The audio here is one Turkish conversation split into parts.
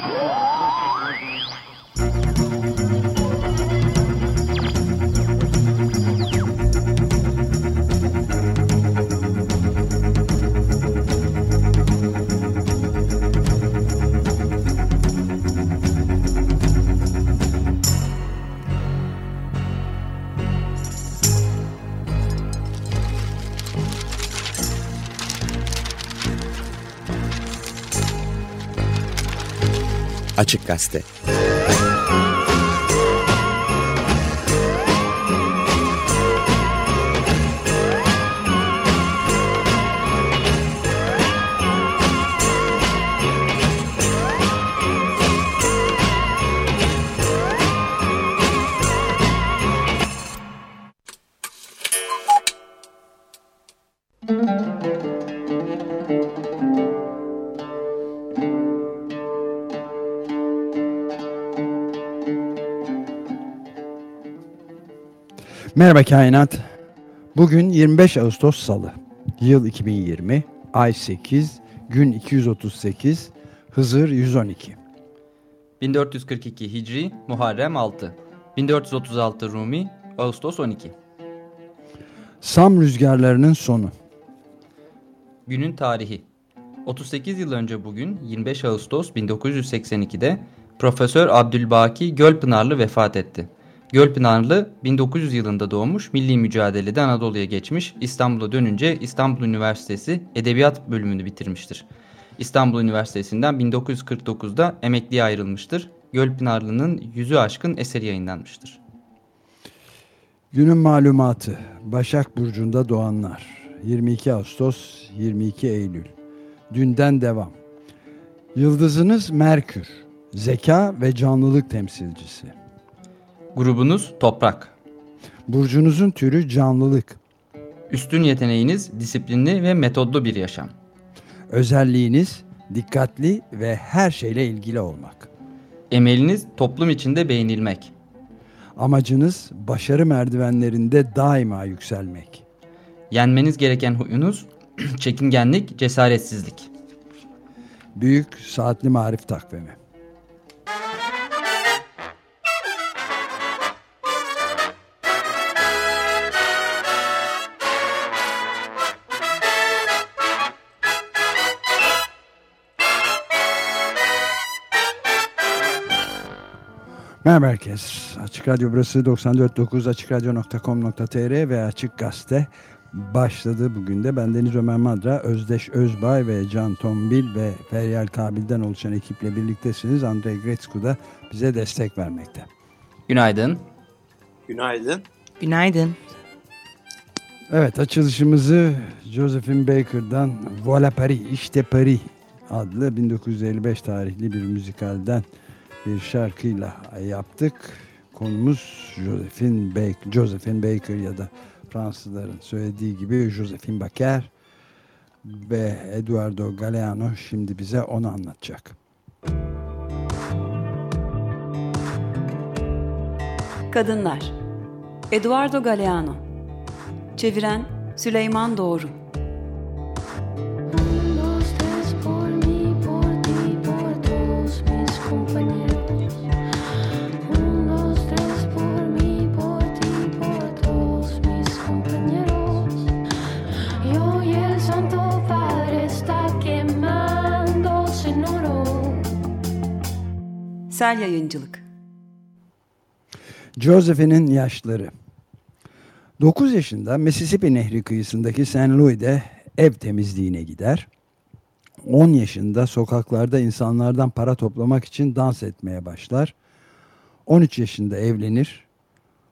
Gol! Açık Gazete Merhaba Kainat. Bugün 25 Ağustos Salı. Yıl 2020, ay 8, gün 238, Hızır 112. 1442 Hicri, Muharrem 6. 1436 Rumi, Ağustos 12. Sam rüzgarlarının sonu. Günün tarihi. 38 yıl önce bugün 25 Ağustos 1982'de Profesör Abdülbaki Gölpınarlı vefat etti. Gölpınarlı 1900 yılında doğmuş, milli mücadelede Anadolu'ya geçmiş, İstanbul'a dönünce İstanbul Üniversitesi Edebiyat bölümünü bitirmiştir. İstanbul Üniversitesi'nden 1949'da emekliye ayrılmıştır. Gölpınarlı'nın yüzü aşkın eseri yayınlanmıştır. Günün malumatı. Başak Burcu'nda doğanlar. 22 Ağustos, 22 Eylül. Dünden devam. Yıldızınız Merkür. Zeka ve canlılık temsilcisi. Grubunuz toprak. Burcunuzun türü canlılık. Üstün yeteneğiniz disiplinli ve metodlu bir yaşam. Özelliğiniz dikkatli ve her şeyle ilgili olmak. Emeliniz toplum içinde beğenilmek. Amacınız başarı merdivenlerinde daima yükselmek. Yenmeniz gereken huyunuz çekingenlik, cesaretsizlik. Büyük Saatli Marif Takvimi Merhaba herkes. Açık Radyo burası 94.9 AçıkRadyo.com.tr ve Açık Gazete başladı bugün de. Ben Deniz Ömer Madra, Özdeş Özbay ve Can Tombil ve Feryal Kabil'den oluşan ekiple birliktesiniz. Andrei Gretzko da bize destek vermekte. Günaydın. Günaydın. Günaydın. Evet açılışımızı Josephine Baker'dan Voilà Paris, İşte Paris adlı 1955 tarihli bir müzikalden bir şarkıyla yaptık. Konumuz Josephine Baker, Josephine Baker ya da Fransızların söylediği gibi Josephine Baker ve Eduardo Galeano şimdi bize onu anlatacak. Kadınlar Eduardo Galeano Çeviren Süleyman Doğru Sel Yayıncılık Josephine'in yaşları 9 yaşında Mississippi Nehri kıyısındaki St. Louis'de ev temizliğine gider. 10 yaşında sokaklarda insanlardan para toplamak için dans etmeye başlar. 13 yaşında evlenir.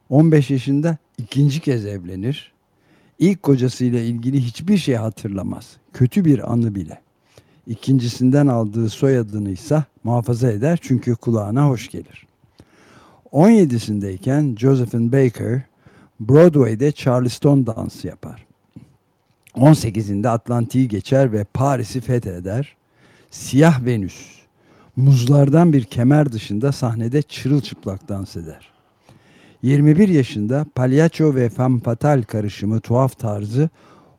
15 yaşında ikinci kez evlenir. İlk kocasıyla ilgili hiçbir şey hatırlamaz. Kötü bir anı bile. İkincisinden aldığı soyadını ise muhafaza eder çünkü kulağına hoş gelir. 17'sindeyken Josephine Baker Broadway'de Charleston dansı yapar. 18'inde Atlantik'i geçer ve Paris'i fetheder. Siyah Venüs, muzlardan bir kemer dışında sahnede çırılçıplak dans eder. 21 yaşında palyaço ve femme fatale karışımı tuhaf tarzı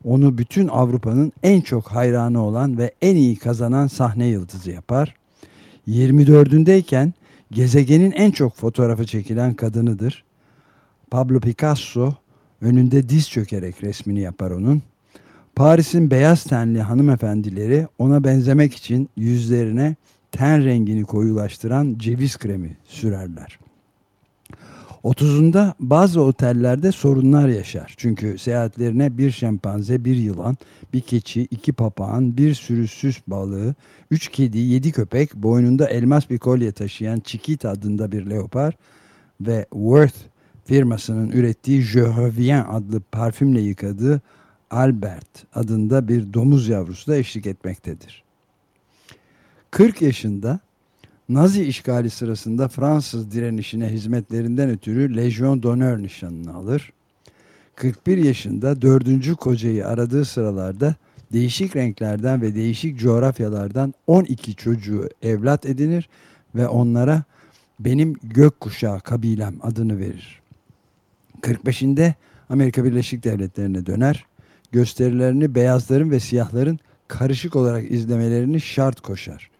onu bütün Avrupa'nın en çok hayranı olan ve en iyi kazanan sahne yıldızı yapar. 24'ündeyken gezegenin en çok fotoğrafı çekilen kadınıdır. Pablo Picasso önünde diz çökerek resmini yapar onun. Paris'in beyaz tenli hanımefendileri ona benzemek için yüzlerine ten rengini koyulaştıran ceviz kremi sürerler. 30'unda bazı otellerde sorunlar yaşar. Çünkü seyahatlerine bir şempanze, bir yılan, bir keçi, iki papağan, bir sürü süs balığı, üç kedi, yedi köpek, boynunda elmas bir kolye taşıyan Chiquita adında bir leopar ve Worth firmasının ürettiği Je Reviens adlı parfümle yıkadığı Albert adında bir domuz yavrusu da eşlik etmektedir. 40 yaşında Nazi işgali sırasında Fransız direnişine hizmetlerinden ötürü Legion d'Honneur nişanını alır. 41 yaşında dördüncü kocayı aradığı sıralarda değişik renklerden ve değişik coğrafyalardan 12 çocuğu evlat edinir ve onlara benim gökkuşağı kabilem adını verir. 45'inde Amerika Birleşik Devletleri'ne döner. Gösterilerini beyazların ve siyahların karışık olarak izlemelerini şart koşar.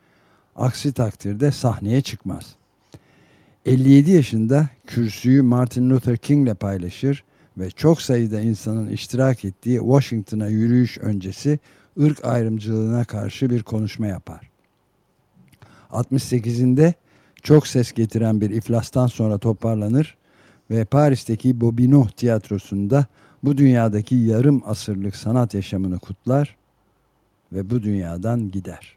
Aksi takdirde sahneye çıkmaz. 57 yaşında kürsüyü Martin Luther King ile paylaşır ve çok sayıda insanın iştirak ettiği Washington'a yürüyüş öncesi ırk ayrımcılığına karşı bir konuşma yapar. 68'inde çok ses getiren bir iflastan sonra toparlanır ve Paris'teki Bobino tiyatrosunda bu dünyadaki yarım asırlık sanat yaşamını kutlar ve bu dünyadan gider.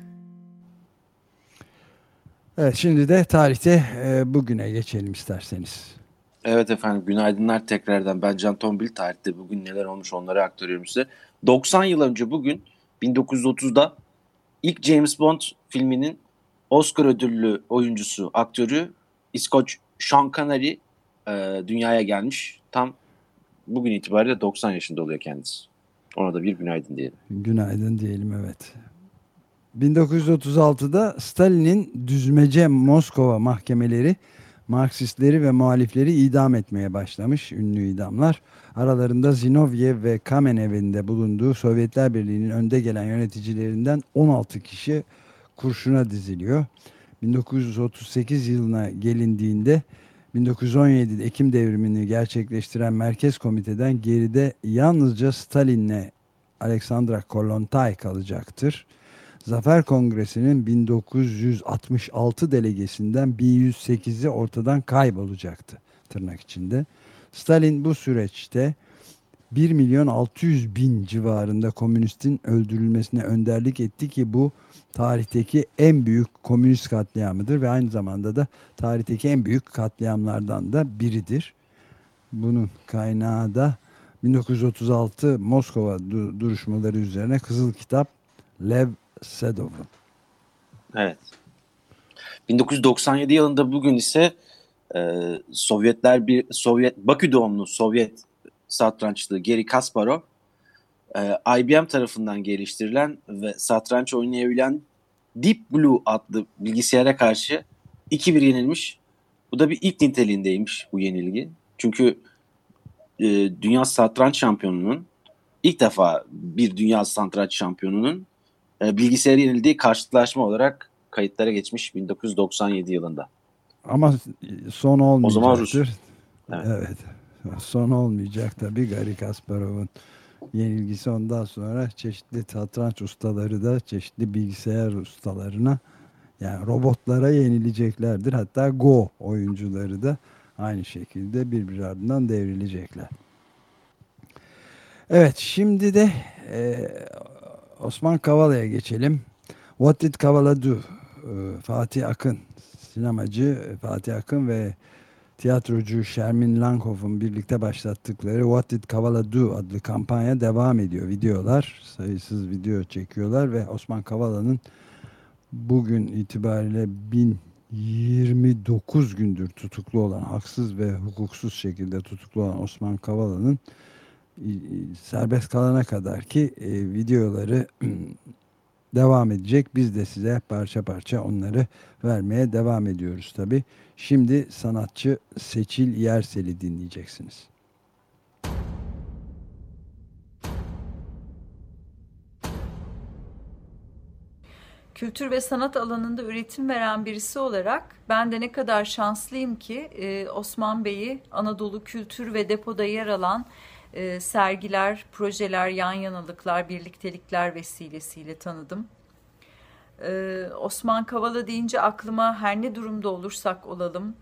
Evet şimdi de tarihte e, bugüne geçelim isterseniz. Evet efendim günaydınlar tekrardan. Ben Can Tombil. Tarihte bugün neler olmuş onları aktarıyorum size. 90 yıl önce bugün 1930'da ilk James Bond filminin Oscar ödüllü oyuncusu, aktörü İskoç Sean Connery e, dünyaya gelmiş. Tam bugün itibariyle 90 yaşında oluyor kendisi. Ona da bir günaydın diyelim. Günaydın diyelim evet. 1936'da Stalin'in düzmece Moskova mahkemeleri Marksistleri ve muhalifleri idam etmeye başlamış ünlü idamlar. Aralarında Zinovyev ve Kamenev'in de bulunduğu Sovyetler Birliği'nin önde gelen yöneticilerinden 16 kişi kurşuna diziliyor. 1938 yılına gelindiğinde 1917'de Ekim devrimini gerçekleştiren Merkez Komite'den geride yalnızca Stalin'le Alexandra Kollontai kalacaktır. Zafer Kongresi'nin 1966 delegesinden 1108'i ortadan kaybolacaktı tırnak içinde. Stalin bu süreçte 1 milyon 600 bin civarında komünistin öldürülmesine önderlik etti ki bu tarihteki en büyük komünist katliamıdır ve aynı zamanda da tarihteki en büyük katliamlardan da biridir. Bunun kaynağı da 1936 Moskova duruşmaları üzerine Kızıl Kitap Lev Sedov'un. Evet. 1997 yılında bugün ise e, Sovyetler bir Sovyet Bakü doğumlu Sovyet satranççı Geri Kasparov e, IBM tarafından geliştirilen ve satranç oynayabilen Deep Blue adlı bilgisayara karşı 2-1 yenilmiş. Bu da bir ilk niteliğindeymiş bu yenilgi. Çünkü e, dünya satranç şampiyonunun ilk defa bir dünya satranç şampiyonunun e, bilgisayara yenildiği karşılaşma olarak kayıtlara geçmiş 1997 yılında. Ama son olmayacaktır. O zaman Rus. Evet. evet. Son olmayacak tabii Gary Kasparov'un yenilgisi ondan sonra çeşitli satranç ustaları da çeşitli bilgisayar ustalarına yani robotlara yenileceklerdir. Hatta Go oyuncuları da aynı şekilde birbir ardından devrilecekler. Evet şimdi de e, Osman Kavala'ya geçelim. What Did Kavala Do? Ee, Fatih Akın, sinemacı Fatih Akın ve tiyatrocu Shermin Langhoff'un birlikte başlattıkları What Did Kavala Do adlı kampanya devam ediyor. Videolar, sayısız video çekiyorlar ve Osman Kavala'nın bugün itibariyle 1029 gündür tutuklu olan, haksız ve hukuksuz şekilde tutuklu olan Osman Kavala'nın serbest kalana kadar ki e, videoları devam edecek. Biz de size parça parça onları vermeye devam ediyoruz tabi. Şimdi sanatçı Seçil Yersel'i dinleyeceksiniz. kültür ve sanat alanında üretim veren birisi olarak ben de ne kadar şanslıyım ki e, Osman Bey'i Anadolu Kültür ve Depo'da yer alan e, sergiler, projeler, yan yanalıklar, birliktelikler vesilesiyle tanıdım. E, Osman Kavala deyince aklıma her ne durumda olursak olalım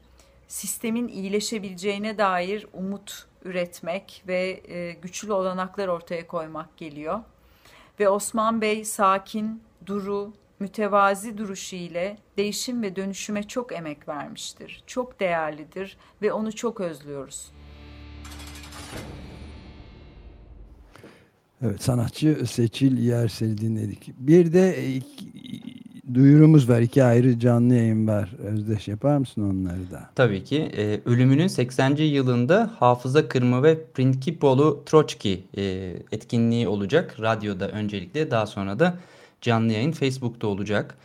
sistemin iyileşebileceğine dair umut üretmek ve e, güçlü olanaklar ortaya koymak geliyor. Ve Osman Bey sakin, duru, mütevazi duruşu ile değişim ve dönüşüme çok emek vermiştir. Çok değerlidir ve onu çok özlüyoruz. Evet sanatçı Seçil Yersel'i dinledik. Bir de iki, duyurumuz var. iki ayrı canlı yayın var. Özdeş yapar mısın onları da? Tabii ki. E, ölümünün 80. yılında Hafıza Kırma ve Principolu Troçki e, etkinliği olacak. Radyoda öncelikle daha sonra da canlı yayın Facebook'ta olacak.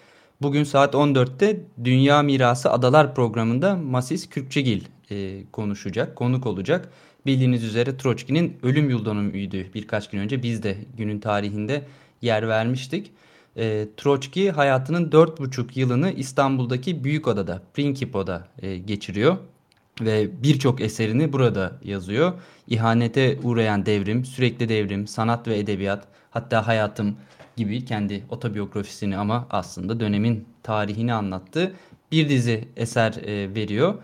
Bugün saat 14'te Dünya Mirası Adalar programında Masis Kürkçegil e, konuşacak, konuk olacak. Bildiğiniz üzere Troçki'nin ölüm yıl dönümüydü birkaç gün önce. Biz de günün tarihinde yer vermiştik. E, Troçki hayatının 4,5 yılını İstanbul'daki Büyükada'da, Prinkipo'da e, geçiriyor. Ve birçok eserini burada yazıyor. İhanete uğrayan devrim, sürekli devrim, sanat ve edebiyat, hatta hayatım gibi kendi otobiyografisini ama aslında dönemin tarihini anlattı. Bir dizi eser e, veriyor.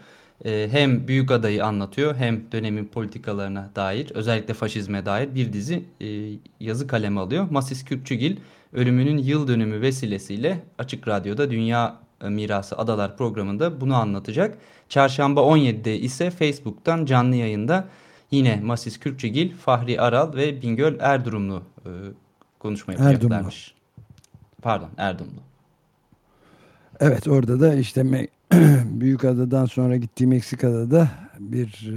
E, hem büyük adayı anlatıyor hem dönemin politikalarına dair özellikle faşizme dair bir dizi e, yazı kaleme alıyor. Masis Kürkçügil ölümünün yıl dönümü vesilesiyle Açık Radyo'da Dünya Mirası Adalar programında bunu anlatacak. Çarşamba 17'de ise Facebook'tan canlı yayında yine Masis Kürkçügil, Fahri Aral ve Bingöl Erdurumlu e, konuşma yapacaklarmış. Erdumlu. Pardon Erdumlu. Evet orada da işte Büyük Adadan sonra gittiği Meksika'da da bir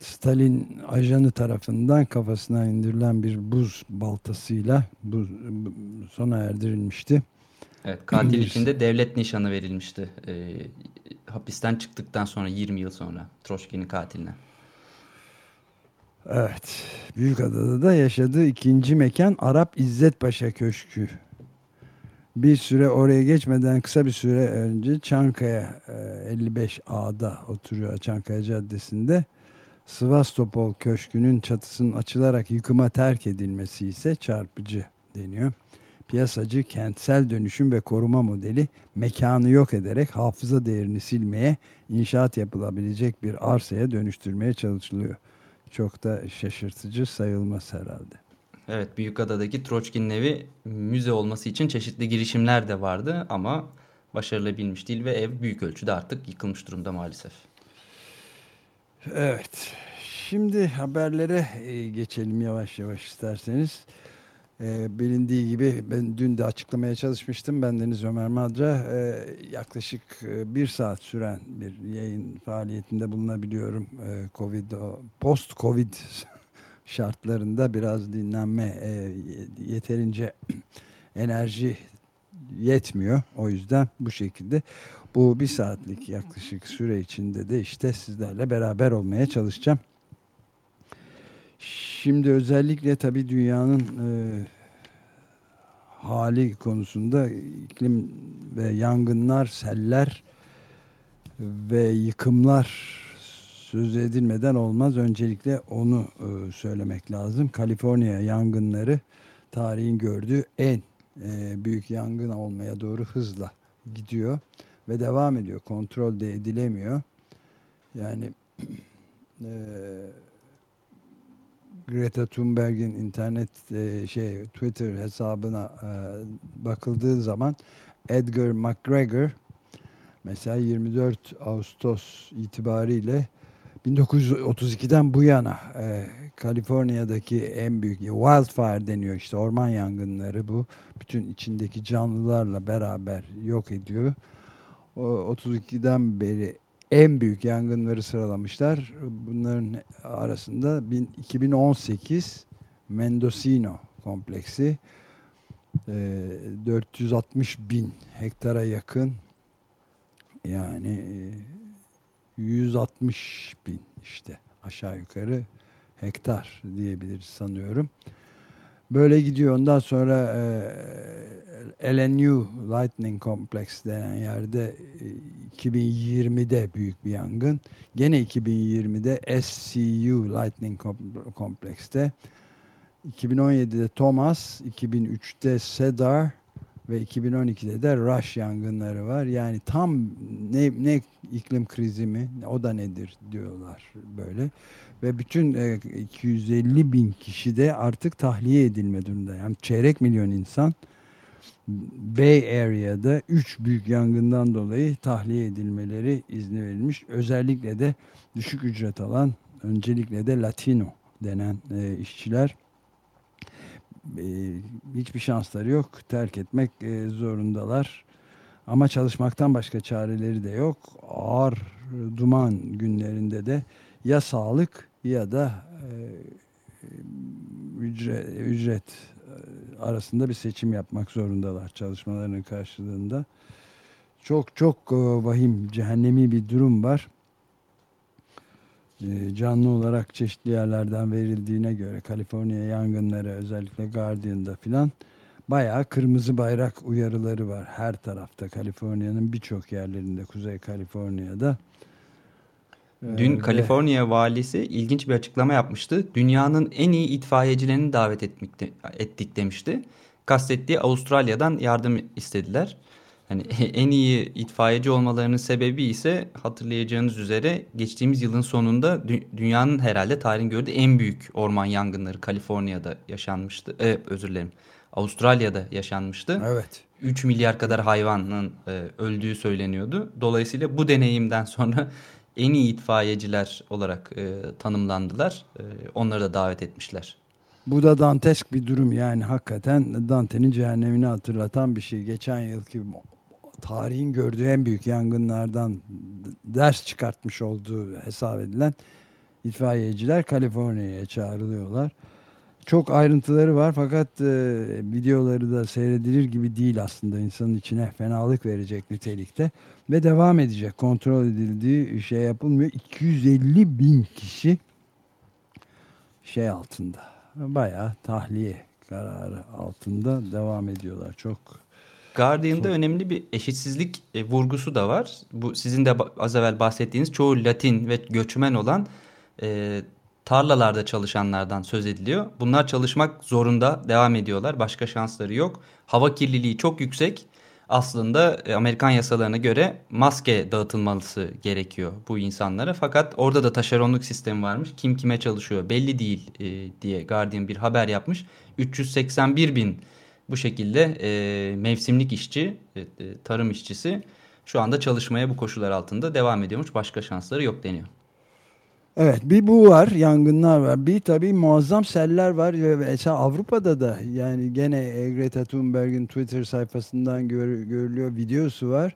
Stalin ajanı tarafından kafasına indirilen bir buz baltasıyla buz, sona erdirilmişti. Evet, katil içinde devlet nişanı verilmişti. E, hapisten çıktıktan sonra 20 yıl sonra Troşkin'in katiline. Evet. Büyükada'da da yaşadığı ikinci mekan Arap İzzet Paşa Köşkü. Bir süre oraya geçmeden kısa bir süre önce Çankaya 55A'da e, oturuyor Çankaya Caddesi'nde. Sıvastopol Köşkü'nün çatısının açılarak yıkıma terk edilmesi ise çarpıcı deniyor. Piyasacı kentsel dönüşüm ve koruma modeli mekanı yok ederek hafıza değerini silmeye, inşaat yapılabilecek bir arsaya dönüştürmeye çalışılıyor çok da şaşırtıcı sayılmaz herhalde. Evet Büyükada'daki Troçkin'in evi müze olması için çeşitli girişimler de vardı ama başarılabilmiş değil ve ev büyük ölçüde artık yıkılmış durumda maalesef. Evet şimdi haberlere e, geçelim yavaş yavaş isterseniz. E, bilindiği gibi ben dün de açıklamaya çalışmıştım. Ben Deniz Ömer Madra e, yaklaşık e, bir saat süren bir yayın faaliyetinde bulunabiliyorum. E, Covid, post Covid şartlarında biraz dinlenme e, yeterince enerji yetmiyor. O yüzden bu şekilde bu bir saatlik yaklaşık süre içinde de işte sizlerle beraber olmaya çalışacağım. Şimdi özellikle tabii dünyanın e, hali konusunda iklim ve yangınlar, seller ve yıkımlar söz edilmeden olmaz. Öncelikle onu e, söylemek lazım. Kaliforniya yangınları tarihin gördüğü en e, büyük yangın olmaya doğru hızla gidiyor ve devam ediyor. Kontrol de edilemiyor. Yani e, Greta Thunberg'in internet e, şey Twitter hesabına e, bakıldığı zaman Edgar McGregor Mesela 24 Ağustos itibariyle 1932'den bu yana e, Kaliforniya'daki en büyük wildfire deniyor işte orman yangınları bu. Bütün içindeki canlılarla beraber yok ediyor. O 32'den beri en büyük yangınları sıralamışlar. Bunların arasında 2018 Mendocino kompleksi 460 bin hektara yakın yani 160 bin işte aşağı yukarı hektar diyebiliriz sanıyorum. Böyle gidiyor. Ondan sonra e, LNU Lightning Complex denen yerde e, 2020'de büyük bir yangın. Gene 2020'de SCU Lightning Complex'te 2017'de Thomas, 2003'te Cedar ve 2012'de de Rush yangınları var. Yani tam ne, ne iklim krizi mi o da nedir diyorlar böyle. Ve bütün e, 250 bin kişi de artık tahliye edilme durumda. Yani çeyrek milyon insan Bay Area'da 3 büyük yangından dolayı tahliye edilmeleri izni verilmiş. Özellikle de düşük ücret alan öncelikle de Latino denen e, işçiler e, hiçbir şansları yok. Terk etmek e, zorundalar. Ama çalışmaktan başka çareleri de yok. Ağır duman günlerinde de ya sağlık ya da e, ücret, ücret arasında bir seçim yapmak zorundalar çalışmalarının karşılığında. Çok çok vahim, cehennemi bir durum var. Ee, canlı olarak çeşitli yerlerden verildiğine göre Kaliforniya yangınları özellikle Guardian'da filan bayağı kırmızı bayrak uyarıları var her tarafta Kaliforniya'nın birçok yerlerinde Kuzey Kaliforniya'da. Ee, Dün ee, Kaliforniya valisi ilginç bir açıklama yapmıştı. Dünyanın en iyi itfaiyecilerini davet etmek, ettik demişti. Kastettiği Avustralya'dan yardım istediler. Hani en iyi itfaiyeci olmalarının sebebi ise hatırlayacağınız üzere geçtiğimiz yılın sonunda dü dünyanın herhalde tarihin gördüğü en büyük orman yangınları Kaliforniya'da yaşanmıştı. E, özür dilerim. Avustralya'da yaşanmıştı. Evet. 3 milyar kadar hayvanın e, öldüğü söyleniyordu. Dolayısıyla bu deneyimden sonra en iyi itfaiyeciler olarak e, tanımlandılar. E, onları da davet etmişler. Bu da dantesk bir durum yani hakikaten Dante'nin cehennemini hatırlatan bir şey. Geçen yılki tarihin gördüğü en büyük yangınlardan ders çıkartmış olduğu hesap edilen itfaiyeciler Kaliforniya'ya çağrılıyorlar. Çok ayrıntıları var fakat e, videoları da seyredilir gibi değil aslında. İnsanın içine fenalık verecek nitelikte ve devam edecek. Kontrol edildiği şey yapılmıyor. 250 bin kişi şey altında. Bayağı tahliye kararı altında devam ediyorlar. Çok Guardian'da önemli bir eşitsizlik e, vurgusu da var. Bu sizin de az evvel bahsettiğiniz çoğu Latin ve göçmen olan e, tarlalarda çalışanlardan söz ediliyor. Bunlar çalışmak zorunda devam ediyorlar. Başka şansları yok. Hava kirliliği çok yüksek. Aslında e, Amerikan yasalarına göre maske dağıtılması gerekiyor bu insanlara. Fakat orada da taşeronluk sistemi varmış. Kim kime çalışıyor belli değil e, diye Guardian bir haber yapmış. 381 bin bu şekilde e, mevsimlik işçi, e, e, tarım işçisi şu anda çalışmaya bu koşullar altında devam ediyormuş. Başka şansları yok deniyor. Evet bir bu var yangınlar var bir tabii muazzam seller var mesela Avrupa'da da yani gene Greta Thunberg'in Twitter sayfasından gör, görülüyor videosu var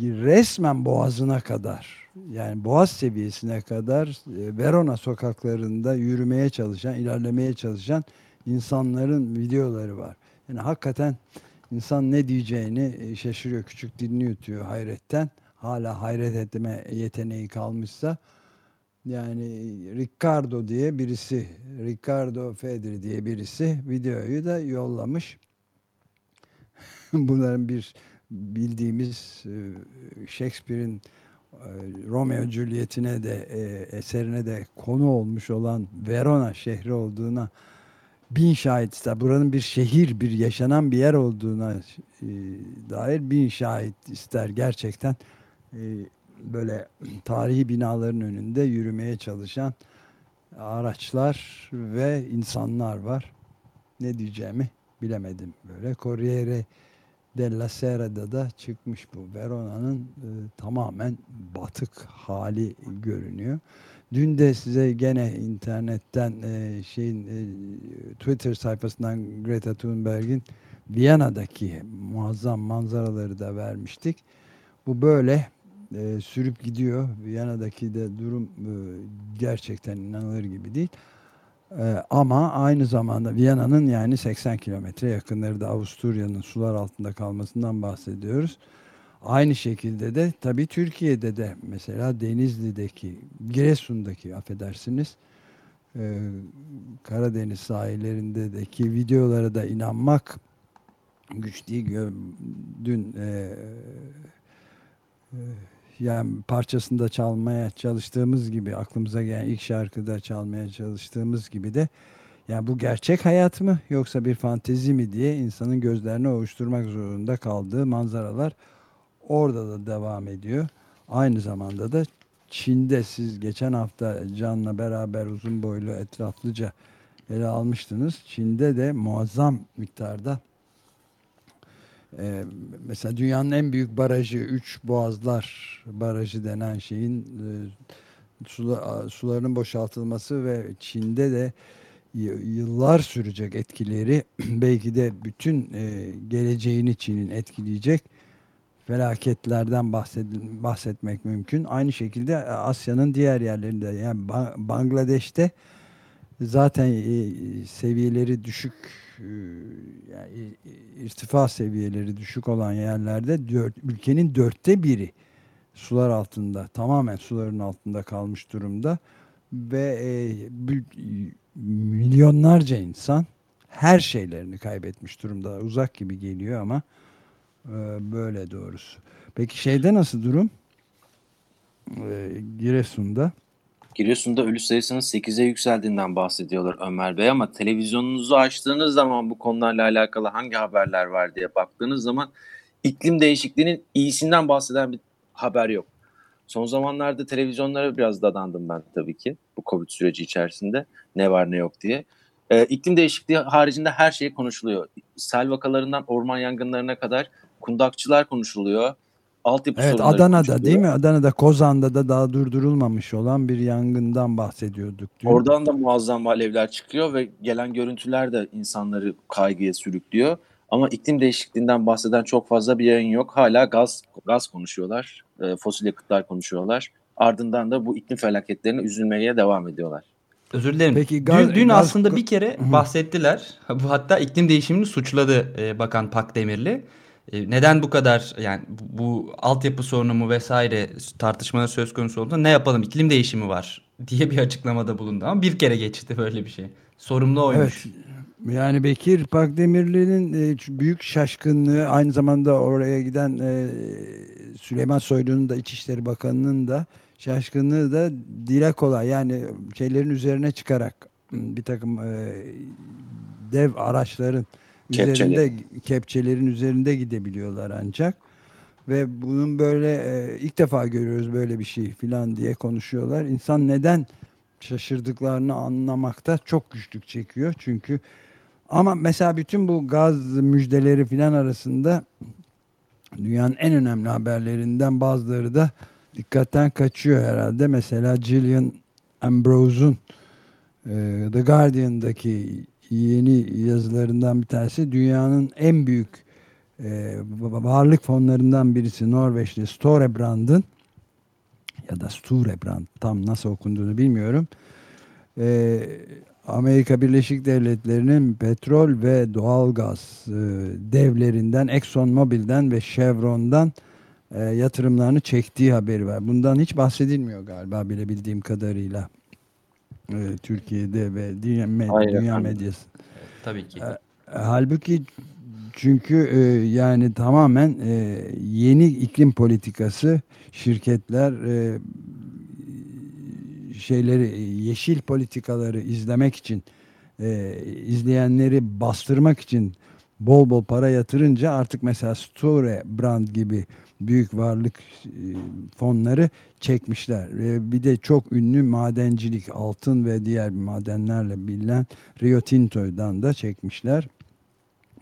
resmen boğazına kadar yani boğaz seviyesine kadar Verona sokaklarında yürümeye çalışan ilerlemeye çalışan insanların videoları var. Yani hakikaten insan ne diyeceğini e, şaşırıyor. Küçük dilini yutuyor hayretten. Hala hayret etme yeteneği kalmışsa. Yani Ricardo diye birisi, Ricardo Fedri diye birisi videoyu da yollamış. Bunların bir bildiğimiz e, Shakespeare'in e, Romeo Juliet'ine de eserine de konu olmuş olan Verona şehri olduğuna bin şahit ister. Buranın bir şehir, bir yaşanan bir yer olduğuna e, dair bin şahit ister gerçekten. E, böyle tarihi binaların önünde yürümeye çalışan araçlar ve insanlar var. Ne diyeceğimi bilemedim böyle. Corriere Della Sera'da da çıkmış bu. Verona'nın e, tamamen batık hali görünüyor. Dün de size gene internetten e, şeyin e, Twitter sayfasından Greta Thunberg'in Viyana'daki muazzam manzaraları da vermiştik. Bu böyle e, sürüp gidiyor. Viyana'daki de durum e, gerçekten inanılır gibi değil. E, ama aynı zamanda Viyana'nın yani 80 kilometre yakınları da Avusturya'nın sular altında kalmasından bahsediyoruz. Aynı şekilde de tabii Türkiye'de de mesela Denizli'deki, Giresun'daki affedersiniz e, Karadeniz sahillerindeki videolara da inanmak güç değil. Dün e, e, yani parçasında çalmaya çalıştığımız gibi aklımıza gelen ilk şarkıda çalmaya çalıştığımız gibi de yani bu gerçek hayat mı yoksa bir fantezi mi diye insanın gözlerini oluşturmak zorunda kaldığı manzaralar orada da devam ediyor. Aynı zamanda da Çin'de siz geçen hafta Can'la beraber uzun boylu etraflıca ele almıştınız. Çin'de de muazzam miktarda e, mesela dünyanın en büyük barajı Üç Boğazlar Barajı denen şeyin e, sula, sularının boşaltılması ve Çin'de de yıllar sürecek etkileri belki de bütün e, geleceğini Çin'in etkileyecek felaketlerden bahsetmek mümkün. Aynı şekilde Asya'nın diğer yerlerinde yani Bangladeş'te zaten e, seviyeleri düşük e, yani irtifa seviyeleri düşük olan yerlerde dört, ülkenin dörtte biri sular altında tamamen suların altında kalmış durumda ve e, milyonlarca insan her şeylerini kaybetmiş durumda uzak gibi geliyor ama e, böyle doğrusu. Peki şeyde nasıl durum? E, Giresun'da. Giresun'da ölü sayısının 8'e yükseldiğinden bahsediyorlar Ömer Bey ama televizyonunuzu açtığınız zaman bu konularla alakalı hangi haberler var diye baktığınız zaman iklim değişikliğinin iyisinden bahseden bir haber yok. Son zamanlarda televizyonlara biraz dadandım ben tabii ki bu Covid süreci içerisinde ne var ne yok diye. Ee, iklim değişikliği haricinde her şey konuşuluyor. Sel vakalarından orman yangınlarına kadar kundakçılar konuşuluyor altyapı evet, Adana'da değil mi? Adana'da Kozan'da da daha durdurulmamış olan bir yangından bahsediyorduk. Diyor. Oradan da muazzam alevler çıkıyor ve gelen görüntüler de insanları kaygıya sürüklüyor. Ama iklim değişikliğinden bahseden çok fazla bir yayın yok. Hala gaz gaz konuşuyorlar, e, fosil yakıtlar konuşuyorlar. Ardından da bu iklim felaketlerine üzülmeye devam ediyorlar. Özür dilerim. Peki, gaz, dün, dün gaz, aslında bir kere bahsettiler. Bu hatta iklim değişimini suçladı e, Bakan Pakdemirli. E, neden bu kadar yani bu, altyapı sorunu mu vesaire tartışmalar söz konusu olduğunda ne yapalım iklim değişimi var diye bir açıklamada bulundu ama bir kere geçti böyle bir şey. Sorumlu oymuş. Evet. Yani Bekir Pakdemirli'nin e, büyük şaşkınlığı aynı zamanda oraya giden e, Süleyman Soylu'nun da İçişleri Bakanı'nın da şaşkınlığı da dile kolay yani şeylerin üzerine çıkarak bir takım dev araçların üzerinde kepçelerin üzerinde gidebiliyorlar ancak ve bunun böyle e, ilk defa görüyoruz böyle bir şey filan diye konuşuyorlar. İnsan neden şaşırdıklarını anlamakta çok güçlük çekiyor. Çünkü ama mesela bütün bu gaz müjdeleri filan arasında dünyanın en önemli haberlerinden bazıları da dikkatten kaçıyor herhalde. Mesela Gillian Ambrose'un e, The Guardian'daki yeni yazılarından bir tanesi dünyanın en büyük e, varlık fonlarından birisi Norveçli Storebrand'ın ya da Storebrand tam nasıl okunduğunu bilmiyorum. E, Amerika Birleşik Devletleri'nin petrol ve doğalgaz e, devlerinden Exxon Mobil'den ve Chevron'dan e, yatırımlarını çektiği haberi var. Bundan hiç bahsedilmiyor galiba bilebildiğim kadarıyla e, Türkiye'de ve dünya, med Hayır, dünya medyası. tabii ki. E, halbuki çünkü e, yani tamamen e, yeni iklim politikası şirketler e, şeyleri yeşil politikaları izlemek için e, izleyenleri bastırmak için bol bol para yatırınca artık mesela Store Brand gibi büyük varlık e, fonları çekmişler. Bir de çok ünlü madencilik, altın ve diğer madenlerle bilinen Rio Tinto'dan da çekmişler.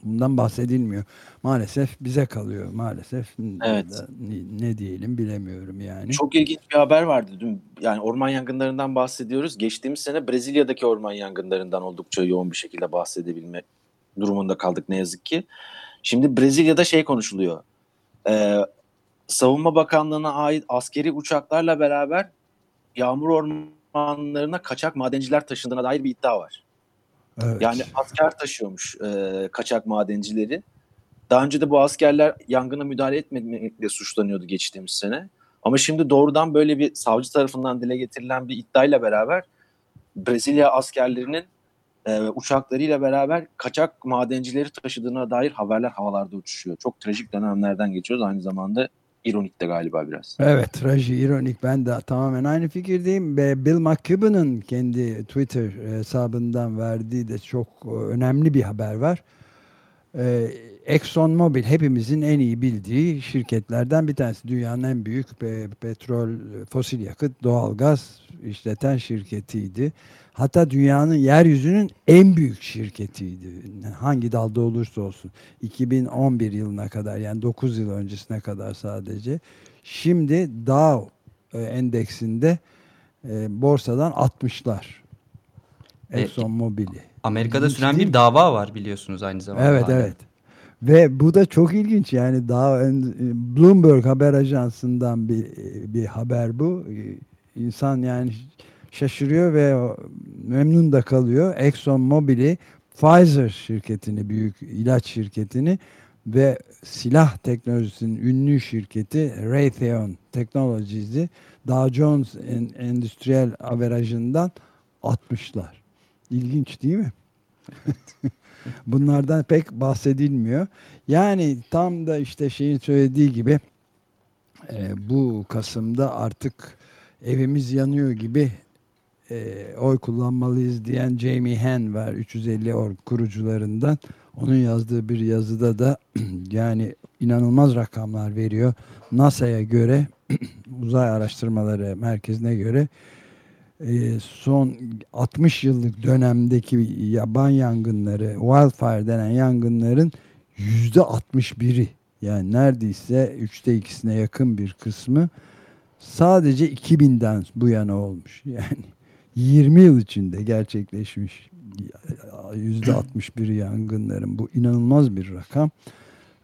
Bundan bahsedilmiyor. Maalesef bize kalıyor maalesef. Evet. Ne, ne diyelim bilemiyorum yani. Çok ilginç bir haber vardı dün. Yani orman yangınlarından bahsediyoruz. Geçtiğimiz sene Brezilya'daki orman yangınlarından oldukça yoğun bir şekilde bahsedebilme durumunda kaldık ne yazık ki. Şimdi Brezilya'da şey konuşuluyor. Ee, Savunma Bakanlığı'na ait askeri uçaklarla beraber yağmur ormanlarına kaçak madenciler taşındığına dair bir iddia var. Evet. Yani asker taşıyormuş e, kaçak madencileri. Daha önce de bu askerler yangına müdahale etmemekle suçlanıyordu geçtiğimiz sene. Ama şimdi doğrudan böyle bir savcı tarafından dile getirilen bir iddiayla beraber Brezilya askerlerinin e, uçaklarıyla beraber kaçak madencileri taşıdığına dair haberler havalarda uçuşuyor. Çok trajik dönemlerden geçiyoruz. Aynı zamanda ironik de galiba biraz. Evet trajik ironik ben de tamamen aynı fikirdeyim Bill McKibben'ın kendi Twitter hesabından verdiği de çok önemli bir haber var. Ee, Exxon Mobil hepimizin en iyi bildiği şirketlerden bir tanesi. Dünyanın en büyük petrol, fosil yakıt, doğalgaz işleten şirketiydi. Hatta dünyanın yeryüzünün en büyük şirketiydi. Hangi dalda olursa olsun. 2011 yılına kadar yani 9 yıl öncesine kadar sadece. Şimdi Dow e, endeksinde e, borsadan 60'lar. Exxon Mobil'i. Amerika'da İlginç süren bir dava var biliyorsunuz aynı zamanda. Evet hala. evet. Ve bu da çok ilginç yani daha Bloomberg haber ajansından bir bir haber bu. İnsan yani şaşırıyor ve memnun da kalıyor. Exxon Mobil'i Pfizer şirketini, büyük ilaç şirketini ve silah teknolojisinin ünlü şirketi Raytheon Technologies'i Dow Jones endüstriyel averajından 60'lar. İlginç değil mi? Bunlardan pek bahsedilmiyor. Yani tam da işte şeyin söylediği gibi e, bu Kasım'da artık evimiz yanıyor gibi e, oy kullanmalıyız diyen Jamie Henn var 350 org kurucularından. Onun yazdığı bir yazıda da yani inanılmaz rakamlar veriyor. NASA'ya göre uzay araştırmaları merkezine göre e, son 60 yıllık dönemdeki yaban yangınları, wildfire denen yangınların yüzde 61'i yani neredeyse üçte ikisine yakın bir kısmı sadece 2000'den bu yana olmuş. Yani 20 yıl içinde gerçekleşmiş yüzde 61 yangınların bu inanılmaz bir rakam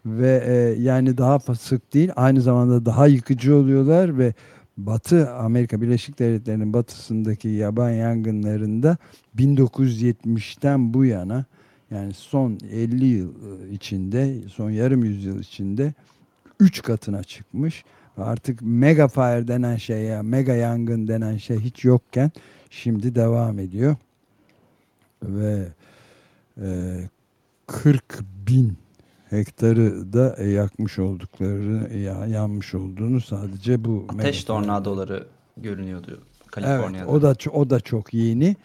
ve e, yani daha sık değil aynı zamanda daha yıkıcı oluyorlar ve Batı Amerika Birleşik Devletleri'nin batısındaki yaban yangınlarında 1970'ten bu yana yani son 50 yıl e, içinde son yarım yüzyıl içinde 3 katına çıkmış. Artık mega fire denen şey ya mega yangın denen şey hiç yokken şimdi devam ediyor. Ve e, 40 bin hektarı da yakmış oldukları, ya, yanmış olduğunu sadece bu ateş tornadoları görünüyordu Kaliforniya'da. Evet, o da o da çok yeni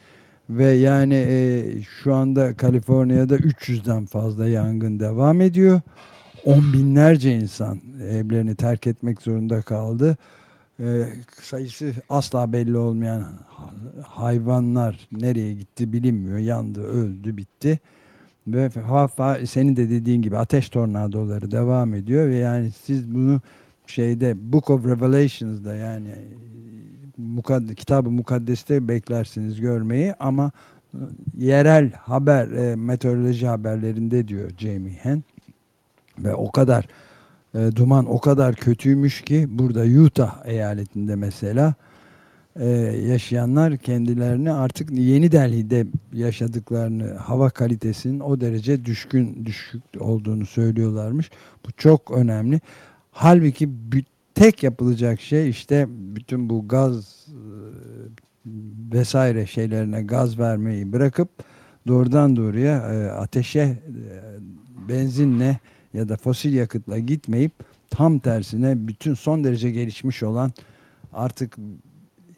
ve yani e, şu anda Kaliforniya'da 300'den fazla yangın devam ediyor. On binlerce insan evlerini terk etmek zorunda kaldı e, sayısı asla belli olmayan hayvanlar nereye gitti bilinmiyor. Yandı, öldü, bitti. Ve hafif senin de dediğin gibi ateş tornadoları devam ediyor ve yani siz bunu şeyde Book of Revelations'da yani mukaddes, kitabı mukaddeste beklersiniz görmeyi ama yerel haber e, meteoroloji haberlerinde diyor Jamie Henn ve o kadar e, duman o kadar kötüymüş ki burada Utah eyaletinde mesela e, yaşayanlar kendilerini artık Yeni Delhi'de yaşadıklarını hava kalitesinin o derece düşkün düşük olduğunu söylüyorlarmış. Bu çok önemli. Halbuki tek yapılacak şey işte bütün bu gaz e, vesaire şeylerine gaz vermeyi bırakıp doğrudan doğruya e, ateşe e, benzinle ya da fosil yakıtla gitmeyip tam tersine bütün son derece gelişmiş olan artık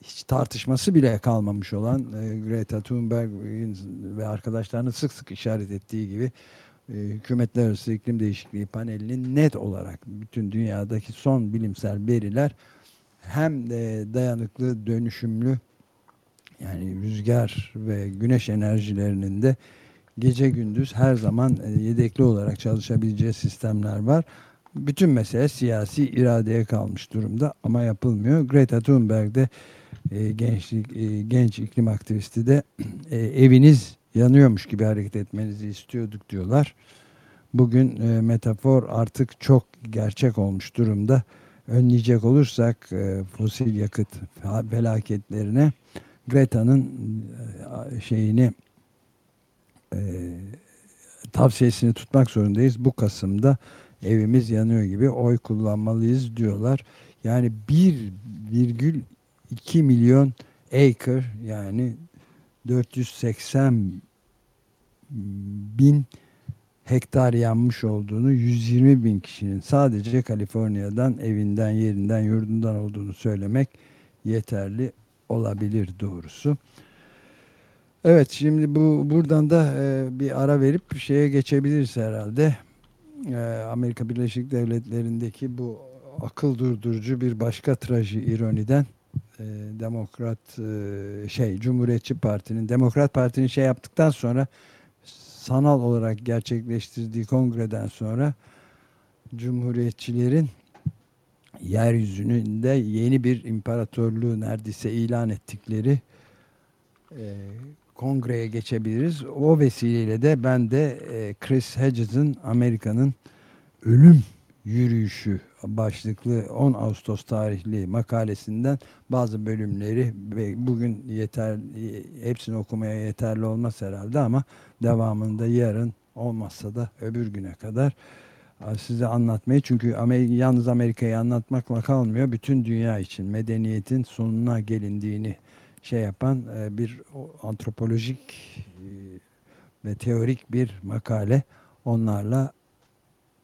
hiç tartışması bile kalmamış olan e, Greta Thunberg ve arkadaşlarının sık sık işaret ettiği gibi e, hükümetler arası iklim değişikliği panelinin net olarak bütün dünyadaki son bilimsel veriler hem de dayanıklı dönüşümlü yani rüzgar ve güneş enerjilerinin de gece gündüz her zaman e, yedekli olarak çalışabileceği sistemler var. Bütün mesele siyasi iradeye kalmış durumda ama yapılmıyor. Greta Thunberg de e, gençlik e, genç iklim aktivisti de eviniz yanıyormuş gibi hareket etmenizi istiyorduk diyorlar. Bugün metafor artık çok gerçek olmuş durumda. Önleyecek olursak fosil yakıt felaketlerine Greta'nın şeyini e, tavsiyesini tutmak zorundayız. Bu Kasım'da evimiz yanıyor gibi oy kullanmalıyız diyorlar. Yani 1,2 milyon acre yani 480 bin hektar yanmış olduğunu 120 bin kişinin sadece Kaliforniya'dan evinden yerinden yurdundan olduğunu söylemek yeterli olabilir doğrusu. Evet şimdi bu buradan da e, bir ara verip şeye geçebiliriz herhalde. E, Amerika Birleşik Devletleri'ndeki bu akıl durdurucu bir başka traji ironiden e, Demokrat e, şey Cumhuriyetçi Parti'nin Demokrat Parti'nin şey yaptıktan sonra sanal olarak gerçekleştirdiği kongreden sonra Cumhuriyetçilerin yeryüzünde yeni bir imparatorluğu neredeyse ilan ettikleri e, kongreye geçebiliriz. O vesileyle de ben de e, Chris Hedges'in Amerika'nın ölüm yürüyüşü başlıklı 10 Ağustos tarihli makalesinden bazı bölümleri bugün yeter hepsini okumaya yeterli olmaz herhalde ama devamında yarın olmazsa da öbür güne kadar size anlatmayı çünkü yalnız Amerika'yı anlatmakla kalmıyor bütün dünya için medeniyetin sonuna gelindiğini şey yapan e, bir antropolojik e, ve teorik bir makale onlarla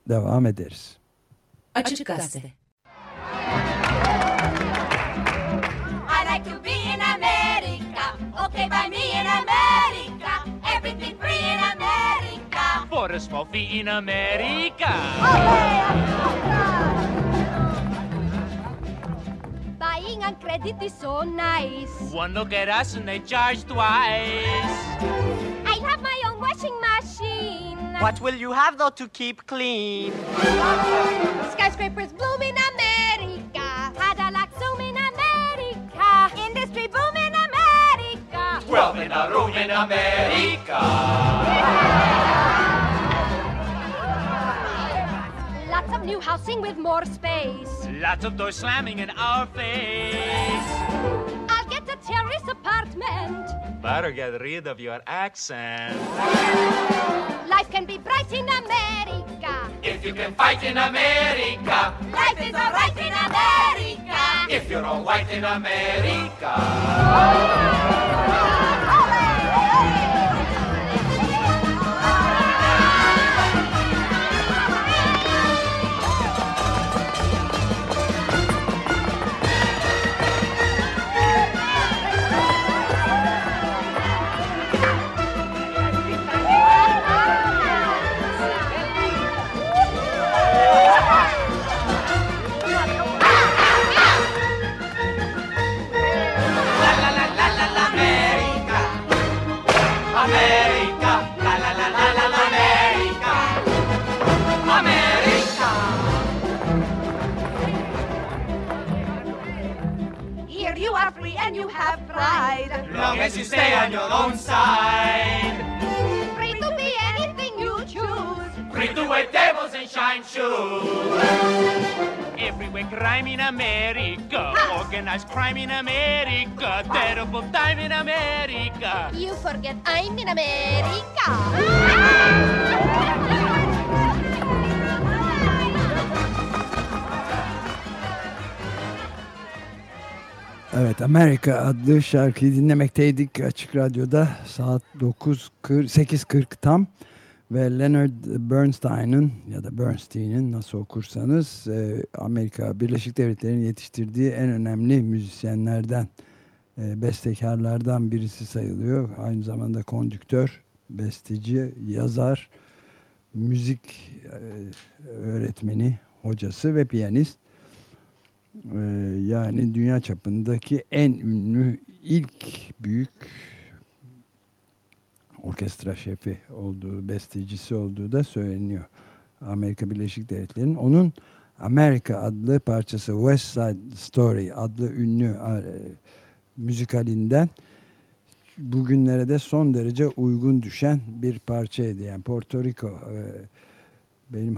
devam ederiz. Açık Gazete I like to be in America, okay by me in America, everything free in America. For a small fee in America. On credit is so nice. One look at us and they charge twice. I have my own washing machine. What will you have though to keep clean? Skyscrapers bloom in America. Cadillac zoom in America. Industry boom in America. Wealth in a room in America. Lots of new housing with more space. Lots of doors slamming in our face. I'll get a terrace apartment. Better get rid of your accent. Life can be bright in America. If you can fight in America. Life is alright in America. If you're all white in America. Oh, oh, oh, long as you stay on your own side. Free to be anything you choose. Free to wear devils and shine shoes. Everywhere crime in America. Organized crime in America. Terrible time in America. You forget I'm in America. Evet Amerika adlı şarkıyı dinlemekteydik Açık Radyo'da saat 8.40 tam ve Leonard Bernstein'ın ya da Bernstein'in nasıl okursanız e, Amerika Birleşik Devletleri'nin yetiştirdiği en önemli müzisyenlerden e, bestekarlardan birisi sayılıyor. Aynı zamanda kondüktör, besteci, yazar, müzik e, öğretmeni, hocası ve piyanist. Ee, yani dünya çapındaki en ünlü ilk büyük orkestra şefi olduğu, bestecisi olduğu da söyleniyor. Amerika Birleşik Devletleri'nin. Onun Amerika adlı parçası West Side Story adlı ünlü e, müzikalinden bugünlere de son derece uygun düşen bir parçaydı. Yani Porto Rico e, benim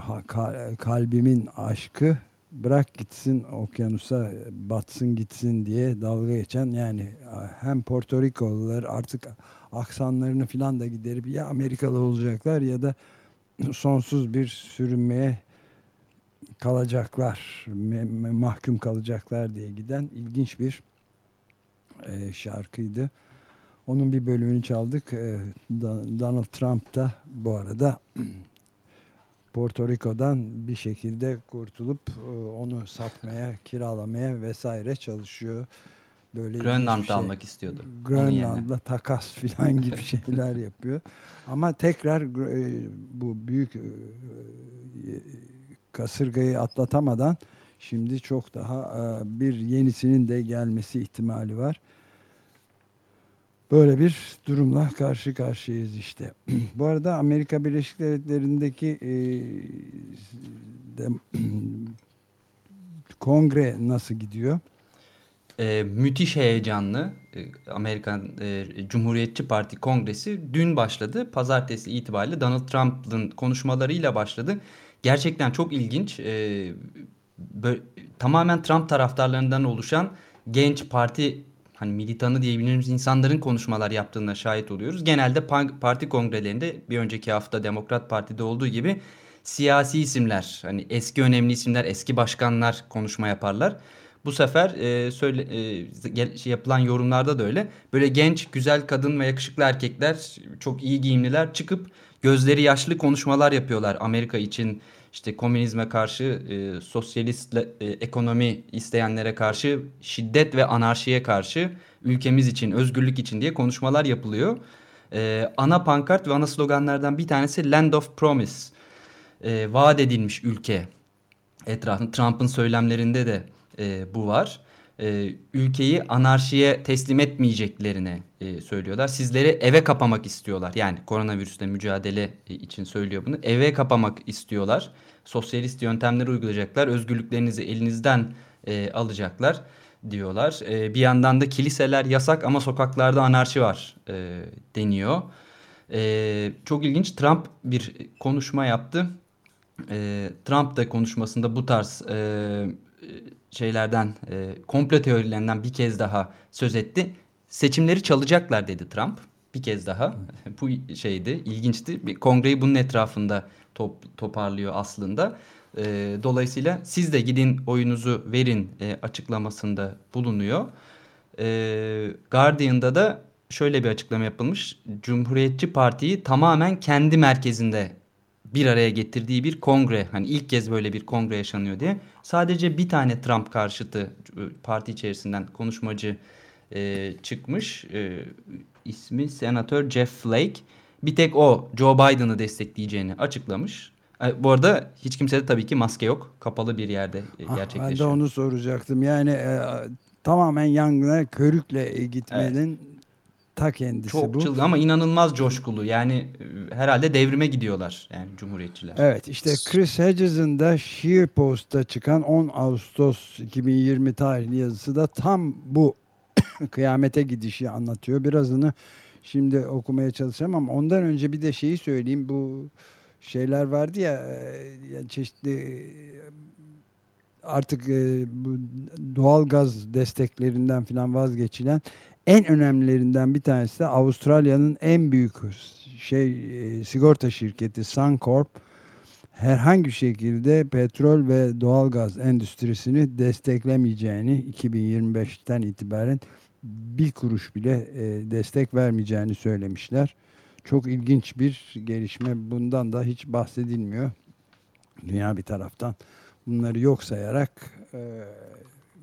kalbimin aşkı bırak gitsin okyanusa batsın gitsin diye dalga geçen yani hem Porto Rikolular artık aksanlarını filan da giderip ya Amerikalı olacaklar ya da sonsuz bir sürünmeye kalacaklar, mahkum kalacaklar diye giden ilginç bir e, şarkıydı. Onun bir bölümünü çaldık. E, Donald Trump da bu arada Porto Rico'dan bir şekilde kurtulup e, onu satmaya, kiralamaya vesaire çalışıyor. Böyle Grönland'da şey, almak istiyordu. Grönland'la takas filan gibi şeyler yapıyor. Ama tekrar e, bu büyük e, kasırgayı atlatamadan şimdi çok daha bir yenisinin de gelmesi ihtimali var. Böyle bir durumla karşı karşıyayız işte. Bu arada Amerika Birleşik Devletleri'ndeki e, de, kongre nasıl gidiyor? E, müthiş heyecanlı. E, Amerikan e, Cumhuriyetçi Parti Kongresi dün başladı. Pazartesi itibariyle Donald Trump'ın konuşmalarıyla başladı. Gerçekten çok ilginç. E, böyle, tamamen Trump taraftarlarından oluşan genç parti hani militanı diyebileceğimiz insanların konuşmalar yaptığına şahit oluyoruz. Genelde parti kongrelerinde bir önceki hafta Demokrat Parti'de olduğu gibi siyasi isimler, hani eski önemli isimler, eski başkanlar konuşma yaparlar. Bu sefer e, söyle e, şey yapılan yorumlarda da öyle. Böyle genç, güzel kadın ve yakışıklı erkekler, çok iyi giyimliler çıkıp gözleri yaşlı konuşmalar yapıyorlar Amerika için işte komünizme karşı, e, sosyalist e, ekonomi isteyenlere karşı, şiddet ve anarşiye karşı, ülkemiz için, özgürlük için diye konuşmalar yapılıyor. E, ana pankart ve ana sloganlardan bir tanesi Land of Promise. E, vaat edilmiş ülke etrafında. Trump'ın söylemlerinde de e, bu var. E, ülkeyi anarşiye teslim etmeyeceklerini e, söylüyorlar. Sizleri eve kapamak istiyorlar. Yani koronavirüsle mücadele e, için söylüyor bunu. Eve kapamak istiyorlar sosyalist yöntemler uygulayacaklar. Özgürlüklerinizi elinizden e, alacaklar diyorlar. E, bir yandan da kiliseler yasak ama sokaklarda anarşi var e, deniyor. E, çok ilginç Trump bir konuşma yaptı. E, Trump da konuşmasında bu tarz e, şeylerden, e, komplo teorilerinden bir kez daha söz etti. Seçimleri çalacaklar dedi Trump. Bir kez daha. bu şeydi, ilginçti. Bir kongreyi bunun etrafında top, toparlıyor aslında. E, dolayısıyla siz de gidin oyunuzu verin e, açıklamasında bulunuyor. E, Guardian'da da şöyle bir açıklama yapılmış. Cumhuriyetçi Parti'yi tamamen kendi merkezinde bir araya getirdiği bir kongre. Hani ilk kez böyle bir kongre yaşanıyor diye. Sadece bir tane Trump karşıtı parti içerisinden konuşmacı e, çıkmış. E, ismi Senatör Jeff Flake. Bir tek o Joe Biden'ı destekleyeceğini açıklamış. E, bu arada hiç kimsede tabii ki maske yok. Kapalı bir yerde gerçekleşiyor. Ah, ben de onu soracaktım. Yani e, tamamen yangına körükle gitmenin evet. Ta kendisi Çok bu. Çok ama inanılmaz coşkulu. Yani e, herhalde devrime gidiyorlar yani cumhuriyetçiler. Evet işte Chris Hedges'in de Sheer Post'ta çıkan 10 Ağustos 2020 tarihli yazısı da tam bu kıyamete gidişi anlatıyor. Birazını şimdi okumaya çalışacağım ama ondan önce bir de şeyi söyleyeyim. Bu şeyler vardı ya e, yani çeşitli artık e, bu doğal gaz desteklerinden falan vazgeçilen en önemlilerinden bir tanesi de Avustralya'nın en büyük şey e, sigorta şirketi Suncorp herhangi bir şekilde petrol ve doğal gaz endüstrisini desteklemeyeceğini 2025'ten itibaren bir kuruş bile e, destek vermeyeceğini söylemişler. Çok ilginç bir gelişme. Bundan da hiç bahsedilmiyor. Dünya bir taraftan bunları yok sayarak e,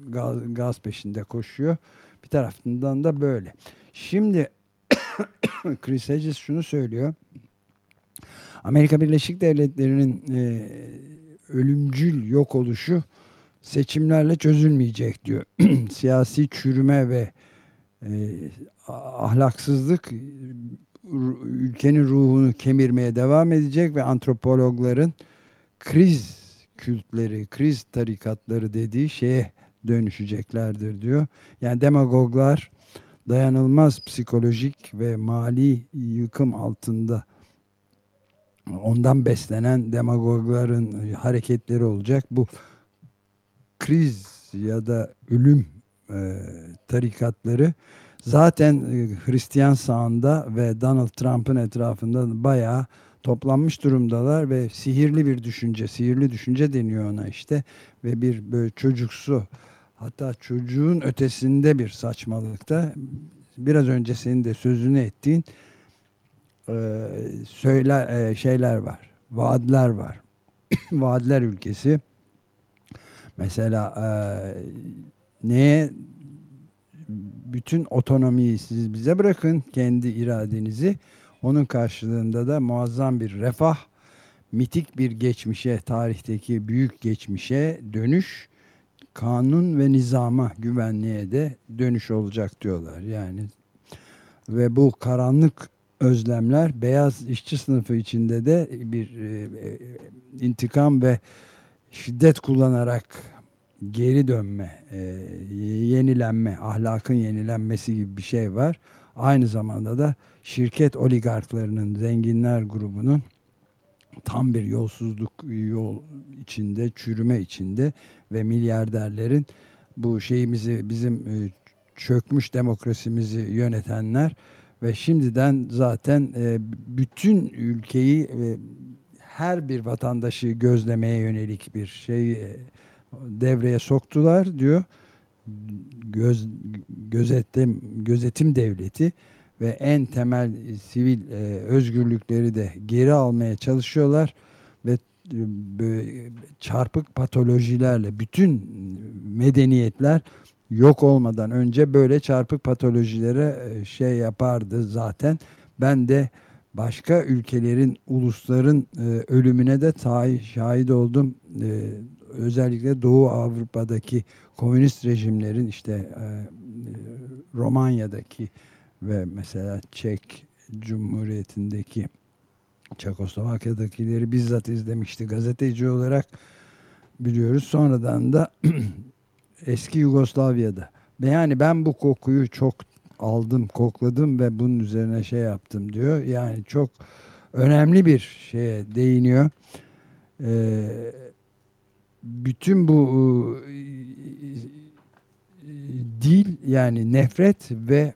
gaz, gaz peşinde koşuyor. Bir taraftan da böyle. Şimdi Chris Hedges şunu söylüyor. Amerika Birleşik Devletleri'nin e, ölümcül yok oluşu seçimlerle çözülmeyecek diyor. Siyasi çürüme ve e, ahlaksızlık ülkenin ruhunu kemirmeye devam edecek ve antropologların kriz kültleri, kriz tarikatları dediği şeye dönüşeceklerdir diyor. Yani demagoglar dayanılmaz psikolojik ve mali yıkım altında ondan beslenen demagogların hareketleri olacak. Bu kriz ya da ölüm e, tarikatları zaten e, Hristiyan sağında ve Donald Trump'ın etrafında bayağı toplanmış durumdalar ve sihirli bir düşünce, sihirli düşünce deniyor ona işte ve bir böyle çocuksu hatta çocuğun ötesinde bir saçmalıkta biraz önce senin de sözünü ettiğin e, söyler e, şeyler var. Vaadler var. Vaadler ülkesi. Mesela e, neye bütün otonomiyi siz bize bırakın kendi iradenizi. Onun karşılığında da muazzam bir refah, mitik bir geçmişe, tarihteki büyük geçmişe dönüş, kanun ve nizama, güvenliğe de dönüş olacak diyorlar. Yani ve bu karanlık özlemler beyaz işçi sınıfı içinde de bir e, e, intikam ve şiddet kullanarak geri dönme, e, yenilenme, ahlakın yenilenmesi gibi bir şey var. Aynı zamanda da şirket oligarklarının, zenginler grubunun tam bir yolsuzluk yol içinde, çürüme içinde ve milyarderlerin bu şeyimizi bizim e, çökmüş demokrasimizi yönetenler ve şimdiden zaten e, bütün ülkeyi e, her bir vatandaşı gözlemeye yönelik bir şey devreye soktular diyor. Göz, gözetim gözetim devleti ve en temel sivil özgürlükleri de geri almaya çalışıyorlar çarpık patolojilerle bütün medeniyetler yok olmadan önce böyle çarpık patolojilere e, şey yapardı zaten. Ben de başka ülkelerin, ulusların e, ölümüne de şahit oldum. E, özellikle Doğu Avrupa'daki komünist rejimlerin işte e, Romanya'daki ve mesela Çek Cumhuriyeti'ndeki Çekoslovakya'dakileri bizzat izlemişti gazeteci olarak biliyoruz. Sonradan da eski Yugoslavya'da. Yani ben bu kokuyu çok aldım, kokladım ve bunun üzerine şey yaptım diyor. Yani çok önemli bir şeye değiniyor. Ee, bütün bu e, dil yani nefret ve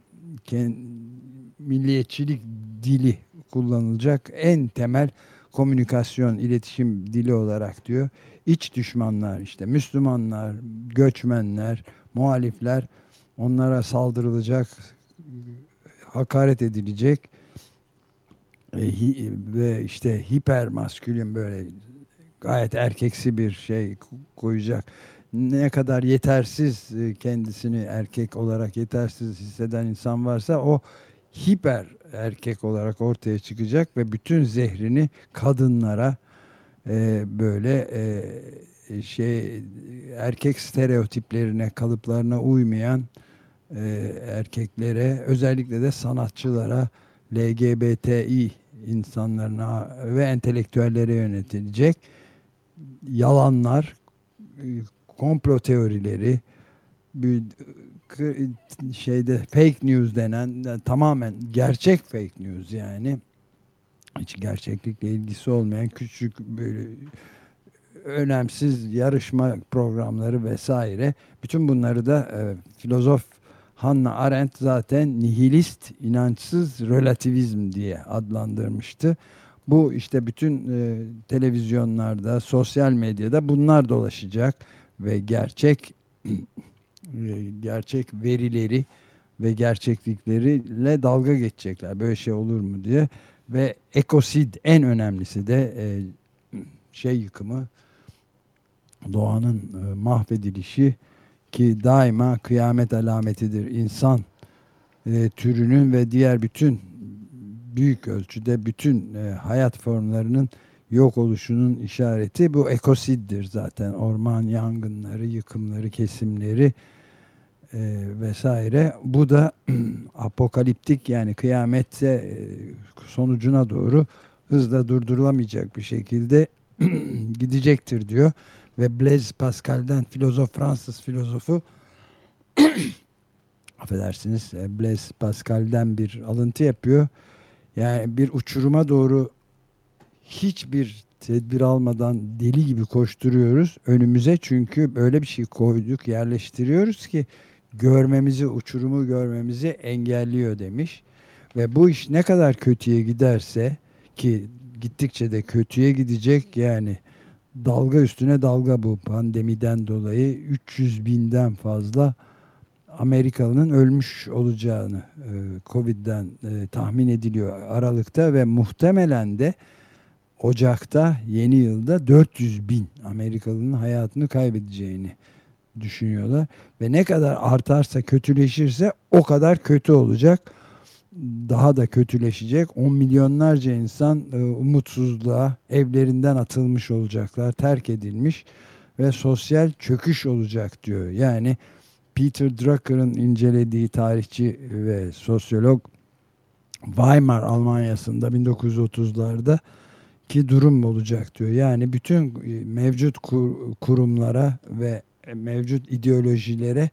milliyetçilik dili kullanılacak en temel komünikasyon, iletişim dili olarak diyor. İç düşmanlar işte Müslümanlar, göçmenler, muhalifler onlara saldırılacak, hakaret edilecek e, ve işte hiper maskülin böyle gayet erkeksi bir şey koyacak. Ne kadar yetersiz e, kendisini erkek olarak yetersiz hisseden insan varsa o hiper erkek olarak ortaya çıkacak ve bütün zehrini kadınlara e, böyle e, şey erkek stereotiplerine kalıplarına uymayan e, erkeklere özellikle de sanatçılara LGBTİ insanlarına ve entelektüellere yönetilecek yalanlar komplo teorileri şeyde fake news denen tamamen gerçek fake news yani hiç gerçeklikle ilgisi olmayan küçük böyle önemsiz yarışma programları vesaire bütün bunları da e, filozof Hannah Arendt zaten nihilist, inançsız relativizm diye adlandırmıştı. Bu işte bütün e, televizyonlarda, sosyal medyada bunlar dolaşacak ve gerçek e, gerçek verileri ve gerçeklikleriyle dalga geçecekler. Böyle şey olur mu diye ve ekosid en önemlisi de e, şey yıkımı doğanın e, mahvedilişi ki daima kıyamet alametidir. İnsan e, türünün ve diğer bütün büyük ölçüde bütün e, hayat formlarının yok oluşunun işareti bu ekosiddir zaten. Orman yangınları, yıkımları, kesimleri e, vesaire. Bu da apokaliptik yani kıyamette e, sonucuna doğru hızla durdurulamayacak bir şekilde gidecektir diyor. Ve Blaise Pascal'den filozof Fransız filozofu affedersiniz e, Blaise Pascal'den bir alıntı yapıyor. Yani bir uçuruma doğru hiçbir tedbir almadan deli gibi koşturuyoruz önümüze çünkü böyle bir şey koyduk yerleştiriyoruz ki görmemizi uçurumu görmemizi engelliyor demiş. Ve bu iş ne kadar kötüye giderse ki gittikçe de kötüye gidecek yani dalga üstüne dalga bu pandemiden dolayı 300 binden fazla Amerikalı'nın ölmüş olacağını e, Covid'den e, tahmin ediliyor Aralık'ta. Ve muhtemelen de Ocak'ta yeni yılda 400 bin Amerikalı'nın hayatını kaybedeceğini düşünüyorlar. Ve ne kadar artarsa kötüleşirse o kadar kötü olacak. Daha da kötüleşecek. 10 milyonlarca insan e, umutsuzluğa evlerinden atılmış olacaklar, terk edilmiş ve sosyal çöküş olacak diyor. Yani Peter Drucker'ın incelediği tarihçi ve sosyolog Weimar Almanya'sında 1930'larda ki durum olacak diyor. Yani bütün e, mevcut kur, kurumlara ve mevcut ideolojilere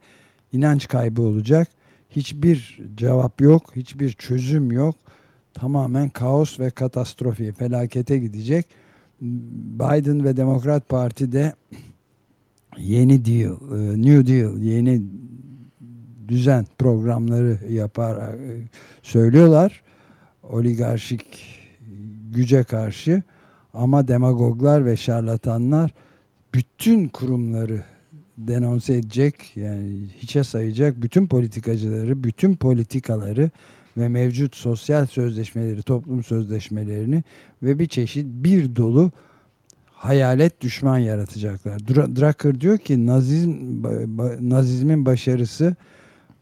inanç kaybı olacak. Hiçbir cevap yok, hiçbir çözüm yok. Tamamen kaos ve katastrofi, felakete gidecek. Biden ve Demokrat Parti de yeni deal, e, New Deal, yeni düzen programları yapar e, söylüyorlar. Oligarşik güce karşı ama demagoglar ve şarlatanlar bütün kurumları denonse edecek yani hiçe sayacak bütün politikacıları, bütün politikaları ve mevcut sosyal sözleşmeleri, toplum sözleşmelerini ve bir çeşit bir dolu hayalet düşman yaratacaklar. Drucker diyor ki nazizm nazizmin başarısı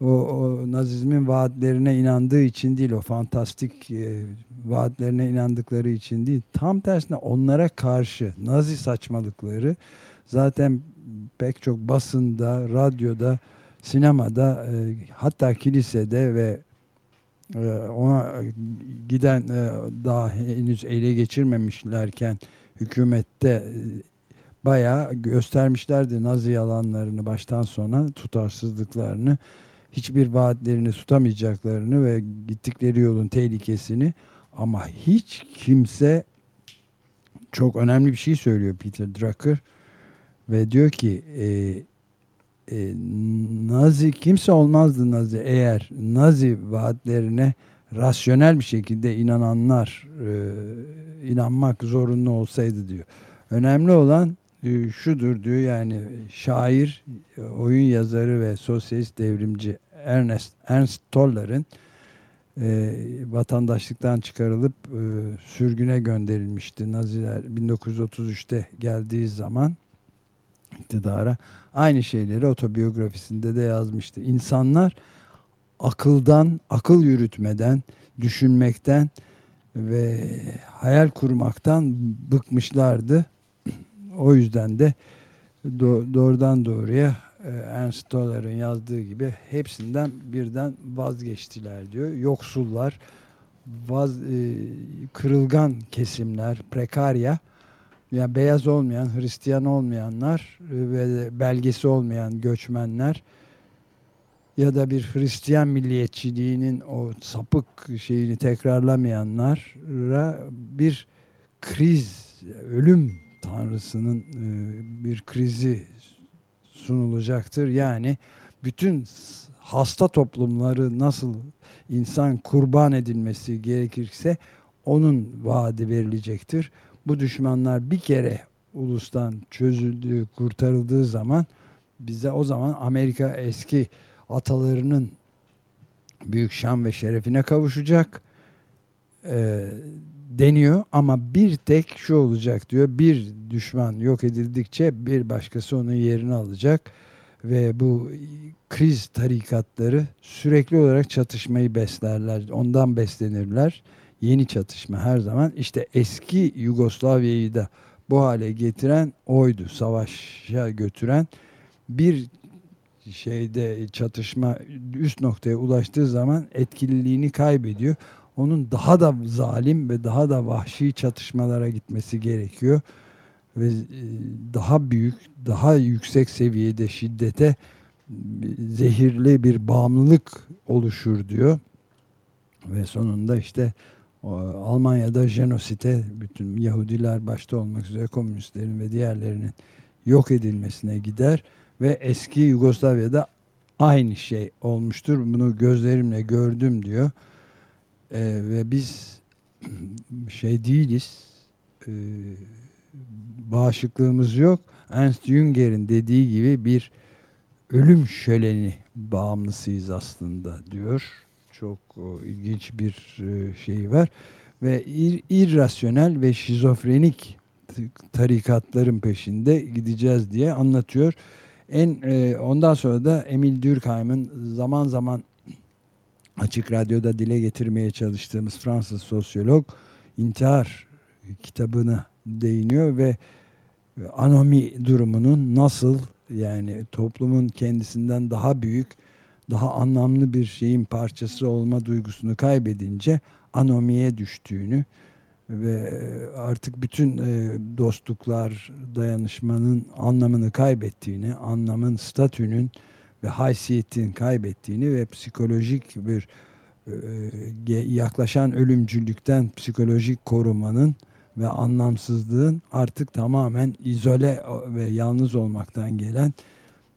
o, o nazizmin vaatlerine inandığı için değil o fantastik e, vaatlerine inandıkları için değil tam tersine onlara karşı nazi saçmalıkları zaten pek çok basında radyoda sinemada e, hatta kilisede ve e, ona giden e, daha henüz ele geçirmemişlerken hükümette e, bayağı göstermişlerdi Nazi yalanlarını baştan sona tutarsızlıklarını hiçbir vaatlerini tutamayacaklarını ve gittikleri yolun tehlikesini. Ama hiç kimse çok önemli bir şey söylüyor Peter Drucker ve diyor ki e, e, Nazi kimse olmazdı Nazi eğer Nazi vaatlerine rasyonel bir şekilde inananlar e, inanmak zorunlu olsaydı diyor. Önemli olan e, şudur diyor yani şair, oyun yazarı ve sosyalist devrimci Ernest Ernst Toller'in e, vatandaşlıktan çıkarılıp e, sürgüne gönderilmişti. Naziler 1933'te geldiği zaman iktidara aynı şeyleri otobiyografisinde de yazmıştı. İnsanlar akıldan, akıl yürütmeden, düşünmekten ve hayal kurmaktan bıkmışlardı. O yüzden de doğrudan doğruya e, Ernst Toller'in yazdığı gibi hepsinden birden vazgeçtiler diyor. Yoksullar, vaz, e, kırılgan kesimler, prekarya, yani beyaz olmayan, Hristiyan olmayanlar e, ve belgesi olmayan göçmenler ya da bir Hristiyan milliyetçiliğinin o sapık şeyini tekrarlamayanlara bir kriz, ölüm tanrısının e, bir krizi sunulacaktır. Yani bütün hasta toplumları nasıl insan kurban edilmesi gerekirse onun vaadi verilecektir. Bu düşmanlar bir kere ulustan çözüldüğü, kurtarıldığı zaman bize o zaman Amerika eski atalarının büyük şan ve şerefine kavuşacak e, deniyor. Ama bir tek şu olacak diyor bir düşman yok edildikçe bir başkası onun yerini alacak ve bu kriz tarikatları sürekli olarak çatışmayı beslerler ondan beslenirler yeni çatışma her zaman işte eski Yugoslavya'yı da bu hale getiren oydu savaşa götüren bir şeyde çatışma üst noktaya ulaştığı zaman etkililiğini kaybediyor. Onun daha da zalim ve daha da vahşi çatışmalara gitmesi gerekiyor ve e, daha büyük, daha yüksek seviyede şiddete zehirli bir bağımlılık oluşur diyor. Ve sonunda işte Almanya'da jenosite bütün Yahudiler başta olmak üzere komünistlerin ve diğerlerinin yok edilmesine gider ve eski Yugoslavya'da aynı şey olmuştur. Bunu gözlerimle gördüm diyor. Ee, ve biz şey değiliz. Ee, bağışıklığımız yok. Ernst Jünger'in dediği gibi bir ölüm şöleni bağımlısıyız aslında diyor. Çok o, ilginç bir e, şey var. Ve ir, irrasyonel ve şizofrenik tarikatların peşinde gideceğiz diye anlatıyor. En e, ondan sonra da Emil Durkheim'in zaman zaman açık radyoda dile getirmeye çalıştığımız Fransız sosyolog intihar kitabını değiniyor ve anomi durumunun nasıl yani toplumun kendisinden daha büyük daha anlamlı bir şeyin parçası olma duygusunu kaybedince anomiye düştüğünü ve artık bütün e, dostluklar, dayanışmanın anlamını kaybettiğini, anlamın, statünün ve haysiyetin kaybettiğini ve psikolojik bir e, yaklaşan ölümcülükten psikolojik korumanın ve anlamsızlığın artık tamamen izole ve yalnız olmaktan gelen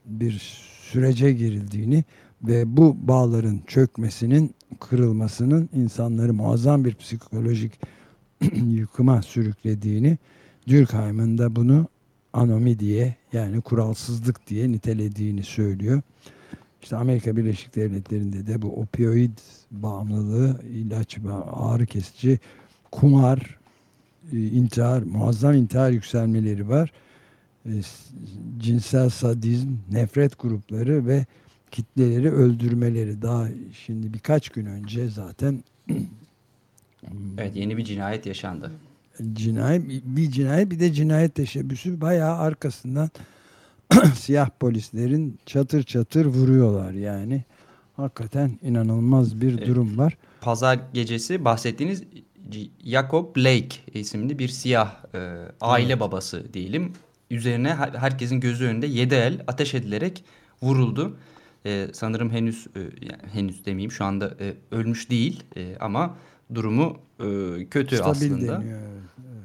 bir sürece girildiğini ve bu bağların çökmesinin, kırılmasının insanları muazzam bir psikolojik yıkıma sürüklediğini, Durkheim'ın da bunu anomi diye yani kuralsızlık diye nitelediğini söylüyor. İşte Amerika Birleşik Devletleri'nde de bu opioid bağımlılığı, ilaç, ağrı kesici, kumar, e, intihar, muazzam intihar yükselmeleri var. E, cinsel sadizm, nefret grupları ve kitleleri öldürmeleri daha şimdi birkaç gün önce zaten Evet yeni bir cinayet yaşandı. Cinayet bir cinayet bir de cinayet teşebbüsü bayağı arkasından siyah polislerin çatır çatır vuruyorlar yani. Hakikaten inanılmaz bir evet. durum var. Pazar gecesi bahsettiğiniz Jacob Blake isimli bir siyah e, aile evet. babası diyelim. Üzerine her, herkesin gözü önünde yedi el ateş edilerek vuruldu. E, sanırım henüz e, yani henüz demeyeyim şu anda e, ölmüş değil e, ama durumu e, kötü Stabil aslında. Deniyor.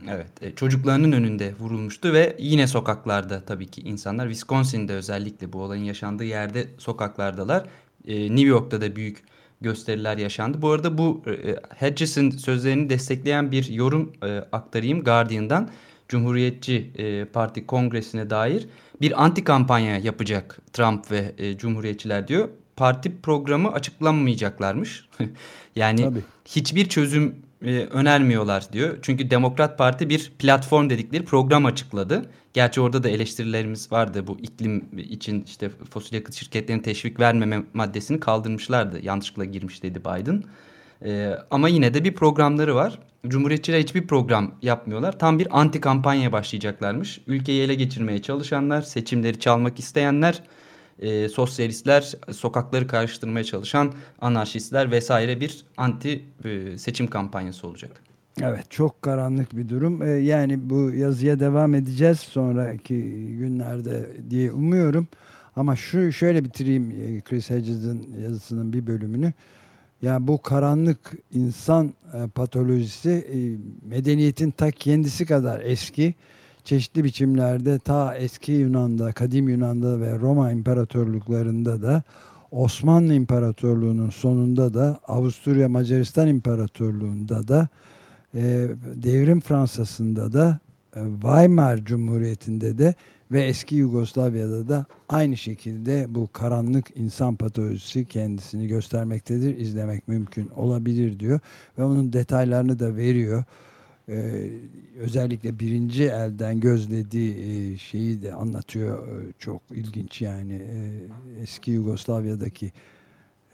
Evet, e, çocuklarının önünde vurulmuştu ve yine sokaklarda tabii ki insanlar Wisconsin'de özellikle bu olayın yaşandığı yerde sokaklardalar. E, New York'ta da büyük gösteriler yaşandı. Bu arada bu e, Hedges'in sözlerini destekleyen bir yorum e, aktarayım Guardian'dan. Cumhuriyetçi e, Parti Kongresi'ne dair bir anti kampanya yapacak Trump ve e, Cumhuriyetçiler diyor. Parti programı açıklamayacaklarmış. yani Tabii. hiçbir çözüm e, önermiyorlar diyor. Çünkü Demokrat Parti bir platform dedikleri program açıkladı. Gerçi orada da eleştirilerimiz vardı bu iklim için işte fosil yakıt şirketlerine teşvik vermeme maddesini kaldırmışlardı. Yanlışlıkla girmiş dedi Biden. E, ama yine de bir programları var. Cumhuriyetçiler hiçbir program yapmıyorlar. Tam bir anti kampanya başlayacaklarmış. Ülkeyi ele geçirmeye çalışanlar, seçimleri çalmak isteyenler, e, sosyalistler, sokakları karıştırmaya çalışan anarşistler vesaire bir anti e, seçim kampanyası olacak. Evet çok karanlık bir durum. Ee, yani bu yazıya devam edeceğiz sonraki günlerde diye umuyorum. Ama şu şöyle bitireyim e, Chris Hedges'in yazısının bir bölümünü. Yani bu karanlık insan e, patolojisi e, medeniyetin ta kendisi kadar eski. Çeşitli biçimlerde ta eski Yunan'da, kadim Yunan'da ve Roma imparatorluklarında da Osmanlı İmparatorluğu'nun sonunda da Avusturya Macaristan İmparatorluğu'nda da e, devrim Fransa'sında da Weimar Cumhuriyeti'nde de ve eski Yugoslavya'da da aynı şekilde bu karanlık insan patolojisi kendisini göstermektedir. izlemek mümkün olabilir diyor ve onun detaylarını da veriyor. Ee, özellikle birinci elden gözlediği e, şeyi de anlatıyor. Ee, çok ilginç yani ee, eski Yugoslavya'daki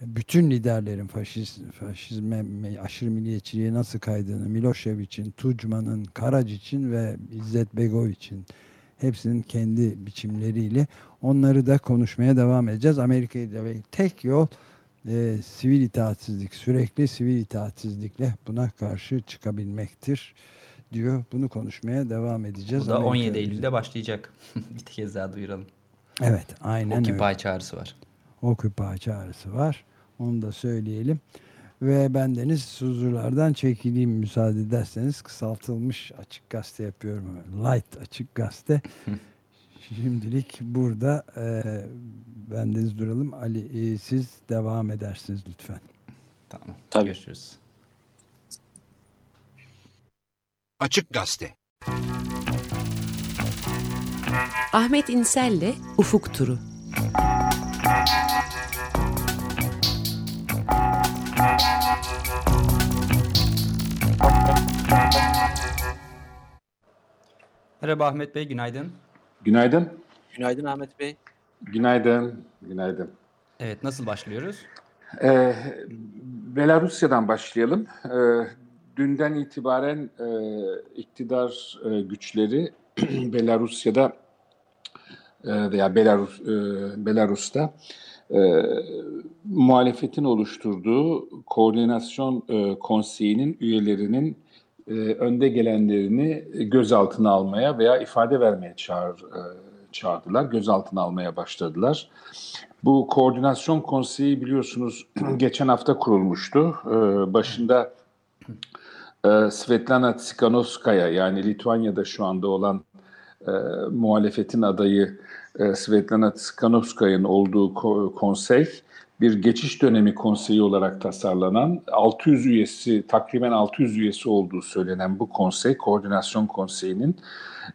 bütün liderlerin faşiz, faşizme, aşırı milliyetçiliğe nasıl kaydığını Milošević'in, Tuđman'ın, Karacic'in ve İzzet Begović'in Hepsinin kendi biçimleriyle onları da konuşmaya devam edeceğiz. Amerika'yı da tek yol e, sivil itaatsizlik, sürekli sivil itaatsizlikle buna karşı çıkabilmektir diyor. Bunu konuşmaya devam edeceğiz. Bu da Amerika 17 Eylül'de başlayacak. bir kez daha duyuralım. Evet, aynen Occupy öyle. çağrısı var. Occupy çağrısı var. Onu da söyleyelim. Ve bendeniz huzurlardan çekileyim müsaade ederseniz kısaltılmış açık gazete yapıyorum. Light açık gazete. Şimdilik burada e, bendeniz duralım. Ali e, siz devam edersiniz lütfen. Tamam. Tabii. Görüşürüz. Açık Gazete. Ahmet İnsel'le Ufuk Turu. Merhaba Ahmet Bey, günaydın. Günaydın. Günaydın Ahmet Bey. Günaydın. Günaydın. Evet, nasıl başlıyoruz? Ee, Belarusya'dan başlayalım. Ee, dünden itibaren e, iktidar e, güçleri Belarusya'da e, veya Belarus e, Belarus'ta e, muhalefetin oluşturduğu koordinasyon e, konseyinin üyelerinin e, önde gelenlerini gözaltına almaya veya ifade vermeye çağır, e, çağırdılar. Gözaltına almaya başladılar. Bu koordinasyon konseyi biliyorsunuz geçen hafta kurulmuştu. Ee, başında e, Svetlana Tsikhanouskaya yani Litvanya'da şu anda olan e, muhalefetin adayı e, Svetlana Tsikhanouskaya'nın olduğu ko- konsey bir geçiş dönemi konseyi olarak tasarlanan 600 üyesi takriben 600 üyesi olduğu söylenen bu konsey koordinasyon konseyinin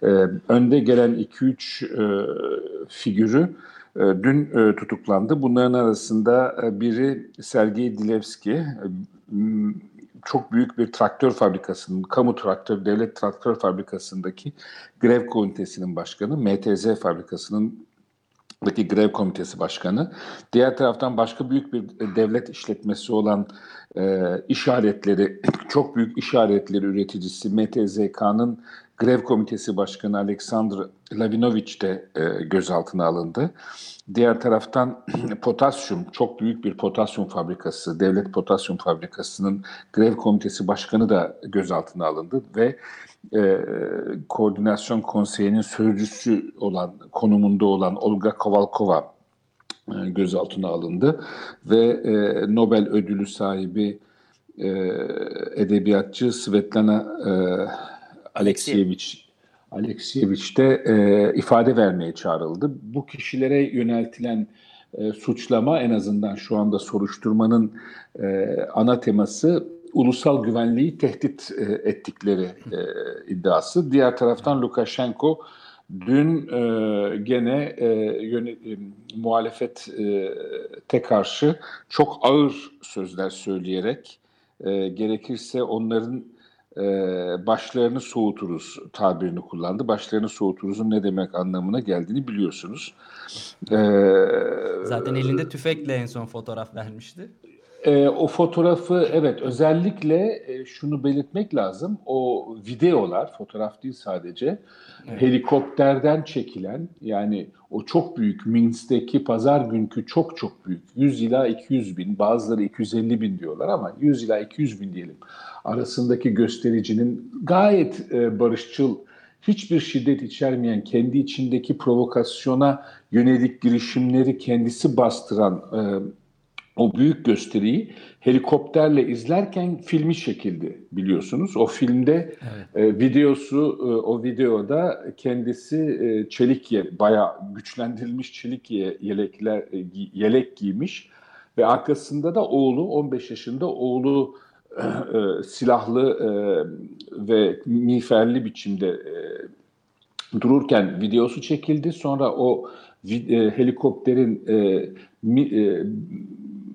e, önde gelen 2-3 e, figürü e, dün e, tutuklandı. Bunların arasında e, biri Sergey Dilevski, e, çok büyük bir traktör fabrikasının, kamu traktör, devlet traktör fabrikasındaki grev komitesinin başkanı, MTZ fabrikasının Daki grev komitesi başkanı. Diğer taraftan başka büyük bir devlet işletmesi olan e, işaretleri, çok büyük işaretleri üreticisi MTZK'nın grev komitesi başkanı Aleksandr Lavinovich de e, gözaltına alındı. Diğer taraftan potasyum, çok büyük bir potasyum fabrikası, devlet potasyum fabrikasının grev komitesi başkanı da gözaltına alındı ve e, koordinasyon konseyinin sözcüsü olan, konumunda olan Olga Kovalkova e, gözaltına alındı ve e, Nobel ödülü sahibi e, edebiyatçı Svetlana e, Alekseyevich Alekseyevich de e, ifade vermeye çağrıldı. Bu kişilere yöneltilen e, suçlama en azından şu anda soruşturmanın e, ana teması ulusal güvenliği tehdit e, ettikleri e, iddiası. Diğer taraftan Lukashenko dün e, gene e, yöne, e, muhalefete karşı çok ağır sözler söyleyerek e, gerekirse onların e, başlarını soğuturuz tabirini kullandı. Başlarını soğuturuzun ne demek anlamına geldiğini biliyorsunuz. E, Zaten elinde tüfekle en son fotoğraf vermişti. E, o fotoğrafı evet özellikle e, şunu belirtmek lazım. O videolar, fotoğraf değil sadece, Evet. helikopterden çekilen yani o çok büyük Minsk'teki pazar günkü çok çok büyük 100 ila 200 bin bazıları 250 bin diyorlar ama 100 ila 200 bin diyelim arasındaki göstericinin gayet e, barışçıl hiçbir şiddet içermeyen kendi içindeki provokasyona yönelik girişimleri kendisi bastıran e, o büyük gösteriyi helikopterle izlerken filmi çekildi biliyorsunuz. O filmde Evet. e, videosu e, o videoda kendisi e, çelik ye, bayağı güçlendirilmiş çelik ye, yelekler e, yelek giymiş ve arkasında da oğlu 15 yaşında oğlu e, e, silahlı e, ve miğferli biçimde e, dururken videosu çekildi. Sonra o e, helikopterin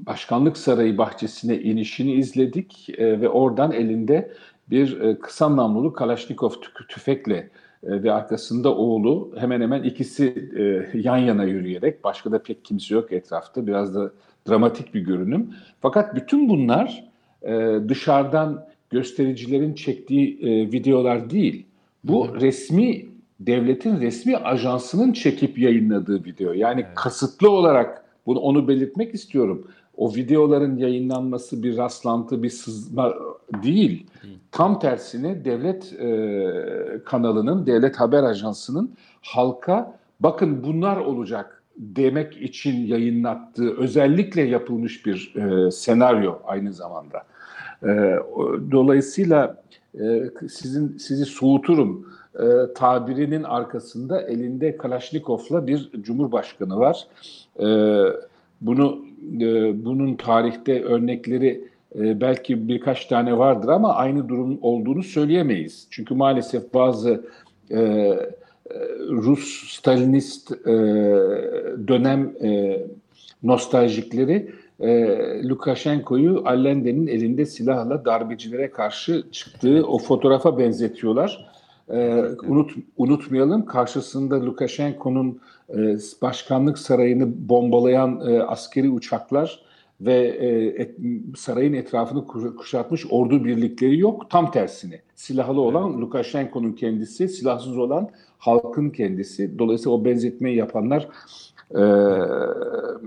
Başkanlık Sarayı bahçesine inişini izledik ve oradan elinde bir e, kısa namlulu Kalaşnikov tü- tüfekle ve arkasında oğlu hemen hemen ikisi yan yana yürüyerek başka da pek kimse yok etrafta biraz da dramatik bir görünüm. Fakat bütün bunlar e, dışarıdan göstericilerin çektiği e, videolar değil. Bu resmi devletin resmi ajansının çekip yayınladığı video. Yani evet. kasıtlı olarak bunu onu belirtmek istiyorum. O videoların yayınlanması bir rastlantı, bir sızma değil. Tam tersine devlet e, kanalının, devlet haber ajansının halka bakın bunlar olacak demek için yayınlattığı özellikle yapılmış bir e, senaryo aynı zamanda. E, dolayısıyla e, sizin sizi soğuturum e, tabirinin arkasında elinde Kalaşnikov'la bir cumhurbaşkanı var. E, bunu bunun tarihte örnekleri belki birkaç tane vardır ama aynı durum olduğunu söyleyemeyiz. Çünkü maalesef bazı Rus Stalinist dönem nostaljikleri e, Lukashenko'yu Allende'nin elinde silahla darbecilere karşı çıktığı o fotoğrafa benzetiyorlar. E, unut, unutmayalım karşısında Lukashenko'nun e, başkanlık sarayını bombalayan e, askeri uçaklar ve e, et, sarayın etrafını kuşatmış ordu birlikleri yok. Tam tersine silahlı olan evet. Lukashenko'nun kendisi, silahsız olan halkın kendisi. Dolayısıyla o benzetmeyi yapanlar e,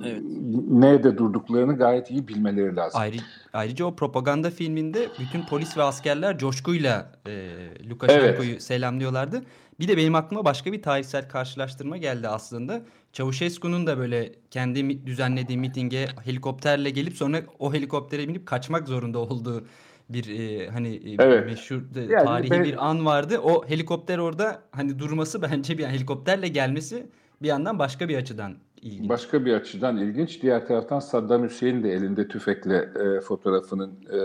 evet. nerede durduklarını gayet iyi bilmeleri lazım. Ayrı, ayrıca o propaganda filminde bütün polis ve askerler coşkuyla e, Lukashenko'yu evet. selamlıyorlardı. Bir de benim aklıma başka bir tarihsel karşılaştırma geldi aslında. Çavuşescu'nun da böyle kendi düzenlediği mitinge helikopterle gelip sonra o helikoptere binip kaçmak zorunda olduğu bir e, hani e, evet. meşhur de, yani tarihi ben... bir an vardı. O helikopter orada hani durması bence bir yani helikopterle gelmesi bir yandan başka bir açıdan ilginç. Başka bir açıdan ilginç. Diğer taraftan Saddam Hüseyin de elinde tüfekle e, fotoğrafının e,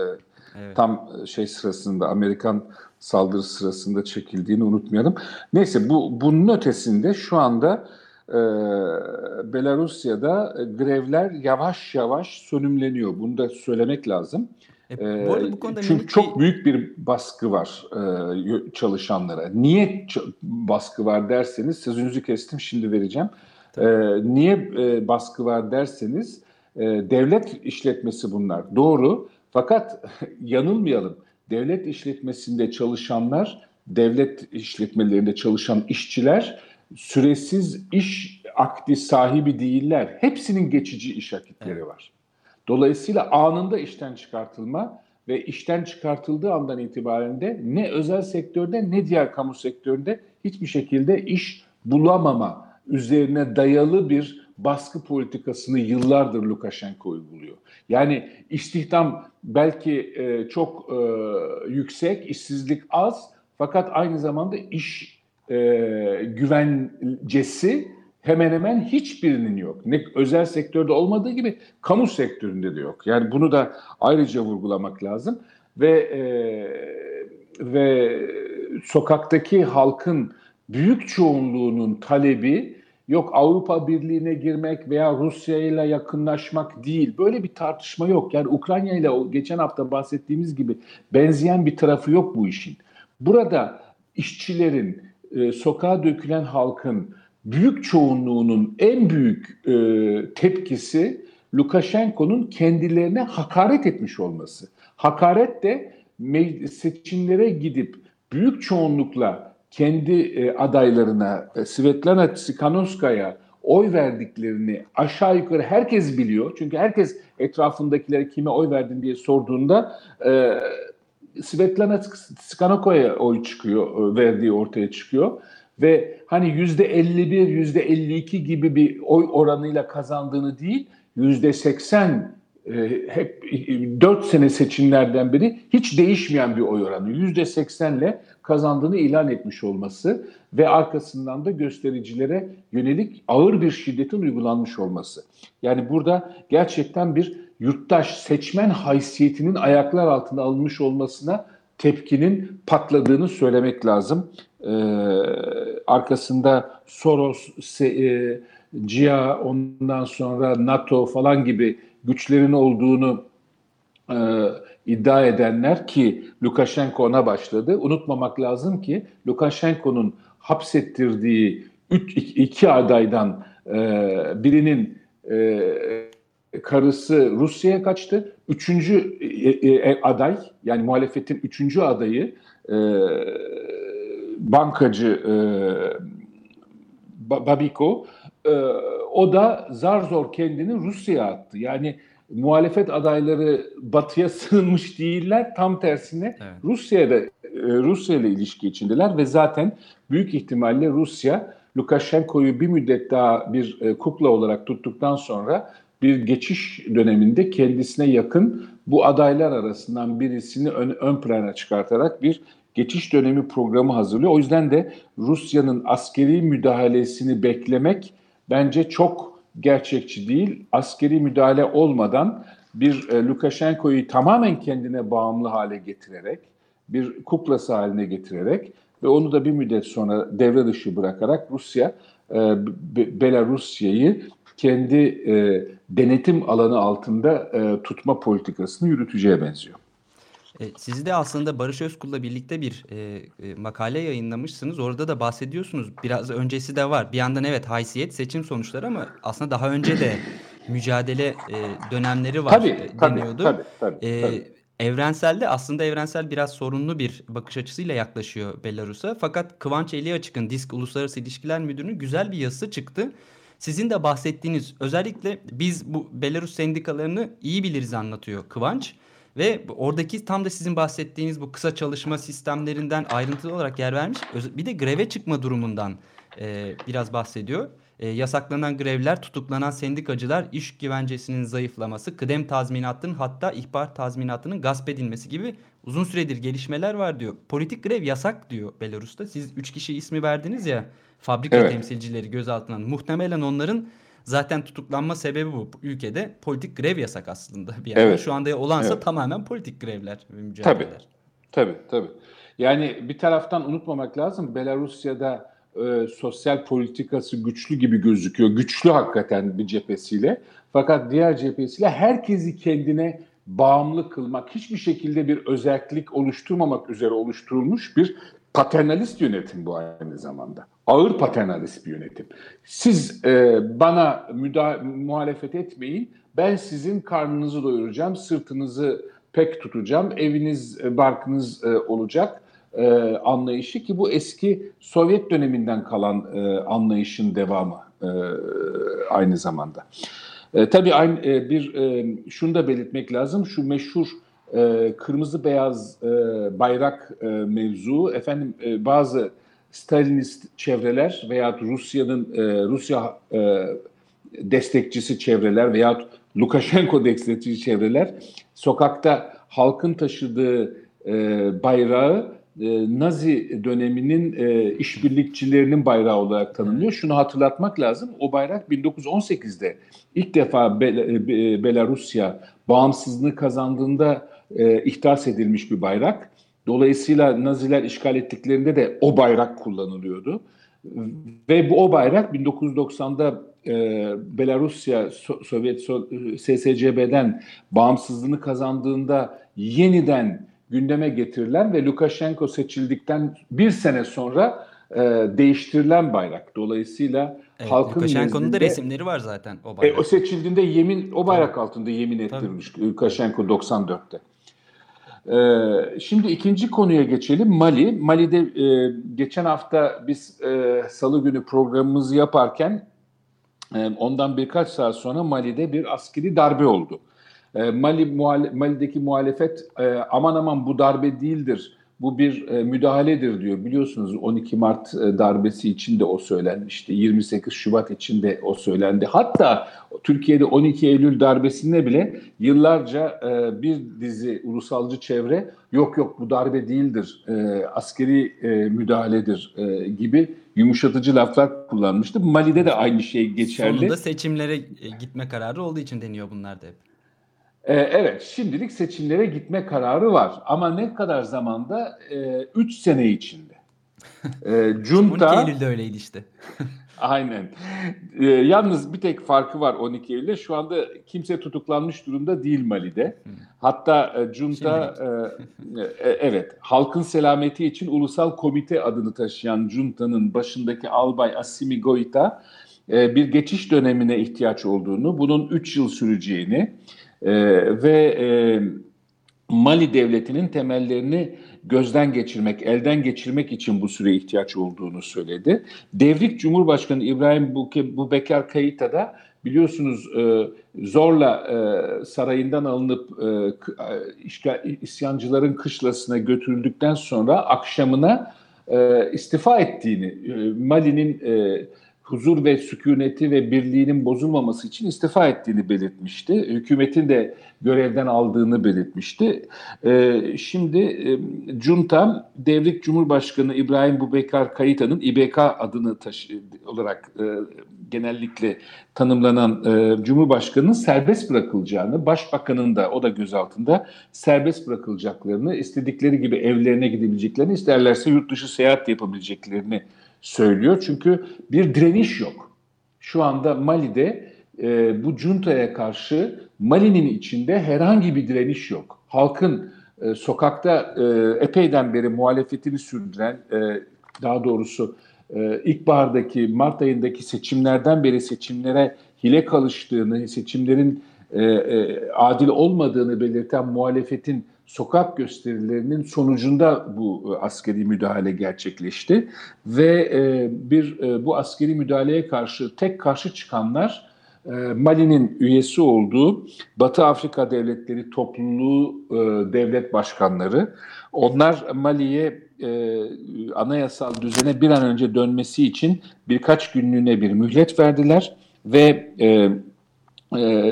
evet. tam şey sırasında Amerikan saldırısı sırasında çekildiğini unutmayalım. Neyse bu bunun ötesinde şu anda e, Belarusya'da grevler yavaş yavaş sönümleniyor. Bunu da söylemek lazım. E, bu arada bu konuda Çünkü çok büyük bir baskı var e, çalışanlara. Niye baskı var derseniz, sözünüzü kestim şimdi vereceğim. E, niye e, baskı var derseniz, e, devlet işletmesi bunlar. Doğru. Fakat yanılmayalım. Devlet işletmesinde çalışanlar, devlet işletmelerinde çalışan işçiler süresiz iş akdi sahibi değiller. Hepsinin geçici iş akitleri var. Dolayısıyla anında işten çıkartılma ve işten çıkartıldığı andan itibaren de ne özel sektörde ne diğer kamu sektöründe hiçbir şekilde iş bulamama üzerine dayalı bir baskı politikasını yıllardır Lukashenko uyguluyor. Yani istihdam belki e, çok e, yüksek, işsizlik az fakat aynı zamanda iş e, güvencesi hemen hemen hiçbirinin yok. Ne özel sektörde olmadığı gibi kamu sektöründe de yok. Yani bunu da ayrıca vurgulamak lazım ve e, ve sokaktaki halkın büyük çoğunluğunun talebi yok Avrupa Birliği'ne girmek veya Rusya ile yakınlaşmak değil. Böyle bir tartışma yok. Yani Ukrayna ile geçen hafta bahsettiğimiz gibi benzeyen bir tarafı yok bu işin. Burada işçilerin, e, sokağa dökülen halkın büyük çoğunluğunun en büyük e, tepkisi Lukashenko'nun kendilerine hakaret etmiş olması. Hakaret de seçimlere gidip büyük çoğunlukla kendi e, adaylarına e, Svetlana Tsikhanouska'ya oy verdiklerini aşağı yukarı herkes biliyor. Çünkü herkes etrafındakilere kime oy verdin diye sorduğunda e, Svetlana Tsikhanouska'ya oy çıkıyor, e, verdiği ortaya çıkıyor ve hani yüzde 51, yüzde 52 gibi bir oy oranıyla kazandığını değil, yüzde 80 e, hep 4 sene seçimlerden beri hiç değişmeyen bir oy oranı. Yüzde 80'le kazandığını ilan etmiş olması ve arkasından da göstericilere yönelik ağır bir şiddetin uygulanmış olması. Yani burada gerçekten bir yurttaş seçmen haysiyetinin ayaklar altına alınmış olmasına tepkinin patladığını söylemek lazım. Ee, arkasında Soros, se, e, CIA, ondan sonra NATO falan gibi güçlerin olduğunu e, iddia edenler ki Lukashenko ona başladı. Unutmamak lazım ki Lukashenko'nun hapsettirdiği üç, iki adaydan e, birinin e, karısı Rusya'ya kaçtı. Üçüncü e, e, e, aday yani muhalefetin üçüncü adayı e, bankacı e, Babiko e, o da zar zor kendini Rusya'ya attı. Yani muhalefet adayları batıya sığınmış değiller. Tam tersine evet. Rusya'da e, Rusya ile ilişki içindeler ve zaten büyük ihtimalle Rusya Lukashenko'yu bir müddet daha bir e, kukla olarak tuttuktan sonra bir geçiş döneminde kendisine yakın bu adaylar arasından birisini ön, ön plana çıkartarak bir geçiş dönemi programı hazırlıyor. O yüzden de Rusya'nın askeri müdahalesini beklemek bence çok gerçekçi değil. Askeri müdahale olmadan bir e, Lukashenko'yu tamamen kendine bağımlı hale getirerek, bir kuklası haline getirerek ve onu da bir müddet sonra devre dışı bırakarak Rusya, e, Belarusya'yı kendi e, denetim alanı altında e, tutma politikasını yürüteceğe benziyor. E, siz de aslında Barış Özkul'la birlikte bir e, e, makale yayınlamışsınız. Orada da bahsediyorsunuz. Biraz öncesi de var. Bir yandan evet haysiyet seçim sonuçları ama aslında daha önce de mücadele e, dönemleri var tabii, e, tabii, deniyordu. Tabii, tabii, e, tabii. Evrenselde aslında evrensel biraz sorunlu bir bakış açısıyla yaklaşıyor Belarus'a. Fakat Kıvanç Eliaçık'ın Disk Uluslararası İlişkiler Müdürü'nün güzel bir yazısı çıktı. Sizin de bahsettiğiniz özellikle biz bu Belarus sendikalarını iyi biliriz anlatıyor Kıvanç. Ve oradaki tam da sizin bahsettiğiniz bu kısa çalışma sistemlerinden ayrıntılı olarak yer vermiş. Bir de greve çıkma durumundan e, biraz bahsediyor. E, yasaklanan grevler, tutuklanan sendikacılar, iş güvencesinin zayıflaması, kıdem tazminatının hatta ihbar tazminatının gasp edilmesi gibi uzun süredir gelişmeler var diyor. Politik grev yasak diyor Belarus'ta. Siz üç kişi ismi verdiniz ya fabrika evet. temsilcileri gözaltına. Muhtemelen onların zaten tutuklanma sebebi bu. Ülkede politik grev yasak aslında bir. Evet. Şu anda olansa evet. tamamen politik grevler ve mücadeleler. Tabii. Tabii tabii. Yani bir taraftan unutmamak lazım Belarusya'da e, sosyal politikası güçlü gibi gözüküyor. Güçlü hakikaten bir cephesiyle. Fakat diğer cephesiyle herkesi kendine bağımlı kılmak, hiçbir şekilde bir özellik oluşturmamak üzere oluşturulmuş bir paternalist yönetim bu aynı zamanda. Ağır paternalist bir yönetim. Siz e, bana müda- muhalefet etmeyin, ben sizin karnınızı doyuracağım, sırtınızı pek tutacağım, eviniz, e, barkınız e, olacak e, anlayışı ki bu eski Sovyet döneminden kalan e, anlayışın devamı e, aynı zamanda. E, tabii aynı e, bir e, şunu da belirtmek lazım. Şu meşhur e, kırmızı beyaz e, bayrak e, mevzu efendim e, bazı Stalinist çevreler veya Rusya'nın e, Rusya e, destekçisi çevreler veya Lukashenko destekçisi çevreler sokakta halkın taşıdığı e, bayrağı e, Nazi döneminin e, işbirlikçilerinin bayrağı olarak tanınıyor. Şunu hatırlatmak lazım. O bayrak 1918'de ilk defa Bel e, Belarusya bağımsızlığını kazandığında e, ihdas edilmiş bir bayrak. Dolayısıyla Naziler işgal ettiklerinde de o bayrak kullanılıyordu. Ve bu o bayrak 1990'da e, Belarusya so Sovyet so SSCB'den bağımsızlığını kazandığında yeniden gündeme getirilen ve Lukashenko seçildikten bir sene sonra e, değiştirilen bayrak. Dolayısıyla evet, halkın Lukashenko'nun da resimleri var zaten o bayrak. E, o seçildiğinde yemin o bayrak Tabii. altında yemin ettirmiş Tabii. Lukashenko 94'te. Ee, şimdi ikinci konuya geçelim. Mali. Mali'de e, geçen hafta biz e, salı günü programımızı yaparken e, ondan birkaç saat sonra Mali'de bir askeri darbe oldu. E, Mali muhale, Mali'deki muhalefet e, aman aman bu darbe değildir bu bir e, müdahaledir diyor. Biliyorsunuz 12 Mart e, darbesi için de o söylenmişti. 28 Şubat için de o söylendi. Hatta Türkiye'de 12 Eylül darbesinde bile yıllarca e, bir dizi ulusalcı çevre yok yok bu darbe değildir, e, askeri e, müdahaledir e, gibi yumuşatıcı laflar kullanmıştı. Mali'de de aynı şey geçerli. Sonunda seçimlere e, gitme kararı olduğu için deniyor bunlar da hep. Ee, evet, şimdilik seçimlere gitme kararı var. Ama ne kadar zamanda? 3 e, sene içinde. E, Junta... 12 Eylül'de öyleydi işte. Aynen. E, yalnız bir tek farkı var 12 Eylül'de. Şu anda kimse tutuklanmış durumda değil Mali'de. Hmm. Hatta e, Junta, e, e, evet, halkın selameti için ulusal komite adını taşıyan Junta'nın başındaki albay Assimi Goita e, bir geçiş dönemine ihtiyaç olduğunu, bunun 3 yıl süreceğini, e, ve e, Mali devletinin temellerini gözden geçirmek, elden geçirmek için bu süre ihtiyaç olduğunu söyledi. Devrik Cumhurbaşkanı İbrahim Bubekar Kayita da biliyorsunuz e, zorla e, sarayından alınıp e, isyancıların kışlasına götürüldükten sonra akşamına istifa ettiğini, Mali'nin huzur ve sükuneti ve birliğinin bozulmaması için istifa ettiğini belirtmişti. Hükümetin de görevden aldığını belirtmişti. Ee, şimdi e, Junta Devrik Cumhurbaşkanı İbrahim Bubekar Kayita'nın İBK adını taşı olarak e, genellikle tanımlanan e, Cumhurbaşkanı'nın serbest bırakılacağını, Başbakanın da o da gözaltında serbest bırakılacaklarını, istedikleri gibi evlerine gidebileceklerini, isterlerse yurt dışı seyahat yapabileceklerini söylüyor. Çünkü bir direniş yok. Şu anda Mali'de e, bu cuntaya karşı Mali'nin içinde herhangi bir direniş yok. Halkın e, sokakta e, epeyden beri muhalefetini sürdüren, e, daha doğrusu e, ilkbahardaki, Mart ayındaki seçimlerden beri seçimlere hile kalıştığını, seçimlerin e, e, adil olmadığını belirten muhalefetin sokak gösterilerinin sonucunda bu e, askeri müdahale gerçekleşti ve e, bir e, bu askeri müdahaleye karşı tek karşı çıkanlar Mali'nin üyesi olduğu Batı Afrika Devletleri Topluluğu devlet başkanları. Onlar Mali'ye anayasal düzene bir an önce dönmesi için birkaç günlüğüne bir mühlet verdiler ve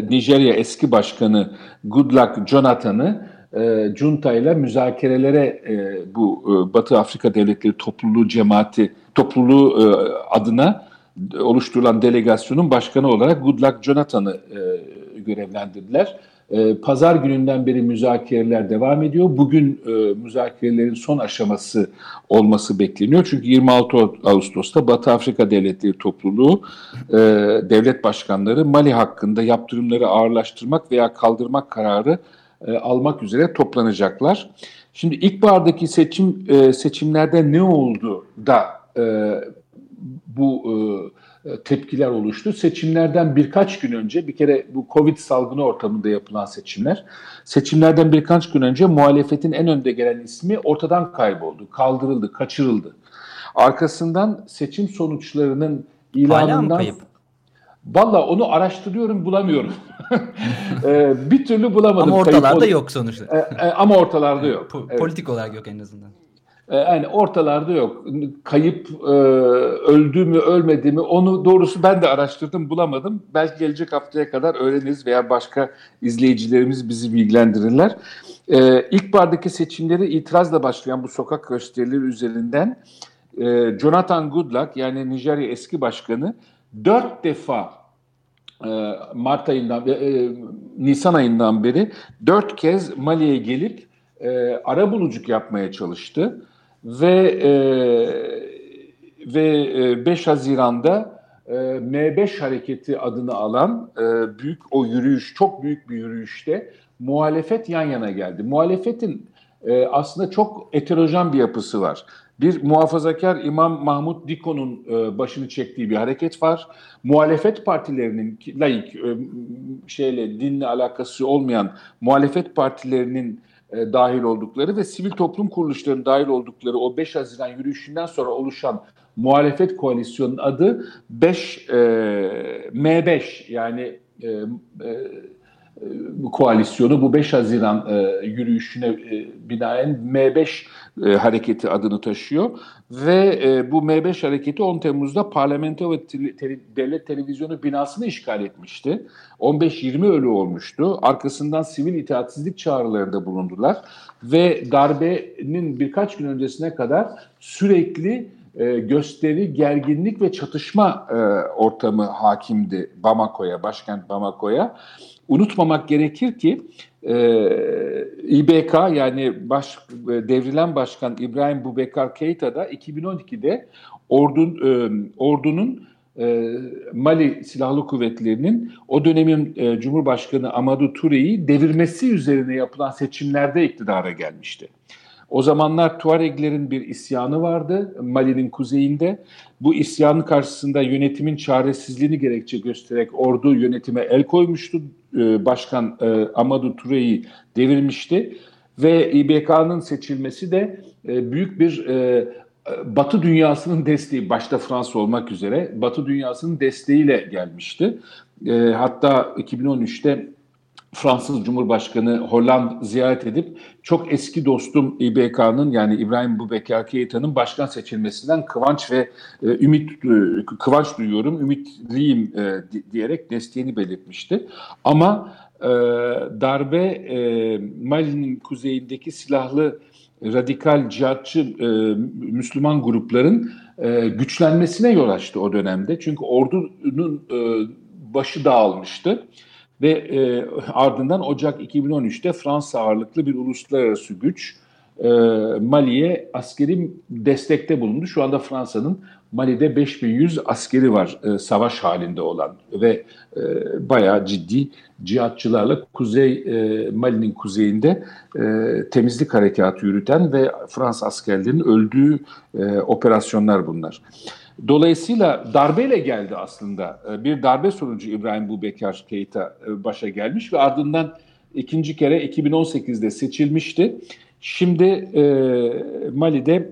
Nijerya eski başkanı Goodluck Jonathan'ı e, junta ile müzakerelere e, bu e, Batı Afrika Devletleri Topluluğu Cemaati topluluğu e, adına oluşturulan delegasyonun başkanı olarak Goodluck Jonathan'ı e, görevlendirdiler. E, Pazar gününden beri müzakereler devam ediyor. Bugün e, müzakerelerin son aşaması olması bekleniyor. Çünkü 26 Ağustos'ta Batı Afrika Devletleri Topluluğu e, devlet başkanları Mali hakkında yaptırımları ağırlaştırmak veya kaldırmak kararı e, almak üzere toplanacaklar. Şimdi ilkbahardaki seçim e, seçimlerde ne oldu da e, bu e, tepkiler oluştu? Seçimlerden birkaç gün önce bir kere bu Covid salgını ortamında yapılan seçimler. Seçimlerden birkaç gün önce muhalefetin en önde gelen ismi ortadan kayboldu, kaldırıldı, kaçırıldı. Arkasından seçim sonuçlarının ilanından... Valla onu araştırıyorum bulamıyorum. ee, bir türlü bulamadım. Ama ortalarda yok sonuçta. Ee, ama ortalarda yok. Po- evet. Politik olarak yok en azından. Ee, yani ortalarda yok. Kayıp e, öldü mü ölmedi mi onu doğrusu ben de araştırdım bulamadım. Belki gelecek haftaya kadar öğreniriz veya başka izleyicilerimiz bizi bilgilendirirler. Ee, ilkbahardaki seçimleri itirazla başlayan bu sokak gösterileri üzerinden e, Jonathan Goodluck yani Nijerya eski başkanı dört defa e, Mart ayından, e, e, Nisan ayından beri dört kez Mali'ye gelip e, ara bulucuk yapmaya çalıştı ve ve 5 Haziran'da e, M5 hareketi adını alan büyük o yürüyüş, çok büyük bir yürüyüşte muhalefet yan yana geldi. Muhalefetin e, aslında çok heterojen bir yapısı var. Bir muhafazakar İmam Mahmut Diko'nun e, başını çektiği bir hareket var. Muhalefet partilerinin laik e, şeyle dinle alakası olmayan muhalefet partilerinin e, dahil oldukları ve sivil toplum kuruluşlarının dahil oldukları o 5 Haziran yürüyüşünden sonra oluşan muhalefet koalisyonunun adı 5 e, M5 yani e, e, koalisyonu bu 5 Haziran e, yürüyüşüne e, binaen M5 e, hareketi adını taşıyor ve e, bu M5 hareketi 10 Temmuz'da parlamento ve te, te, devlet televizyonu binasını işgal etmişti. 15-20 ölü olmuştu. Arkasından sivil itaatsizlik çağrılarında bulundular ve darbenin birkaç gün öncesine kadar sürekli e, gösteri, gerginlik ve çatışma e, ortamı hakimdi Bamako'ya, başkent Bamako'ya. Unutmamak gerekir ki e, İBK yani baş, devrilen başkan İbrahim Bubekar Keita da 2012'de ordun, e, ordunun e, Mali Silahlı Kuvvetleri'nin o dönemin e, Cumhurbaşkanı Amadou Toure'yi devirmesi üzerine yapılan seçimlerde iktidara gelmişti. O zamanlar Tuareglerin bir isyanı vardı Mali'nin kuzeyinde. Bu isyanın karşısında yönetimin çaresizliğini gerekçe göstererek ordu yönetime el koymuştu. Ee, Başkan e, Amadou Toure'yi devirmişti. ve İBK'nın seçilmesi de e, büyük bir e, Batı dünyasının desteği, başta Fransa olmak üzere Batı dünyasının desteğiyle gelmişti. Hatta 2013'te Fransız Cumhurbaşkanı Hollande ziyaret edip çok eski dostum İBK'nın yani İbrahim Bubekar Keita'nın başkan seçilmesinden kıvanç ve e, ümit e, kıvanç duyuyorum, ümitliyim e, diyerek desteğini belirtmişti. Ama e, darbe e, Mali'nin kuzeyindeki silahlı radikal cihatçı e, Müslüman grupların e, güçlenmesine yol açtı o dönemde. Çünkü ordunun e, başı dağılmıştı ve e, ardından Ocak 2013'te Fransa ağırlıklı bir uluslararası güç e, Mali'ye askeri destekte bulundu. Şu anda Fransa'nın Mali'de 5100 askeri var e, savaş halinde olan ve e, bayağı ciddi cihatçılarla Kuzey e, Mali'nin kuzeyinde e, temizlik harekatı yürüten ve Fransız askerlerinin öldüğü e, operasyonlar bunlar. Dolayısıyla darbeyle geldi aslında. E, bir darbe sonucu İbrahim Bubekar Keita e, başa gelmiş ve ardından ikinci kere 2018'de seçilmişti. Şimdi e, Mali'de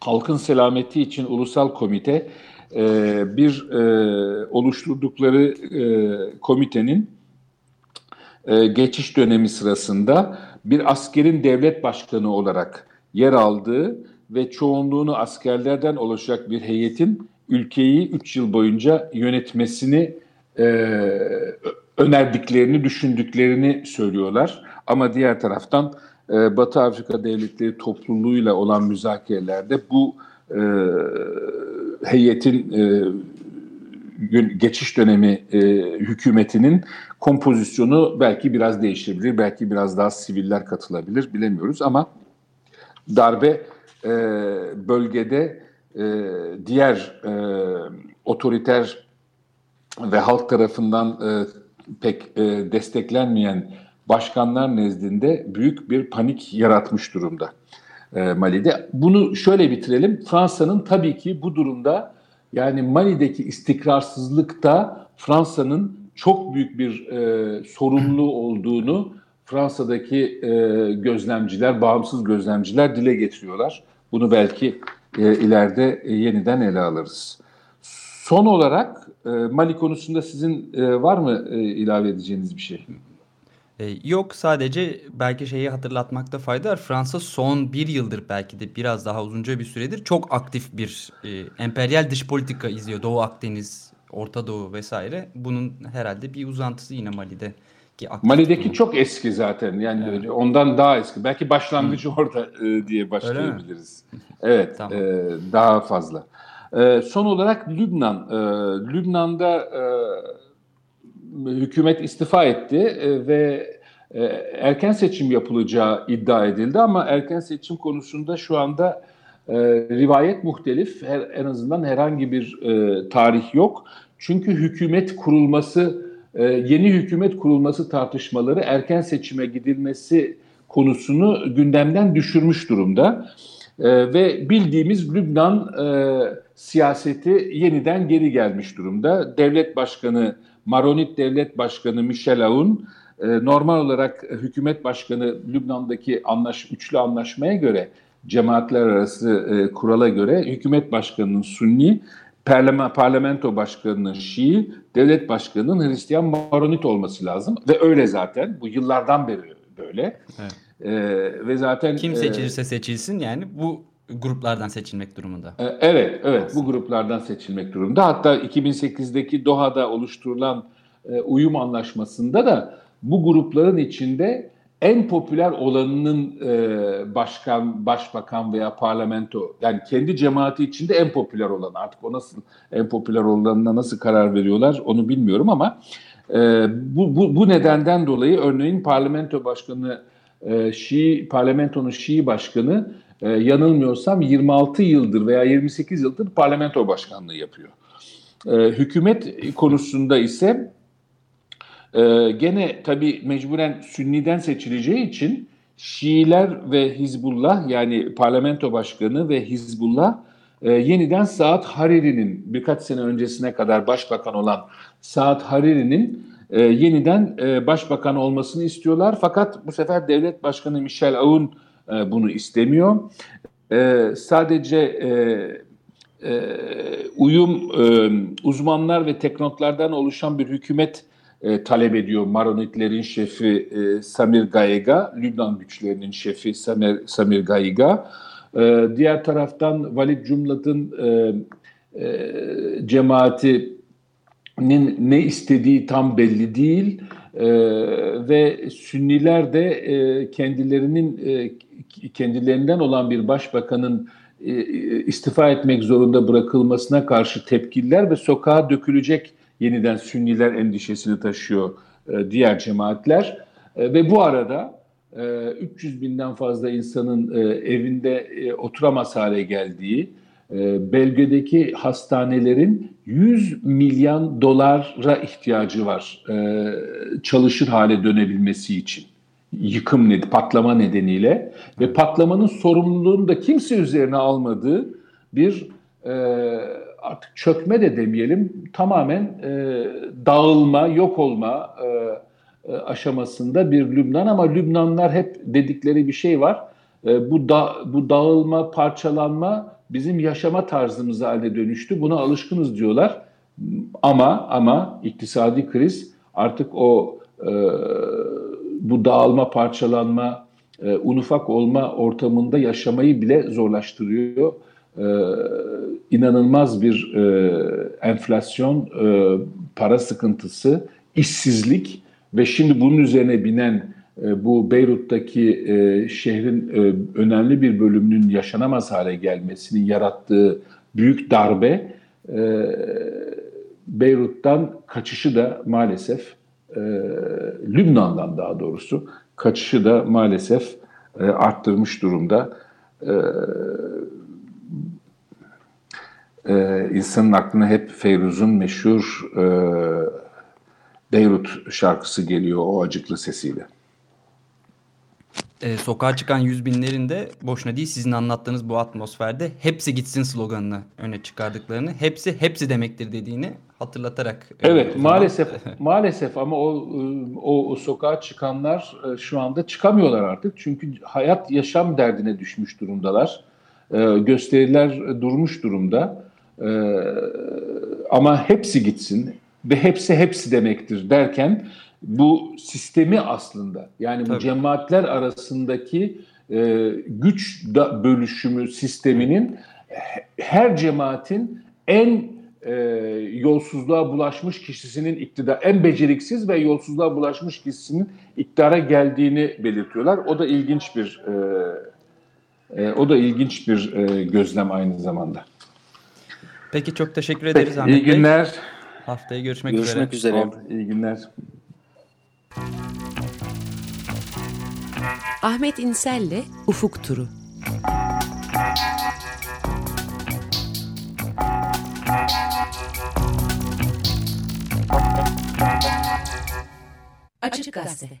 halkın selameti için ulusal komite e, bir e, oluşturdukları e, komitenin e, geçiş dönemi sırasında bir askerin devlet başkanı olarak yer aldığı ve çoğunluğunu askerlerden oluşacak bir heyetin ülkeyi 3 yıl boyunca yönetmesini e, önerdiklerini, düşündüklerini söylüyorlar. Ama diğer taraftan e, Batı Afrika Devletleri topluluğuyla olan müzakerelerde bu e, heyetin e, geçiş dönemi e, hükümetinin kompozisyonu belki biraz değişebilir, belki biraz daha siviller katılabilir bilemiyoruz ama darbe e, bölgede e, diğer e, otoriter ve halk tarafından e, pek e, desteklenmeyen başkanlar nezdinde büyük bir panik yaratmış durumda e, Mali'de. Bunu şöyle bitirelim. Fransa'nın tabii ki bu durumda yani Mali'deki istikrarsızlıkta Fransa'nın çok büyük bir e, sorumlu olduğunu Fransa'daki e, gözlemciler, bağımsız gözlemciler dile getiriyorlar. Bunu belki e, ileride e, yeniden ele alırız. Son olarak e, Mali konusunda sizin e, var mı e, ilave edeceğiniz bir şey? E, yok sadece belki şeyi hatırlatmakta fayda var. Fransa son bir yıldır belki de biraz daha uzunca bir süredir çok aktif bir e, emperyal dış politika izliyor. Doğu Akdeniz, Orta Doğu vesaire. Bunun herhalde bir uzantısı yine Mali'de. Mali'deki durum. çok eski zaten yani evet. ondan daha eski. Belki başlangıcı Hı. orada e, diye başlayabiliriz. Evet tamam. e, daha fazla. E, son olarak Lübnan. E, Lübnan'da e, hükümet istifa etti e, ve e, erken seçim yapılacağı iddia edildi ama erken seçim konusunda şu anda e, rivayet muhtelif. Her, en azından herhangi bir e, tarih yok. Çünkü hükümet kurulması, e, yeni hükümet kurulması tartışmaları erken seçime gidilmesi konusunu gündemden düşürmüş durumda. E, ve bildiğimiz Lübnan e, siyaseti yeniden geri gelmiş durumda. Devlet Başkanı Maronit Devlet Başkanı Michel Aoun e, normal olarak hükümet başkanı Lübnan'daki anlaş, üçlü anlaşmaya göre cemaatler arası e, kurala göre hükümet başkanının Sunni, parlamento başkanının Şii, devlet başkanının Hristiyan Maronit olması lazım ve öyle zaten bu yıllardan beri böyle. Evet. Ee, ve zaten kim e, seçilirse e, seçilsin yani bu gruplardan seçilmek durumunda. E, evet, evet bu gruplardan seçilmek durumunda. Hatta 2008'deki Doha'da oluşturulan e, uyum anlaşmasında da bu grupların içinde en popüler olanının e, başkan, başbakan veya parlamento yani kendi cemaati içinde en popüler olan artık o nasıl en popüler olanına nasıl karar veriyorlar onu bilmiyorum ama e, bu, bu, bu nedenden dolayı örneğin parlamento başkanı e, Şii parlamentonun Şii başkanı e, yanılmıyorsam 26 yıldır veya 28 yıldır parlamento başkanlığı yapıyor. E, hükümet konusunda ise e, gene tabii mecburen Sünni'den seçileceği için Şiiler ve Hizbullah yani parlamento başkanı ve Hizbullah e, yeniden Saad Hariri'nin birkaç sene öncesine kadar başbakan olan Saad Hariri'nin e, yeniden e, başbakan olmasını istiyorlar. Fakat bu sefer devlet başkanı Michel Aoun e, bunu istemiyor. E, sadece e, e, uyum e, uzmanlar ve teknoklardan oluşan bir hükümet e, talep ediyor Maronitlerin şefi e, Samir Gayega, Lübnan güçlerinin şefi Samir, Samir Gayega. E, diğer taraftan Valid Cumlat'ın e, e, cemaatinin ne istediği tam belli değil. E, ve Sünniler de e, kendilerinin e, kendilerinden olan bir başbakanın e, istifa etmek zorunda bırakılmasına karşı tepkiler ve sokağa dökülecek yeniden Sünniler endişesini taşıyor e, diğer cemaatler. E, ve bu arada 300 binden fazla insanın evinde oturamaz hale geldiği, belgedeki hastanelerin 100 milyon dolara ihtiyacı var çalışır hale dönebilmesi için. Yıkım ned patlama nedeniyle. Ve patlamanın sorumluluğunu da kimse üzerine almadığı bir e, artık çökme de demeyelim tamamen e, dağılma, yok olma e, e, aşamasında bir Lübnan ama Lübnanlar hep dedikleri bir şey var. E, bu da bu dağılma, parçalanma bizim yaşama tarzımız haline dönüştü. Buna alışkınız diyorlar. Ama ama iktisadi kriz artık o e, bu dağılma, parçalanma, e, unufak olma ortamında yaşamayı bile zorlaştırıyor. E, inanılmaz bir e, enflasyon, e, para sıkıntısı, işsizlik ve şimdi bunun üzerine binen e, bu Beyrut'taki e, şehrin e, önemli bir bölümünün yaşanamaz hale gelmesinin yarattığı büyük darbe e, Beyrut'tan kaçışı da maalesef e, Lübnan'dan daha doğrusu kaçışı da maalesef e, arttırmış durumda. E, e, insanın aklına hep Feyruz'un meşhur e, Beyrut şarkısı geliyor o acıklı sesiyle e, sokağa çıkan yüz binlerin de boşuna değil sizin anlattığınız bu atmosferde hepsi gitsin sloganını öne çıkardıklarını, hepsi hepsi demektir dediğini hatırlatarak. Evet maalesef maalesef ama o, o o sokağa çıkanlar e, şu anda çıkamıyorlar artık çünkü hayat yaşam derdine düşmüş durumdalar. E, gösteriler durmuş durumda. Ama hepsi gitsin ve hepsi hepsi demektir derken bu sistemi aslında yani Tabii. bu cemaatler arasındaki e, güç da bölüşümü sisteminin her cemaatin en e, yolsuzluğa bulaşmış kişisinin iktidar, en beceriksiz ve yolsuzluğa bulaşmış kişisinin iktidara geldiğini belirtiyorlar. O da ilginç bir e, e, o da ilginç bir e, gözlem aynı zamanda. Peki çok teşekkür ederiz Peki, Ahmet İyi günler. Bey. Haftaya görüşmek, görüşmek üzere. üzere. İyi günler. Ahmet İnsel'le Ufuk Turu. Açık Gazete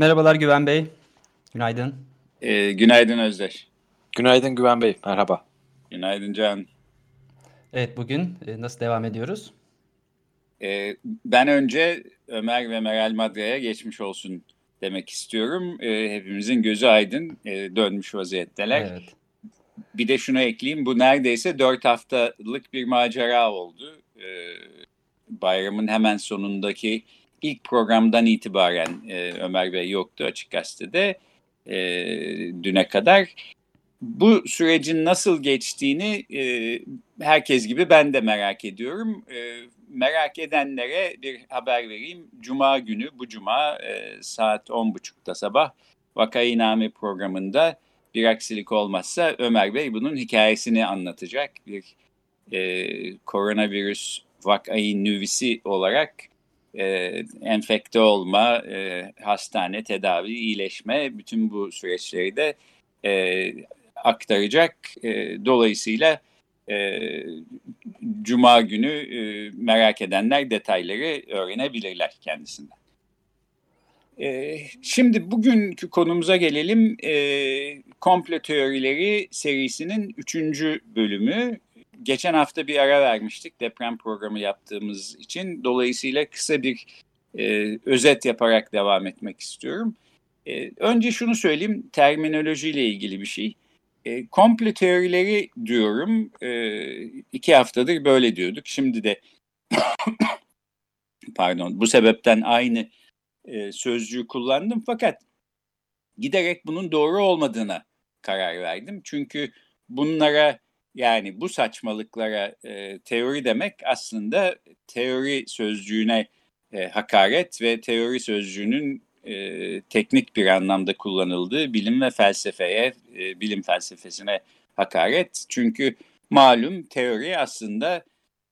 Merhabalar Güven Bey. Günaydın. Ee, günaydın Özdeş. Günaydın Güven Bey. Merhaba. Günaydın Can. Evet bugün e, nasıl devam ediyoruz? Ee, ben önce Ömer ve Meral Madra'ya geçmiş olsun demek istiyorum. Ee, hepimizin gözü aydın e, dönmüş vaziyetteler. Evet. Bir de şunu ekleyeyim. Bu neredeyse dört haftalık bir macera oldu. Ee, bayramın hemen sonundaki ilk programdan itibaren e, Ömer Bey yoktu Açık Gazete'de e, düne kadar. Bu sürecin nasıl geçtiğini e, herkes gibi ben de merak ediyorum. E, merak edenlere bir haber vereyim. Cuma günü bu cuma e, saat 10.30'da sabah Vakainame programında bir aksilik olmazsa Ömer Bey bunun hikayesini anlatacak. Bir e, koronavirüs vakayı nüvisi olarak e, enfekte olma, e, hastane, tedavi, iyileşme bütün bu süreçleri de e, aktaracak. E, dolayısıyla e, Cuma günü e, merak edenler detayları öğrenebilirler kendisinden. E, şimdi bugünkü konumuza gelelim. E, komplo teorileri serisinin üçüncü bölümü. Geçen hafta bir ara vermiştik deprem programı yaptığımız için. Dolayısıyla kısa bir e, özet yaparak devam etmek istiyorum. E, önce şunu söyleyeyim, terminolojiyle ilgili bir şey. E, komplo teorileri diyorum, e, iki haftadır böyle diyorduk. Şimdi de pardon bu sebepten aynı e, sözcüğü kullandım fakat giderek bunun doğru olmadığına karar verdim. Çünkü bunlara yani bu saçmalıklara e, teori demek aslında teori sözcüğüne e, hakaret ve teori sözcüğünün e, teknik bir anlamda kullanıldığı bilim ve felsefeye, e, bilim felsefesine hakaret. Çünkü malum teori aslında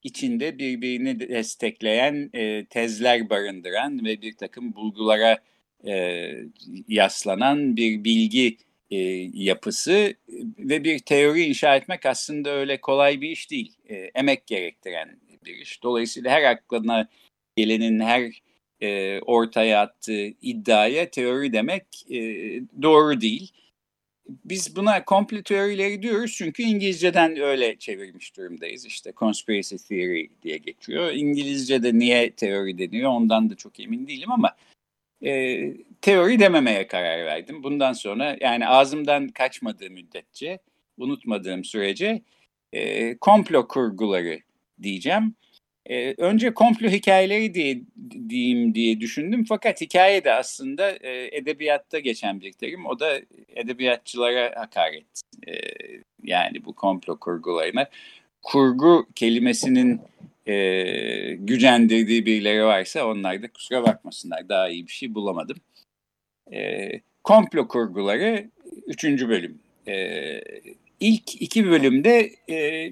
içinde birbirini destekleyen e, tezler barındıran ve bir takım bulgulara e, yaslanan bir bilgi e, yapısı ve bir teori inşa etmek aslında öyle kolay bir iş değil. E, emek gerektiren bir iş. Dolayısıyla her aklına gelenin her e, ortaya attığı iddiaya teori demek e, doğru değil. Biz buna komplo teorileri diyoruz çünkü İngilizceden öyle çevirmiş durumdayız. İşte conspiracy theory diye geçiyor. İngilizce'de niye teori deniyor ondan da çok emin değilim ama e, teori dememeye karar verdim. Bundan sonra yani ağzımdan kaçmadığı müddetçe, unutmadığım sürece e, komplo kurguları diyeceğim. E, önce komplo hikayeleri diye diyeyim diye düşündüm fakat hikaye de aslında e, edebiyatta geçen bir terim. O da edebiyatçılara hakaret. E, yani bu komplo kurgularına. Kurgu kelimesinin e, gücendirdiği birileri varsa onlar da kusura bakmasınlar. Daha iyi bir şey bulamadım. E, komplo kurguları 3. bölüm. E, ilk iki bölümde e,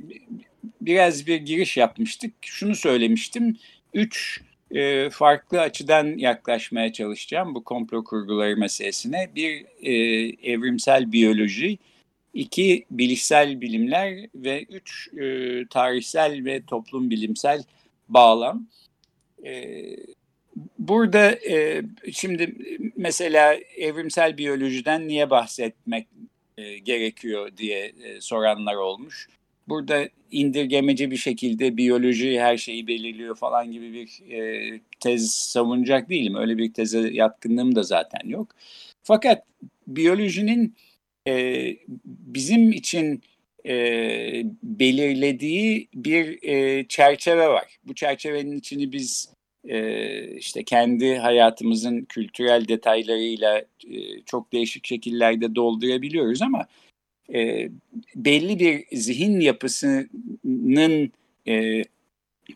biraz bir giriş yapmıştık. Şunu söylemiştim. Üç e, farklı açıdan yaklaşmaya çalışacağım bu komplo kurguları meselesine. Bir e, evrimsel biyoloji, iki bilişsel bilimler ve üç e, tarihsel ve toplum bilimsel bağlam. E, burada e, şimdi mesela evrimsel biyolojiden niye bahsetmek e, gerekiyor diye e, soranlar olmuş. Burada indirgemeci bir şekilde biyoloji her şeyi belirliyor falan gibi bir e, tez savunacak değilim. Öyle bir teze yatkınlığım da zaten yok. Fakat biyolojinin e, bizim için e, belirlediği bir e, çerçeve var. Bu çerçevenin içini biz e, işte kendi hayatımızın kültürel detaylarıyla e, çok değişik şekillerde doldurabiliyoruz ama e, belli bir zihin yapısının e,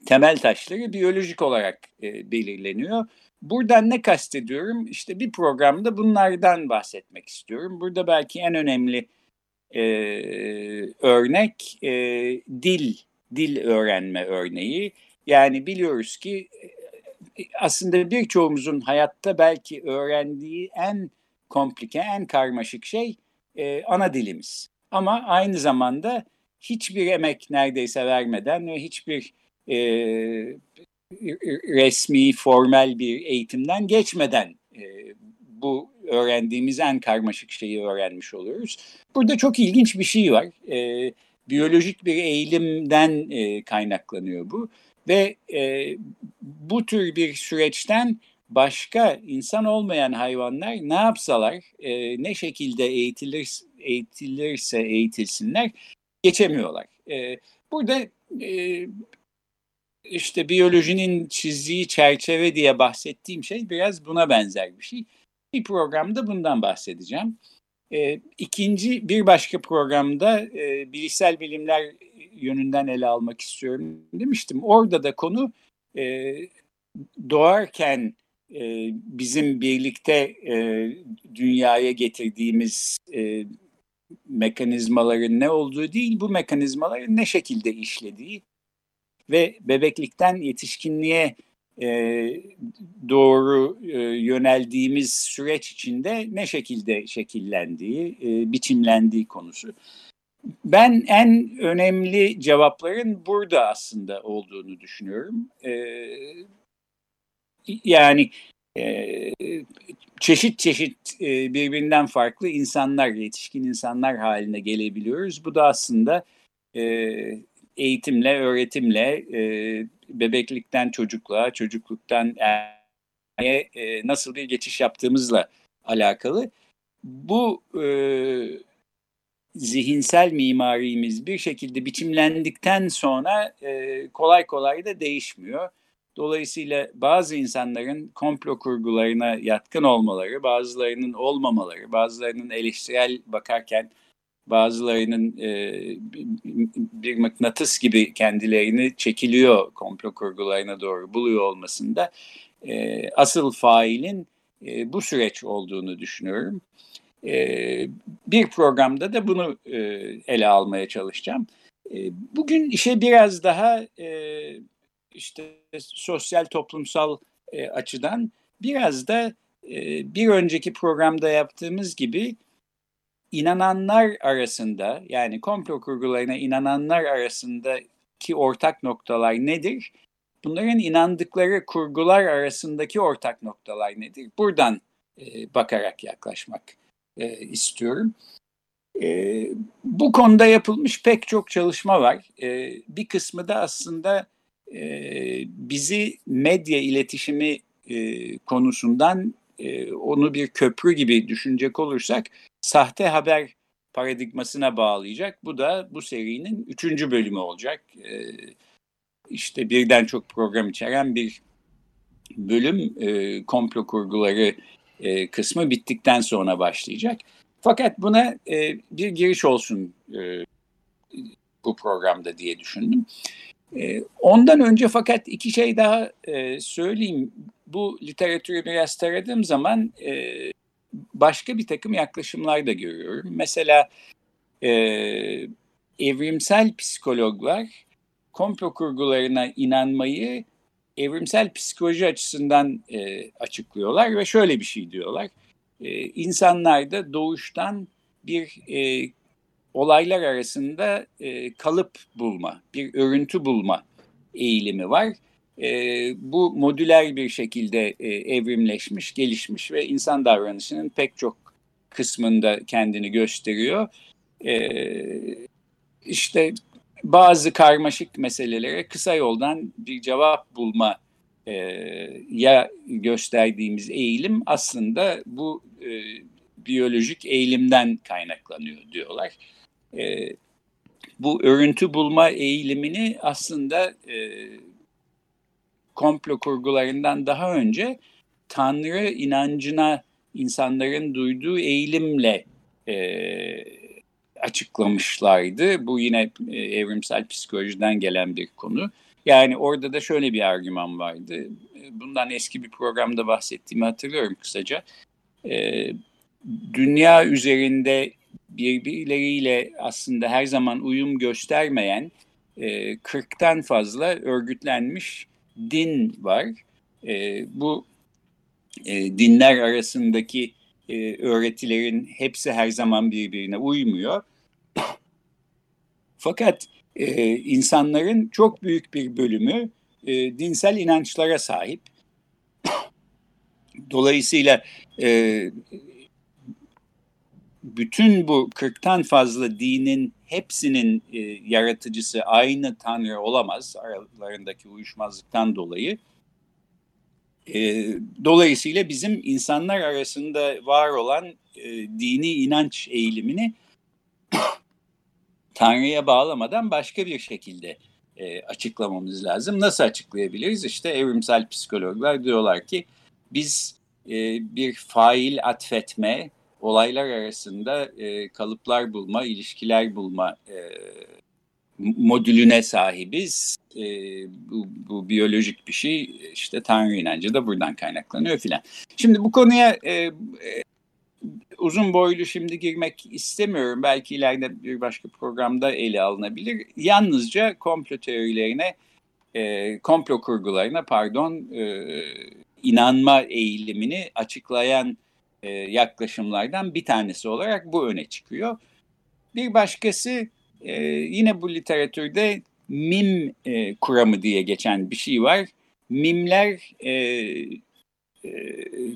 temel taşları biyolojik olarak e, belirleniyor. Buradan ne kastediyorum? İşte bir programda bunlardan bahsetmek istiyorum. Burada belki en önemli e, örnek e, dil, dil öğrenme örneği. Yani biliyoruz ki e, aslında birçoğumuzun hayatta belki öğrendiği en komplike, en karmaşık şey e, ana dilimiz. Ama aynı zamanda hiçbir emek neredeyse vermeden ve hiçbir e, resmi, formal bir eğitimden geçmeden e, bu öğrendiğimiz en karmaşık şeyi öğrenmiş oluyoruz. Burada çok ilginç bir şey var. E, biyolojik bir eğilimden e, kaynaklanıyor bu ve e, bu tür bir süreçten başka insan olmayan hayvanlar ne yapsalar, e, ne şekilde eğitilir, eğitilirse eğitilsinler geçemiyorlar. E, burada e, işte biyolojinin çizdiği çerçeve diye bahsettiğim şey biraz buna benzer bir şey. Bir programda bundan bahsedeceğim. E, ikinci bir başka programda e, bilişsel bilimler yönünden ele almak istiyorum demiştim. Orada da konu e, doğarken e, bizim birlikte e, dünyaya getirdiğimiz e, mekanizmaların ne olduğu değil, bu mekanizmaların ne şekilde işlediği ve bebeklikten yetişkinliğe e, doğru e, yöneldiğimiz süreç içinde ne şekilde şekillendiği, e, biçimlendiği konusu. Ben en önemli cevapların burada aslında olduğunu düşünüyorum. E, yani e, çeşit çeşit e, birbirinden farklı insanlar, yetişkin insanlar haline gelebiliyoruz. Bu da aslında e, eğitimle, öğretimle, e, bebeklikten çocukluğa, çocukluktan e, nasıl bir geçiş yaptığımızla alakalı. Bu e, zihinsel mimarimiz bir şekilde biçimlendikten sonra e, kolay kolay da değişmiyor. Dolayısıyla bazı insanların komplo kurgularına yatkın olmaları, bazılarının olmamaları, bazılarının eleştirel bakarken bazılarının e, bir mıknatıs gibi kendilerini çekiliyor komplo kurgularına doğru buluyor olmasında e, asıl failin e, bu süreç olduğunu düşünüyorum. E, bir programda da bunu e, ele almaya çalışacağım. E, bugün işe biraz daha e, işte sosyal toplumsal e, açıdan biraz da e, bir önceki programda yaptığımız gibi inananlar arasında yani komplo kurgularına inananlar arasındaki ortak noktalar nedir? Bunların inandıkları kurgular arasındaki ortak noktalar nedir? Buradan e, bakarak yaklaşmak e, istiyorum. E, bu konuda yapılmış pek çok çalışma var. E, bir kısmı da aslında e, bizi medya iletişimi e, konusundan e, onu bir köprü gibi düşünecek olursak sahte haber paradigmasına bağlayacak. Bu da bu serinin üçüncü bölümü olacak. E, işte birden çok program içeren bir bölüm e, komplo kurguları e, kısmı bittikten sonra başlayacak. Fakat buna e, bir giriş olsun e, bu programda diye düşündüm. E, ondan önce fakat iki şey daha e, söyleyeyim. Bu literatürü biraz taradığım zaman e, başka bir takım yaklaşımlar da görüyorum. Mesela e, evrimsel psikologlar komplo kurgularına inanmayı evrimsel psikoloji açısından e, açıklıyorlar ve şöyle bir şey diyorlar. E, insanlarda doğuştan bir e, olaylar arasında e, kalıp bulma, bir örüntü bulma eğilimi var. E, bu modüler bir şekilde e, evrimleşmiş, gelişmiş ve insan davranışının pek çok kısmında kendini gösteriyor. E, işte bazı karmaşık meselelere kısa yoldan bir cevap bulma e, ya gösterdiğimiz eğilim aslında bu e, biyolojik eğilimden kaynaklanıyor diyorlar. E, bu örüntü bulma eğilimini aslında e, komplo kurgularından daha önce Tanrı inancına insanların duyduğu eğilimle e, açıklamışlardı. Bu yine e, evrimsel psikolojiden gelen bir konu. Yani orada da şöyle bir argüman vardı. Bundan eski bir programda bahsettiğimi hatırlıyorum kısaca. E, dünya üzerinde birbirleriyle aslında her zaman uyum göstermeyen e, 40'tan fazla örgütlenmiş din var. E, bu e, dinler arasındaki e, öğretilerin hepsi her zaman birbirine uymuyor. Fakat e, insanların çok büyük bir bölümü e, dinsel inançlara sahip. Dolayısıyla e, bütün bu 40'tan fazla dinin hepsinin e, yaratıcısı aynı Tanrı olamaz aralarındaki uyuşmazlıktan dolayı. E, dolayısıyla bizim insanlar arasında var olan e, dini inanç eğilimini Tanrı'ya bağlamadan başka bir şekilde e, açıklamamız lazım. Nasıl açıklayabiliriz? İşte evrimsel psikologlar diyorlar ki biz e, bir fail atfetme, olaylar arasında e, kalıplar bulma, ilişkiler bulma e, modülüne sahibiz. E, bu, bu biyolojik bir şey. İşte Tanrı inancı da buradan kaynaklanıyor filan. Şimdi bu konuya e, e, uzun boylu şimdi girmek istemiyorum. Belki ileride bir başka programda ele alınabilir. Yalnızca komplo teorilerine, e, komplo kurgularına pardon e, inanma eğilimini açıklayan e, yaklaşımlardan bir tanesi olarak bu öne çıkıyor. Bir başkası e, yine bu literatürde mim e, kuramı diye geçen bir şey var. Mimler e, e,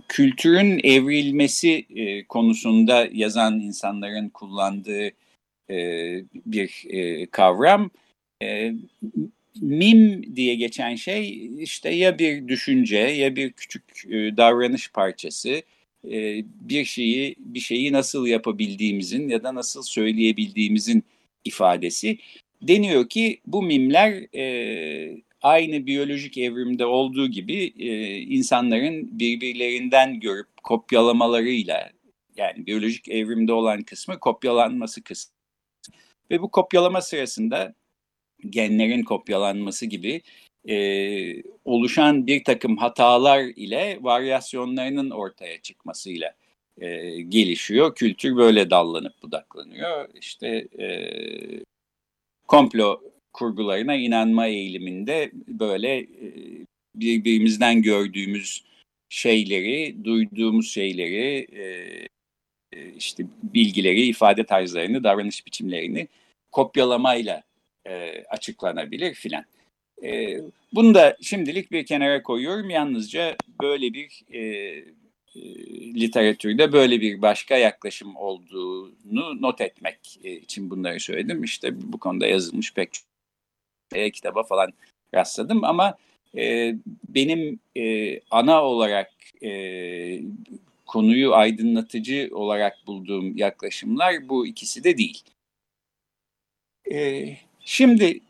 kültürün evrilmesi e, konusunda yazan insanların kullandığı e, bir e, kavram. E, mim diye geçen şey işte ya bir düşünce ya bir küçük e, davranış parçası bir şeyi bir şeyi nasıl yapabildiğimizin ya da nasıl söyleyebildiğimizin ifadesi. Deniyor ki bu mimler e, aynı biyolojik evrimde olduğu gibi e, insanların birbirlerinden görüp kopyalamalarıyla yani biyolojik evrimde olan kısmı kopyalanması kısmı. Ve bu kopyalama sırasında genlerin kopyalanması gibi e, oluşan bir takım hatalar ile varyasyonlarının ortaya çıkmasıyla e, gelişiyor. Kültür böyle dallanıp budaklanıyor. İşte e, komplo kurgularına inanma eğiliminde böyle e, birbirimizden gördüğümüz şeyleri, duyduğumuz şeyleri, e, e, işte bilgileri, ifade tarzlarını, davranış biçimlerini kopyalamayla açıklanabilir filan. Bunu da şimdilik bir kenara koyuyorum. Yalnızca böyle bir literatürde böyle bir başka yaklaşım olduğunu not etmek için bunları söyledim. İşte bu konuda yazılmış pek çok e, kitaba falan rastladım ama e, benim e, ana olarak e, konuyu aydınlatıcı olarak bulduğum yaklaşımlar bu ikisi de değil. E, şimdi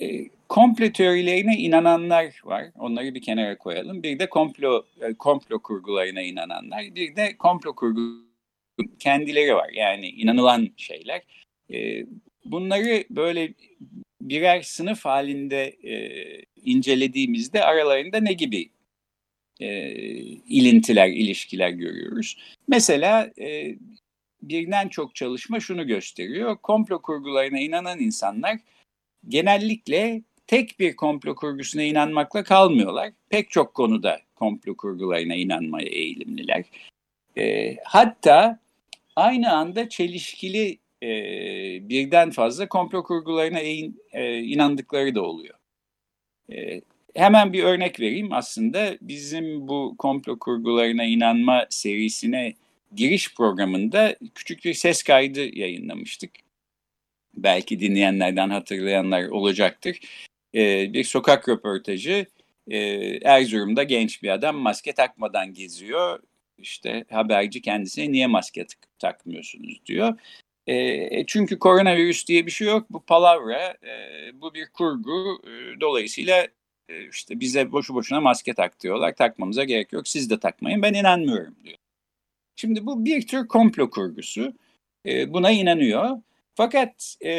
e, komplo teorilerine inananlar var. Onları bir kenara koyalım. Bir de komplo e, komplo kurgularına inananlar. Bir de komplo kurgu kendileri var. Yani inanılan şeyler. E, bunları böyle birer sınıf halinde e, incelediğimizde aralarında ne gibi ilintiler, ilişkiler görüyoruz. Mesela birden çok çalışma şunu gösteriyor. Komplo kurgularına inanan insanlar genellikle tek bir komplo kurgusuna inanmakla kalmıyorlar. Pek çok konuda komplo kurgularına inanmaya eğilimliler. E, hatta aynı anda çelişkili e, birden fazla komplo kurgularına in, e, inandıkları da oluyor. E, hemen bir örnek vereyim. Aslında bizim bu komplo kurgularına inanma serisine giriş programında küçük bir ses kaydı yayınlamıştık. Belki dinleyenlerden hatırlayanlar olacaktır. E, bir sokak röportajı. E, Erzurum'da genç bir adam maske takmadan geziyor. İşte haberci kendisine niye maske takmıyorsunuz diyor. E, çünkü koronavirüs diye bir şey yok. Bu palavra, e, bu bir kurgu. E, dolayısıyla e, işte bize boşu boşuna maske tak diyorlar. Takmamıza gerek yok. Siz de takmayın. Ben inanmıyorum diyor. Şimdi bu bir tür komplo kurgusu. E, buna inanıyor. Fakat e,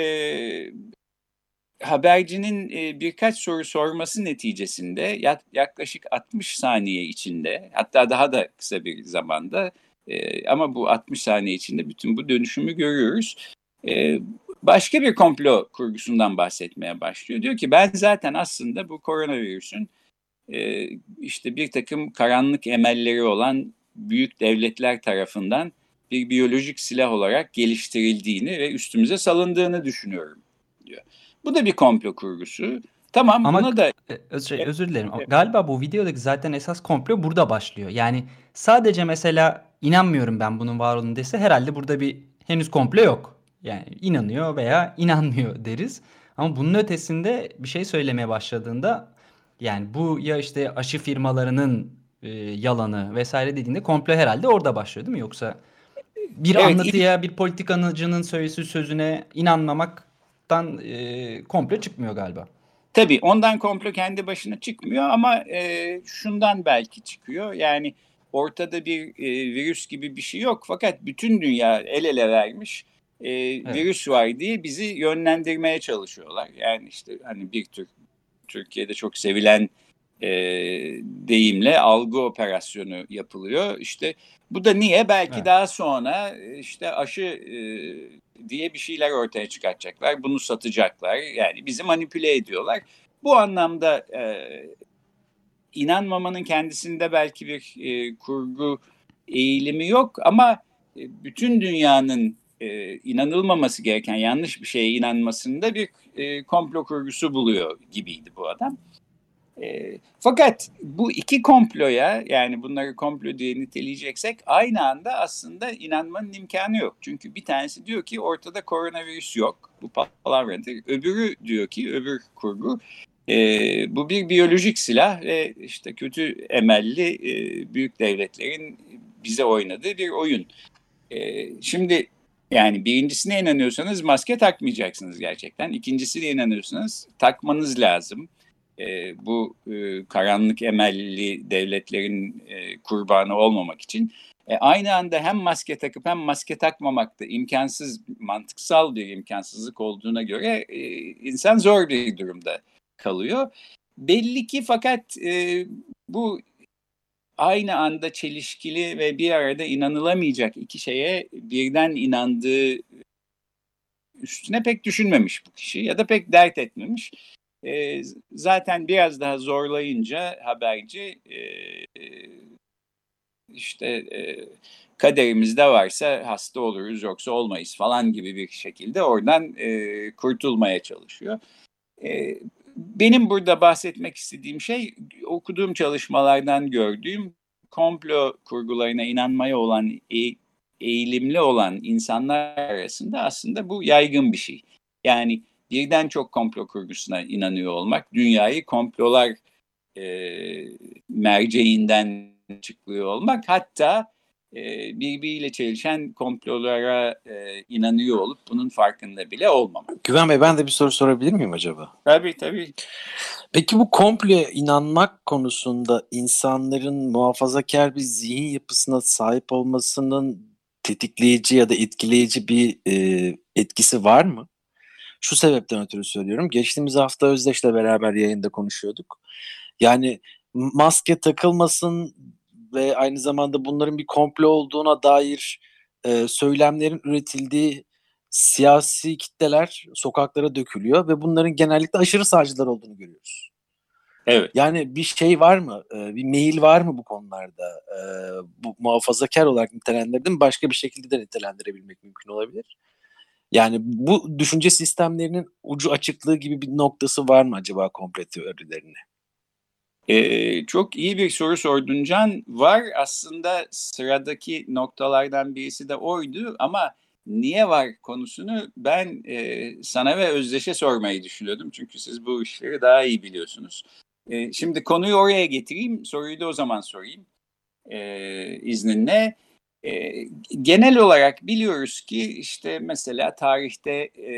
habercinin e, birkaç soru sorması neticesinde yaklaşık 60 saniye içinde hatta daha da kısa bir zamanda e, ama bu 60 saniye içinde bütün bu dönüşümü görüyoruz. E, başka bir komplo kurgusundan bahsetmeye başlıyor. Diyor ki ben zaten aslında bu koronavirüsün işte bir takım karanlık emelleri olan büyük devletler tarafından bir biyolojik silah olarak geliştirildiğini ve üstümüze salındığını düşünüyorum diyor. Bu da bir komplo kurgusu. Tamam Ama buna da özür, şey, özür dilerim. Galiba bu videodaki zaten esas komplo burada başlıyor. Yani sadece mesela inanmıyorum ben bunun var olduğunu dese herhalde burada bir henüz komplo yok. Yani inanıyor veya inanmıyor deriz. Ama bunun ötesinde bir şey söylemeye başladığında yani bu ya işte aşı firmalarının e, yalanı vesaire dediğinde komplo herhalde orada başlıyor değil mi? Yoksa bir evet, anlatıya, bir politikanıcının söylesi sözüne inanmamaktan e, komplo çıkmıyor galiba. Tabii ondan komplo kendi başına çıkmıyor ama e, şundan belki çıkıyor. Yani ortada bir e, virüs gibi bir şey yok fakat bütün dünya el ele vermiş e, evet. virüs var diye bizi yönlendirmeye çalışıyorlar. Yani işte hani bir tür Türkiye'de çok sevilen e, deyimle algı operasyonu yapılıyor. İşte bu da niye? Belki evet. daha sonra işte aşı e, diye bir şeyler ortaya çıkartacaklar. Bunu satacaklar. Yani bizi manipüle ediyorlar. Bu anlamda e, inanmamanın kendisinde belki bir e, kurgu eğilimi yok ama e, bütün dünyanın e, inanılmaması gereken yanlış bir şeye inanmasında bir e, komplo kurgusu buluyor gibiydi bu adam. E, fakat bu iki komploya yani bunları komplo diye niteleyeceksek aynı anda aslında inanmanın imkanı yok. Çünkü bir tanesi diyor ki ortada koronavirüs yok. Bu palavradır. Öbürü diyor ki öbür kurgu e, bu bir biyolojik silah ve işte kötü emelli e, büyük devletlerin bize oynadığı bir oyun. E, şimdi yani birincisine inanıyorsanız maske takmayacaksınız gerçekten. İkincisine inanıyorsanız takmanız lazım. E, bu e, karanlık emelli devletlerin e, kurbanı olmamak için. E, aynı anda hem maske takıp hem maske takmamak da imkansız, mantıksal bir imkansızlık olduğuna göre e, insan zor bir durumda kalıyor. Belli ki fakat e, bu aynı anda çelişkili ve bir arada inanılamayacak iki şeye birden inandığı üstüne pek düşünmemiş bu kişi ya da pek dert etmemiş. E, zaten biraz daha zorlayınca haberci e, işte e, kaderimizde varsa hasta oluruz yoksa olmayız falan gibi bir şekilde oradan e, kurtulmaya çalışıyor. E, benim burada bahsetmek istediğim şey okuduğum çalışmalardan gördüğüm komplo kurgularına inanmaya olan eğilimli olan insanlar arasında aslında bu yaygın bir şey. Yani birden çok komplo kurgusuna inanıyor olmak, dünyayı komplolar e, merceğinden çıkıyor olmak, hatta e, birbiriyle çelişen komplolara e, inanıyor olup bunun farkında bile olmamak. Güven Bey ben de bir soru sorabilir miyim acaba? Tabii tabii. Peki bu komploya inanmak konusunda insanların muhafazakar bir zihin yapısına sahip olmasının tetikleyici ya da etkileyici bir e, etkisi var mı? Şu sebepten ötürü söylüyorum. Geçtiğimiz hafta Özdeş'le beraber yayında konuşuyorduk. Yani maske takılmasın ve aynı zamanda bunların bir komplo olduğuna dair e, söylemlerin üretildiği siyasi kitleler sokaklara dökülüyor ve bunların genellikle aşırı sağcılar olduğunu görüyoruz. Evet. Yani bir şey var mı? E, bir mail var mı bu konularda? E, bu muhafazakar olarak nitelendirdim. Başka bir şekilde de nitelendirebilmek mümkün olabilir. Yani bu düşünce sistemlerinin ucu açıklığı gibi bir noktası var mı acaba komple teorilerine? Ee, çok iyi bir soru sordun Can. Var aslında sıradaki noktalardan birisi de oydu ama niye var konusunu ben e, sana ve Özdeş'e sormayı düşünüyordum. Çünkü siz bu işleri daha iyi biliyorsunuz. E, şimdi konuyu oraya getireyim, soruyu da o zaman sorayım e, izninle. E, genel olarak biliyoruz ki işte mesela tarihte e,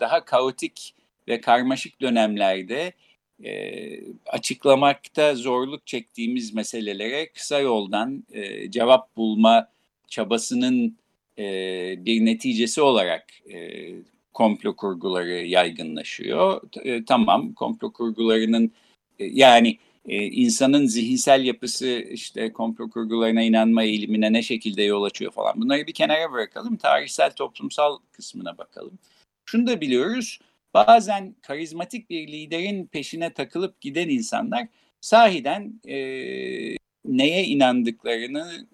daha kaotik ve karmaşık dönemlerde e, açıklamakta zorluk çektiğimiz meselelere kısa yoldan e, cevap bulma çabasının bir neticesi olarak e, komplo kurguları yaygınlaşıyor. Tamam komplo kurgularının yani e, insanın zihinsel yapısı işte komplo kurgularına inanma eğilimine ne şekilde yol açıyor falan bunları bir kenara bırakalım. Tarihsel toplumsal kısmına bakalım. Şunu da biliyoruz bazen karizmatik bir liderin peşine takılıp giden insanlar sahiden e, neye inandıklarını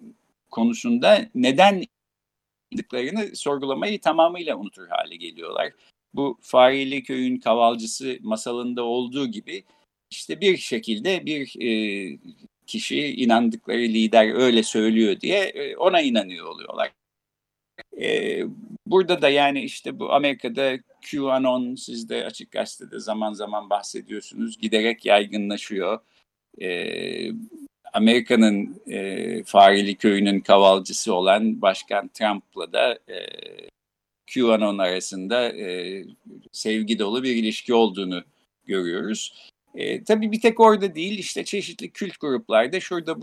konusunda neden inandıklarını sorgulamayı tamamıyla unutur hale geliyorlar. Bu Fareli Köy'ün kavalcısı masalında olduğu gibi işte bir şekilde bir e, kişi inandıkları lider öyle söylüyor diye e, ona inanıyor oluyorlar. E, burada da yani işte bu Amerika'da QAnon siz de açık gazetede zaman zaman bahsediyorsunuz giderek yaygınlaşıyor. E, Amerika'nın e, Fareli köyünün kavalcısı olan Başkan Trump'la da e, QAnon arasında e, sevgi dolu bir ilişki olduğunu görüyoruz. E, tabii bir tek orada değil işte çeşitli kült gruplarda şurada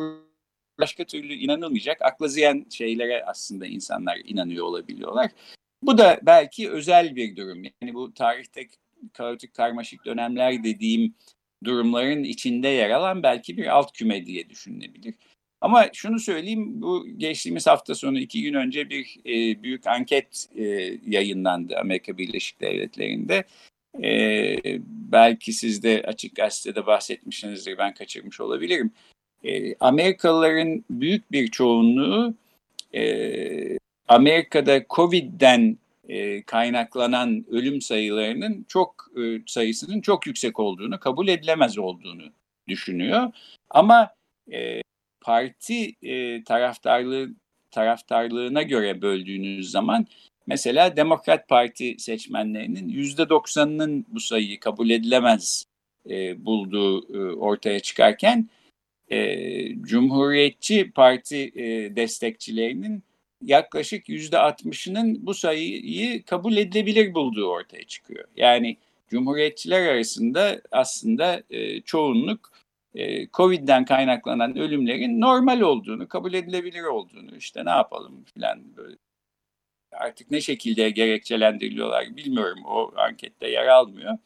başka türlü inanılmayacak akla ziyan şeylere aslında insanlar inanıyor olabiliyorlar. Bu da belki özel bir durum. Yani bu tarihte kaotik karmaşık dönemler dediğim durumların içinde yer alan belki bir alt küme diye düşünülebilir. Ama şunu söyleyeyim, bu geçtiğimiz hafta sonu iki gün önce bir e, büyük anket e, yayınlandı Amerika Birleşik Devletleri'nde. E, belki siz de Açık Gazete'de bahsetmişsinizdir, ben kaçırmış olabilirim. E, Amerikalıların büyük bir çoğunluğu e, Amerika'da Covid'den e, kaynaklanan ölüm sayılarının çok e, sayısının çok yüksek olduğunu, kabul edilemez olduğunu düşünüyor. Ama e, parti e, taraftarlığı taraftarlığına göre böldüğünüz zaman mesela Demokrat Parti seçmenlerinin yüzde doksanının bu sayıyı kabul edilemez e, bulduğu e, ortaya çıkarken e, Cumhuriyetçi Parti e, destekçilerinin yaklaşık yüzde altmışının bu sayıyı kabul edilebilir bulduğu ortaya çıkıyor. Yani Cumhuriyetçiler arasında aslında e, çoğunluk e, Covid'den kaynaklanan ölümlerin normal olduğunu, kabul edilebilir olduğunu işte ne yapalım filan böyle artık ne şekilde gerekçelendiriliyorlar bilmiyorum o ankette yer almıyor.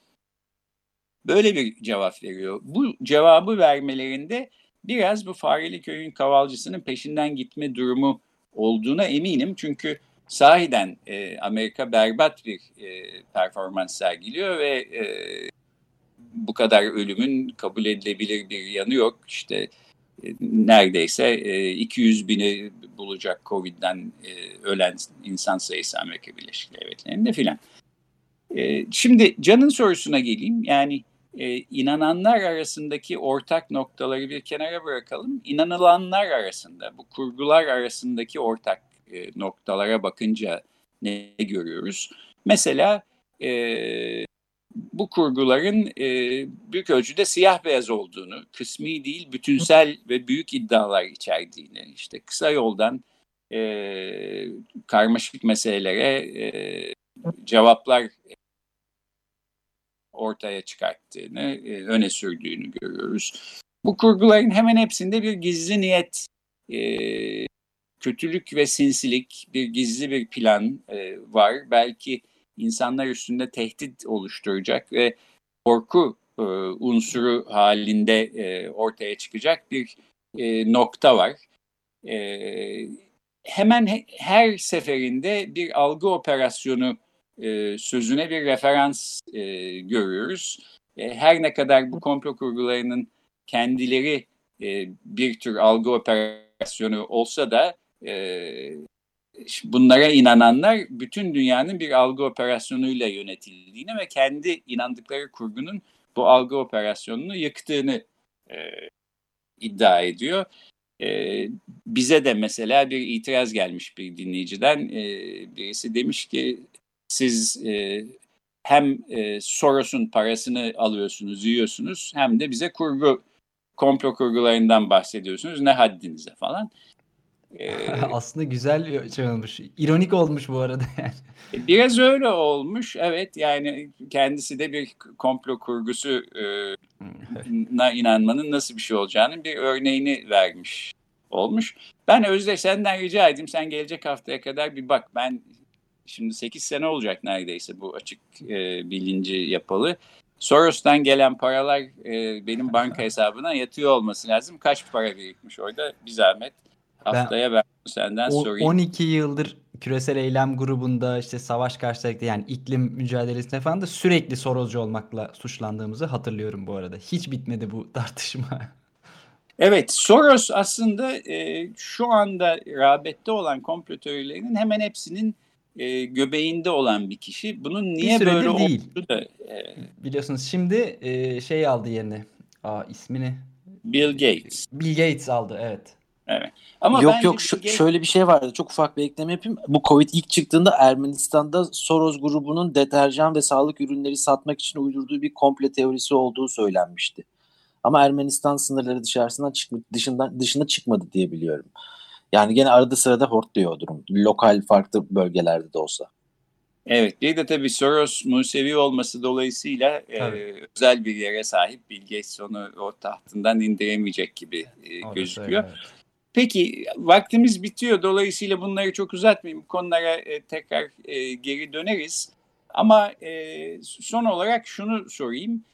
Böyle bir cevap veriyor. Bu cevabı vermelerinde biraz bu fareli köyün kavalcısının peşinden gitme durumu olduğuna eminim. Çünkü sahiden e, Amerika berbat bir e, performans sergiliyor ve e, bu kadar ölümün kabul edilebilir bir yanı yok. İşte e, neredeyse e, 200 bini bulacak Covid'den e, ölen insan sayısı Amerika Birleşik Devletleri'nde filan. E, şimdi Can'ın sorusuna geleyim. Yani e, inananlar arasındaki ortak noktaları bir kenara bırakalım. İnanılanlar arasında, bu kurgular arasındaki ortak e, noktalara bakınca ne görüyoruz? Mesela e, bu kurguların e, büyük ölçüde siyah beyaz olduğunu, kısmi değil bütünsel ve büyük iddialar içerdiğini, işte kısa yoldan e, karmaşık meselelere e, cevaplar ortaya çıkarttığını, e, öne sürdüğünü görüyoruz. Bu kurguların hemen hepsinde bir gizli niyet, e, kötülük ve sinsilik, bir gizli bir plan e, var. Belki insanlar üstünde tehdit oluşturacak ve korku e, unsuru halinde e, ortaya çıkacak bir e, nokta var. E, hemen he, her seferinde bir algı operasyonu e, sözüne bir referans e, görüyoruz. E, her ne kadar bu komplo kurgularının kendileri e, bir tür algı operasyonu olsa da e, bunlara inananlar bütün dünyanın bir algı operasyonuyla yönetildiğini ve kendi inandıkları kurgunun bu algı operasyonunu yıktığını e, iddia ediyor. E, bize de mesela bir itiraz gelmiş bir dinleyiciden. E, birisi demiş ki siz e, hem e, Soros'un parasını alıyorsunuz, yiyorsunuz hem de bize kurgu komplo kurgularından bahsediyorsunuz. Ne haddinize falan. Ee, Aslında güzel şey olmuş. İronik olmuş bu arada yani. Biraz öyle olmuş. Evet yani kendisi de bir komplo kurgusu e, na inanmanın nasıl bir şey olacağının bir örneğini vermiş olmuş. Ben Özde senden rica edeyim sen gelecek haftaya kadar bir bak. Ben şimdi 8 sene olacak neredeyse bu açık e, bilinci yapalı. Soros'tan gelen paralar e, benim banka hesabına yatıyor olması lazım. Kaç para birikmiş orada bir zahmet. Haftaya ben, ben senden o, sorayım. 12 yıldır küresel eylem grubunda işte savaş karşılıklı yani iklim mücadelesinde falan da sürekli Soroscu olmakla suçlandığımızı hatırlıyorum bu arada. Hiç bitmedi bu tartışma. Evet, Soros aslında e, şu anda rağbette olan komplo teorilerinin hemen hepsinin e, göbeğinde olan bir kişi. Bunun niye böyle değil. olduğu da... E, Biliyorsunuz şimdi e, şey aldı yerine. Aa, ismini... Bill Gates. Bill Gates aldı, evet. Evet. Ama yok yok şu, Gates... şöyle bir şey vardı. Çok ufak bir ekleme yapayım. Bu Covid ilk çıktığında Ermenistan'da Soros grubunun deterjan ve sağlık ürünleri satmak için uydurduğu bir komple teorisi olduğu söylenmişti. Ama Ermenistan sınırları dışarısından çıkma, dışından dışına çıkmadı diye biliyorum. Yani gene arada sırada hortluyor o durum. Lokal farklı bölgelerde de olsa. Evet bir de tabii Soros Musevi olması dolayısıyla e, özel bir yere sahip Bill Gates onu o tahtından indiremeyecek gibi e, gözüküyor. Evet. Peki vaktimiz bitiyor. Dolayısıyla bunları çok uzatmayayım. Konulara e, tekrar e, geri döneriz. Ama e, son olarak şunu sorayım.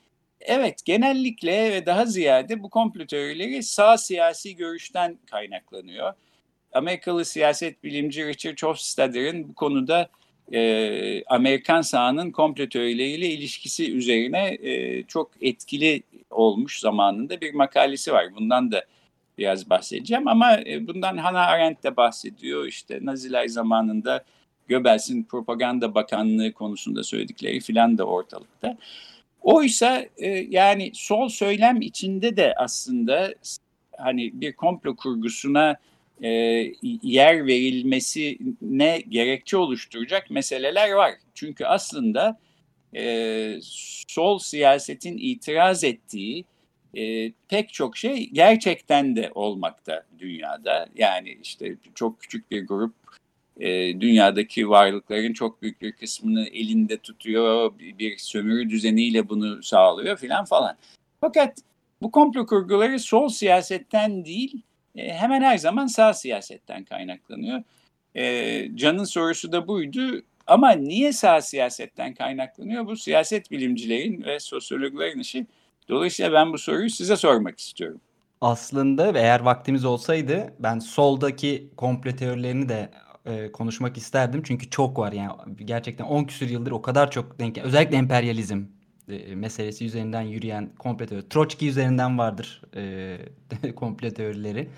Evet genellikle ve daha ziyade bu komplo teorileri sağ siyasi görüşten kaynaklanıyor. Amerikalı siyaset bilimci Richard Hofstadter'ın bu konuda e, Amerikan sağının komplo teorileriyle ilişkisi üzerine e, çok etkili olmuş zamanında bir makalesi var. Bundan da biraz bahsedeceğim ama e, bundan Hannah Arendt de bahsediyor. İşte Naziler zamanında Göbels'in propaganda bakanlığı konusunda söyledikleri filan da ortalıkta. Oysa e, yani sol söylem içinde de aslında hani bir komplo kurgusuna e, yer verilmesine gerekçe oluşturacak meseleler var. Çünkü aslında e, sol siyasetin itiraz ettiği e, pek çok şey gerçekten de olmakta dünyada. Yani işte çok küçük bir grup e, dünyadaki varlıkların çok büyük bir kısmını elinde tutuyor, bir, bir sömürü düzeniyle bunu sağlıyor filan falan. Fakat bu komplo kurguları sol siyasetten değil, e, hemen her zaman sağ siyasetten kaynaklanıyor. E, Can'ın sorusu da buydu. Ama niye sağ siyasetten kaynaklanıyor? Bu siyaset bilimcilerin ve sosyologların işi. Dolayısıyla ben bu soruyu size sormak istiyorum. Aslında eğer vaktimiz olsaydı ben soldaki komple teorilerini de e, konuşmak isterdim. Çünkü çok var yani gerçekten 10 küsur yıldır o kadar çok denk özellikle emperyalizm e, meselesi üzerinden yürüyen komple teori. Troçki üzerinden vardır e, komple teorileri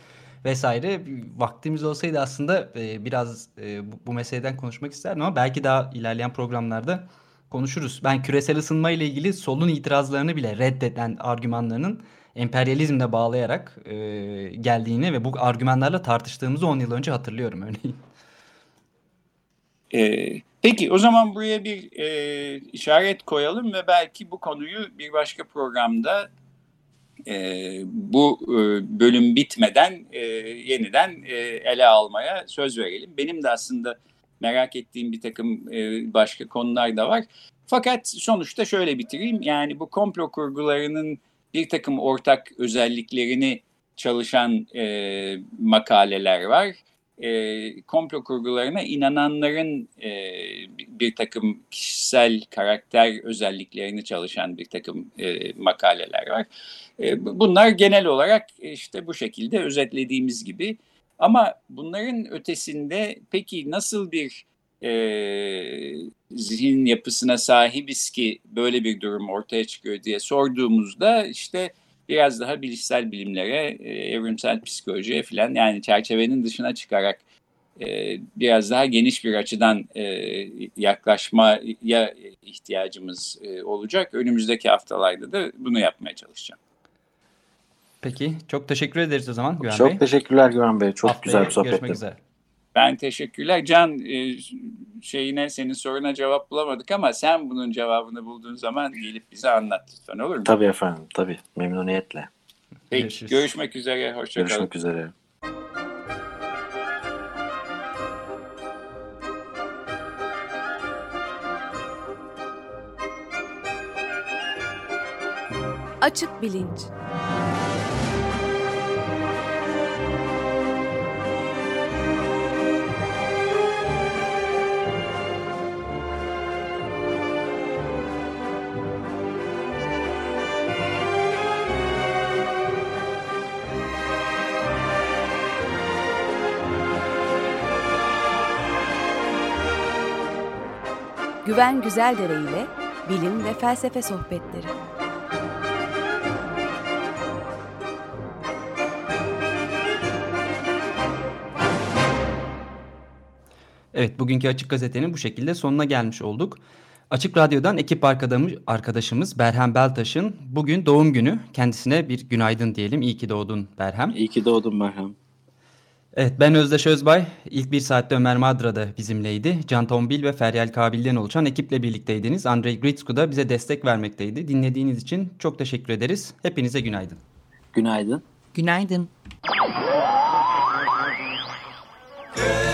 vesaire. Vaktimiz olsaydı aslında e, biraz e, bu, bu meseleden konuşmak isterdim ama belki daha ilerleyen programlarda konuşuruz. Ben küresel ısınma ile ilgili solun itirazlarını bile reddeden argümanlarının emperyalizmle bağlayarak e, geldiğini ve bu argümanlarla tartıştığımızı 10 yıl önce hatırlıyorum örneğin. Ee, peki o zaman buraya bir e, işaret koyalım ve belki bu konuyu bir başka programda e, bu e, bölüm bitmeden e, yeniden e, ele almaya söz verelim. Benim de aslında merak ettiğim bir takım e, başka konular da var. Fakat sonuçta şöyle bitireyim. Yani bu komplo kurgularının bir takım ortak özelliklerini çalışan e, makaleler var e, komplo kurgularına inananların e, bir takım kişisel karakter özelliklerini çalışan bir takım e, makaleler var. E, bunlar genel olarak işte bu şekilde özetlediğimiz gibi. Ama bunların ötesinde peki nasıl bir e, zihin yapısına sahibiz ki böyle bir durum ortaya çıkıyor diye sorduğumuzda işte biraz daha bilişsel bilimlere, e, evrimsel psikolojiye falan yani çerçevenin dışına çıkarak e, biraz daha geniş bir açıdan e, yaklaşmaya ihtiyacımız olacak. Önümüzdeki haftalarda da bunu yapmaya çalışacağım. Peki çok teşekkür ederiz o zaman Güven çok Bey. Çok teşekkürler Güven Bey. Çok Haftaya güzel bir sohbetti. Görüşmek üzere. Ben teşekkürler. Can şeyine senin soruna cevap bulamadık ama sen bunun cevabını bulduğun zaman gelip bize anlat lütfen olur mu? Tabii efendim tabii memnuniyetle. Peki Görüşürüz. görüşmek üzere. Hoşçakalın. Görüşmek üzere. Açık Bilinç Güven Güzeldere ile bilim ve felsefe sohbetleri. Evet, bugünkü Açık Gazete'nin bu şekilde sonuna gelmiş olduk. Açık Radyo'dan ekip arkadaşımız Berhem Beltaş'ın bugün doğum günü. Kendisine bir günaydın diyelim. İyi ki doğdun Berhem. İyi ki doğdun Berhem. Evet ben Özdeş Özbay. İlk bir saatte Ömer Madra da bizimleydi. Can Tombil ve Feryal Kabil'den oluşan ekiple birlikteydiniz. Andrei Gritsku da bize destek vermekteydi. Dinlediğiniz için çok teşekkür ederiz. Hepinize günaydın. Günaydın. Günaydın. günaydın.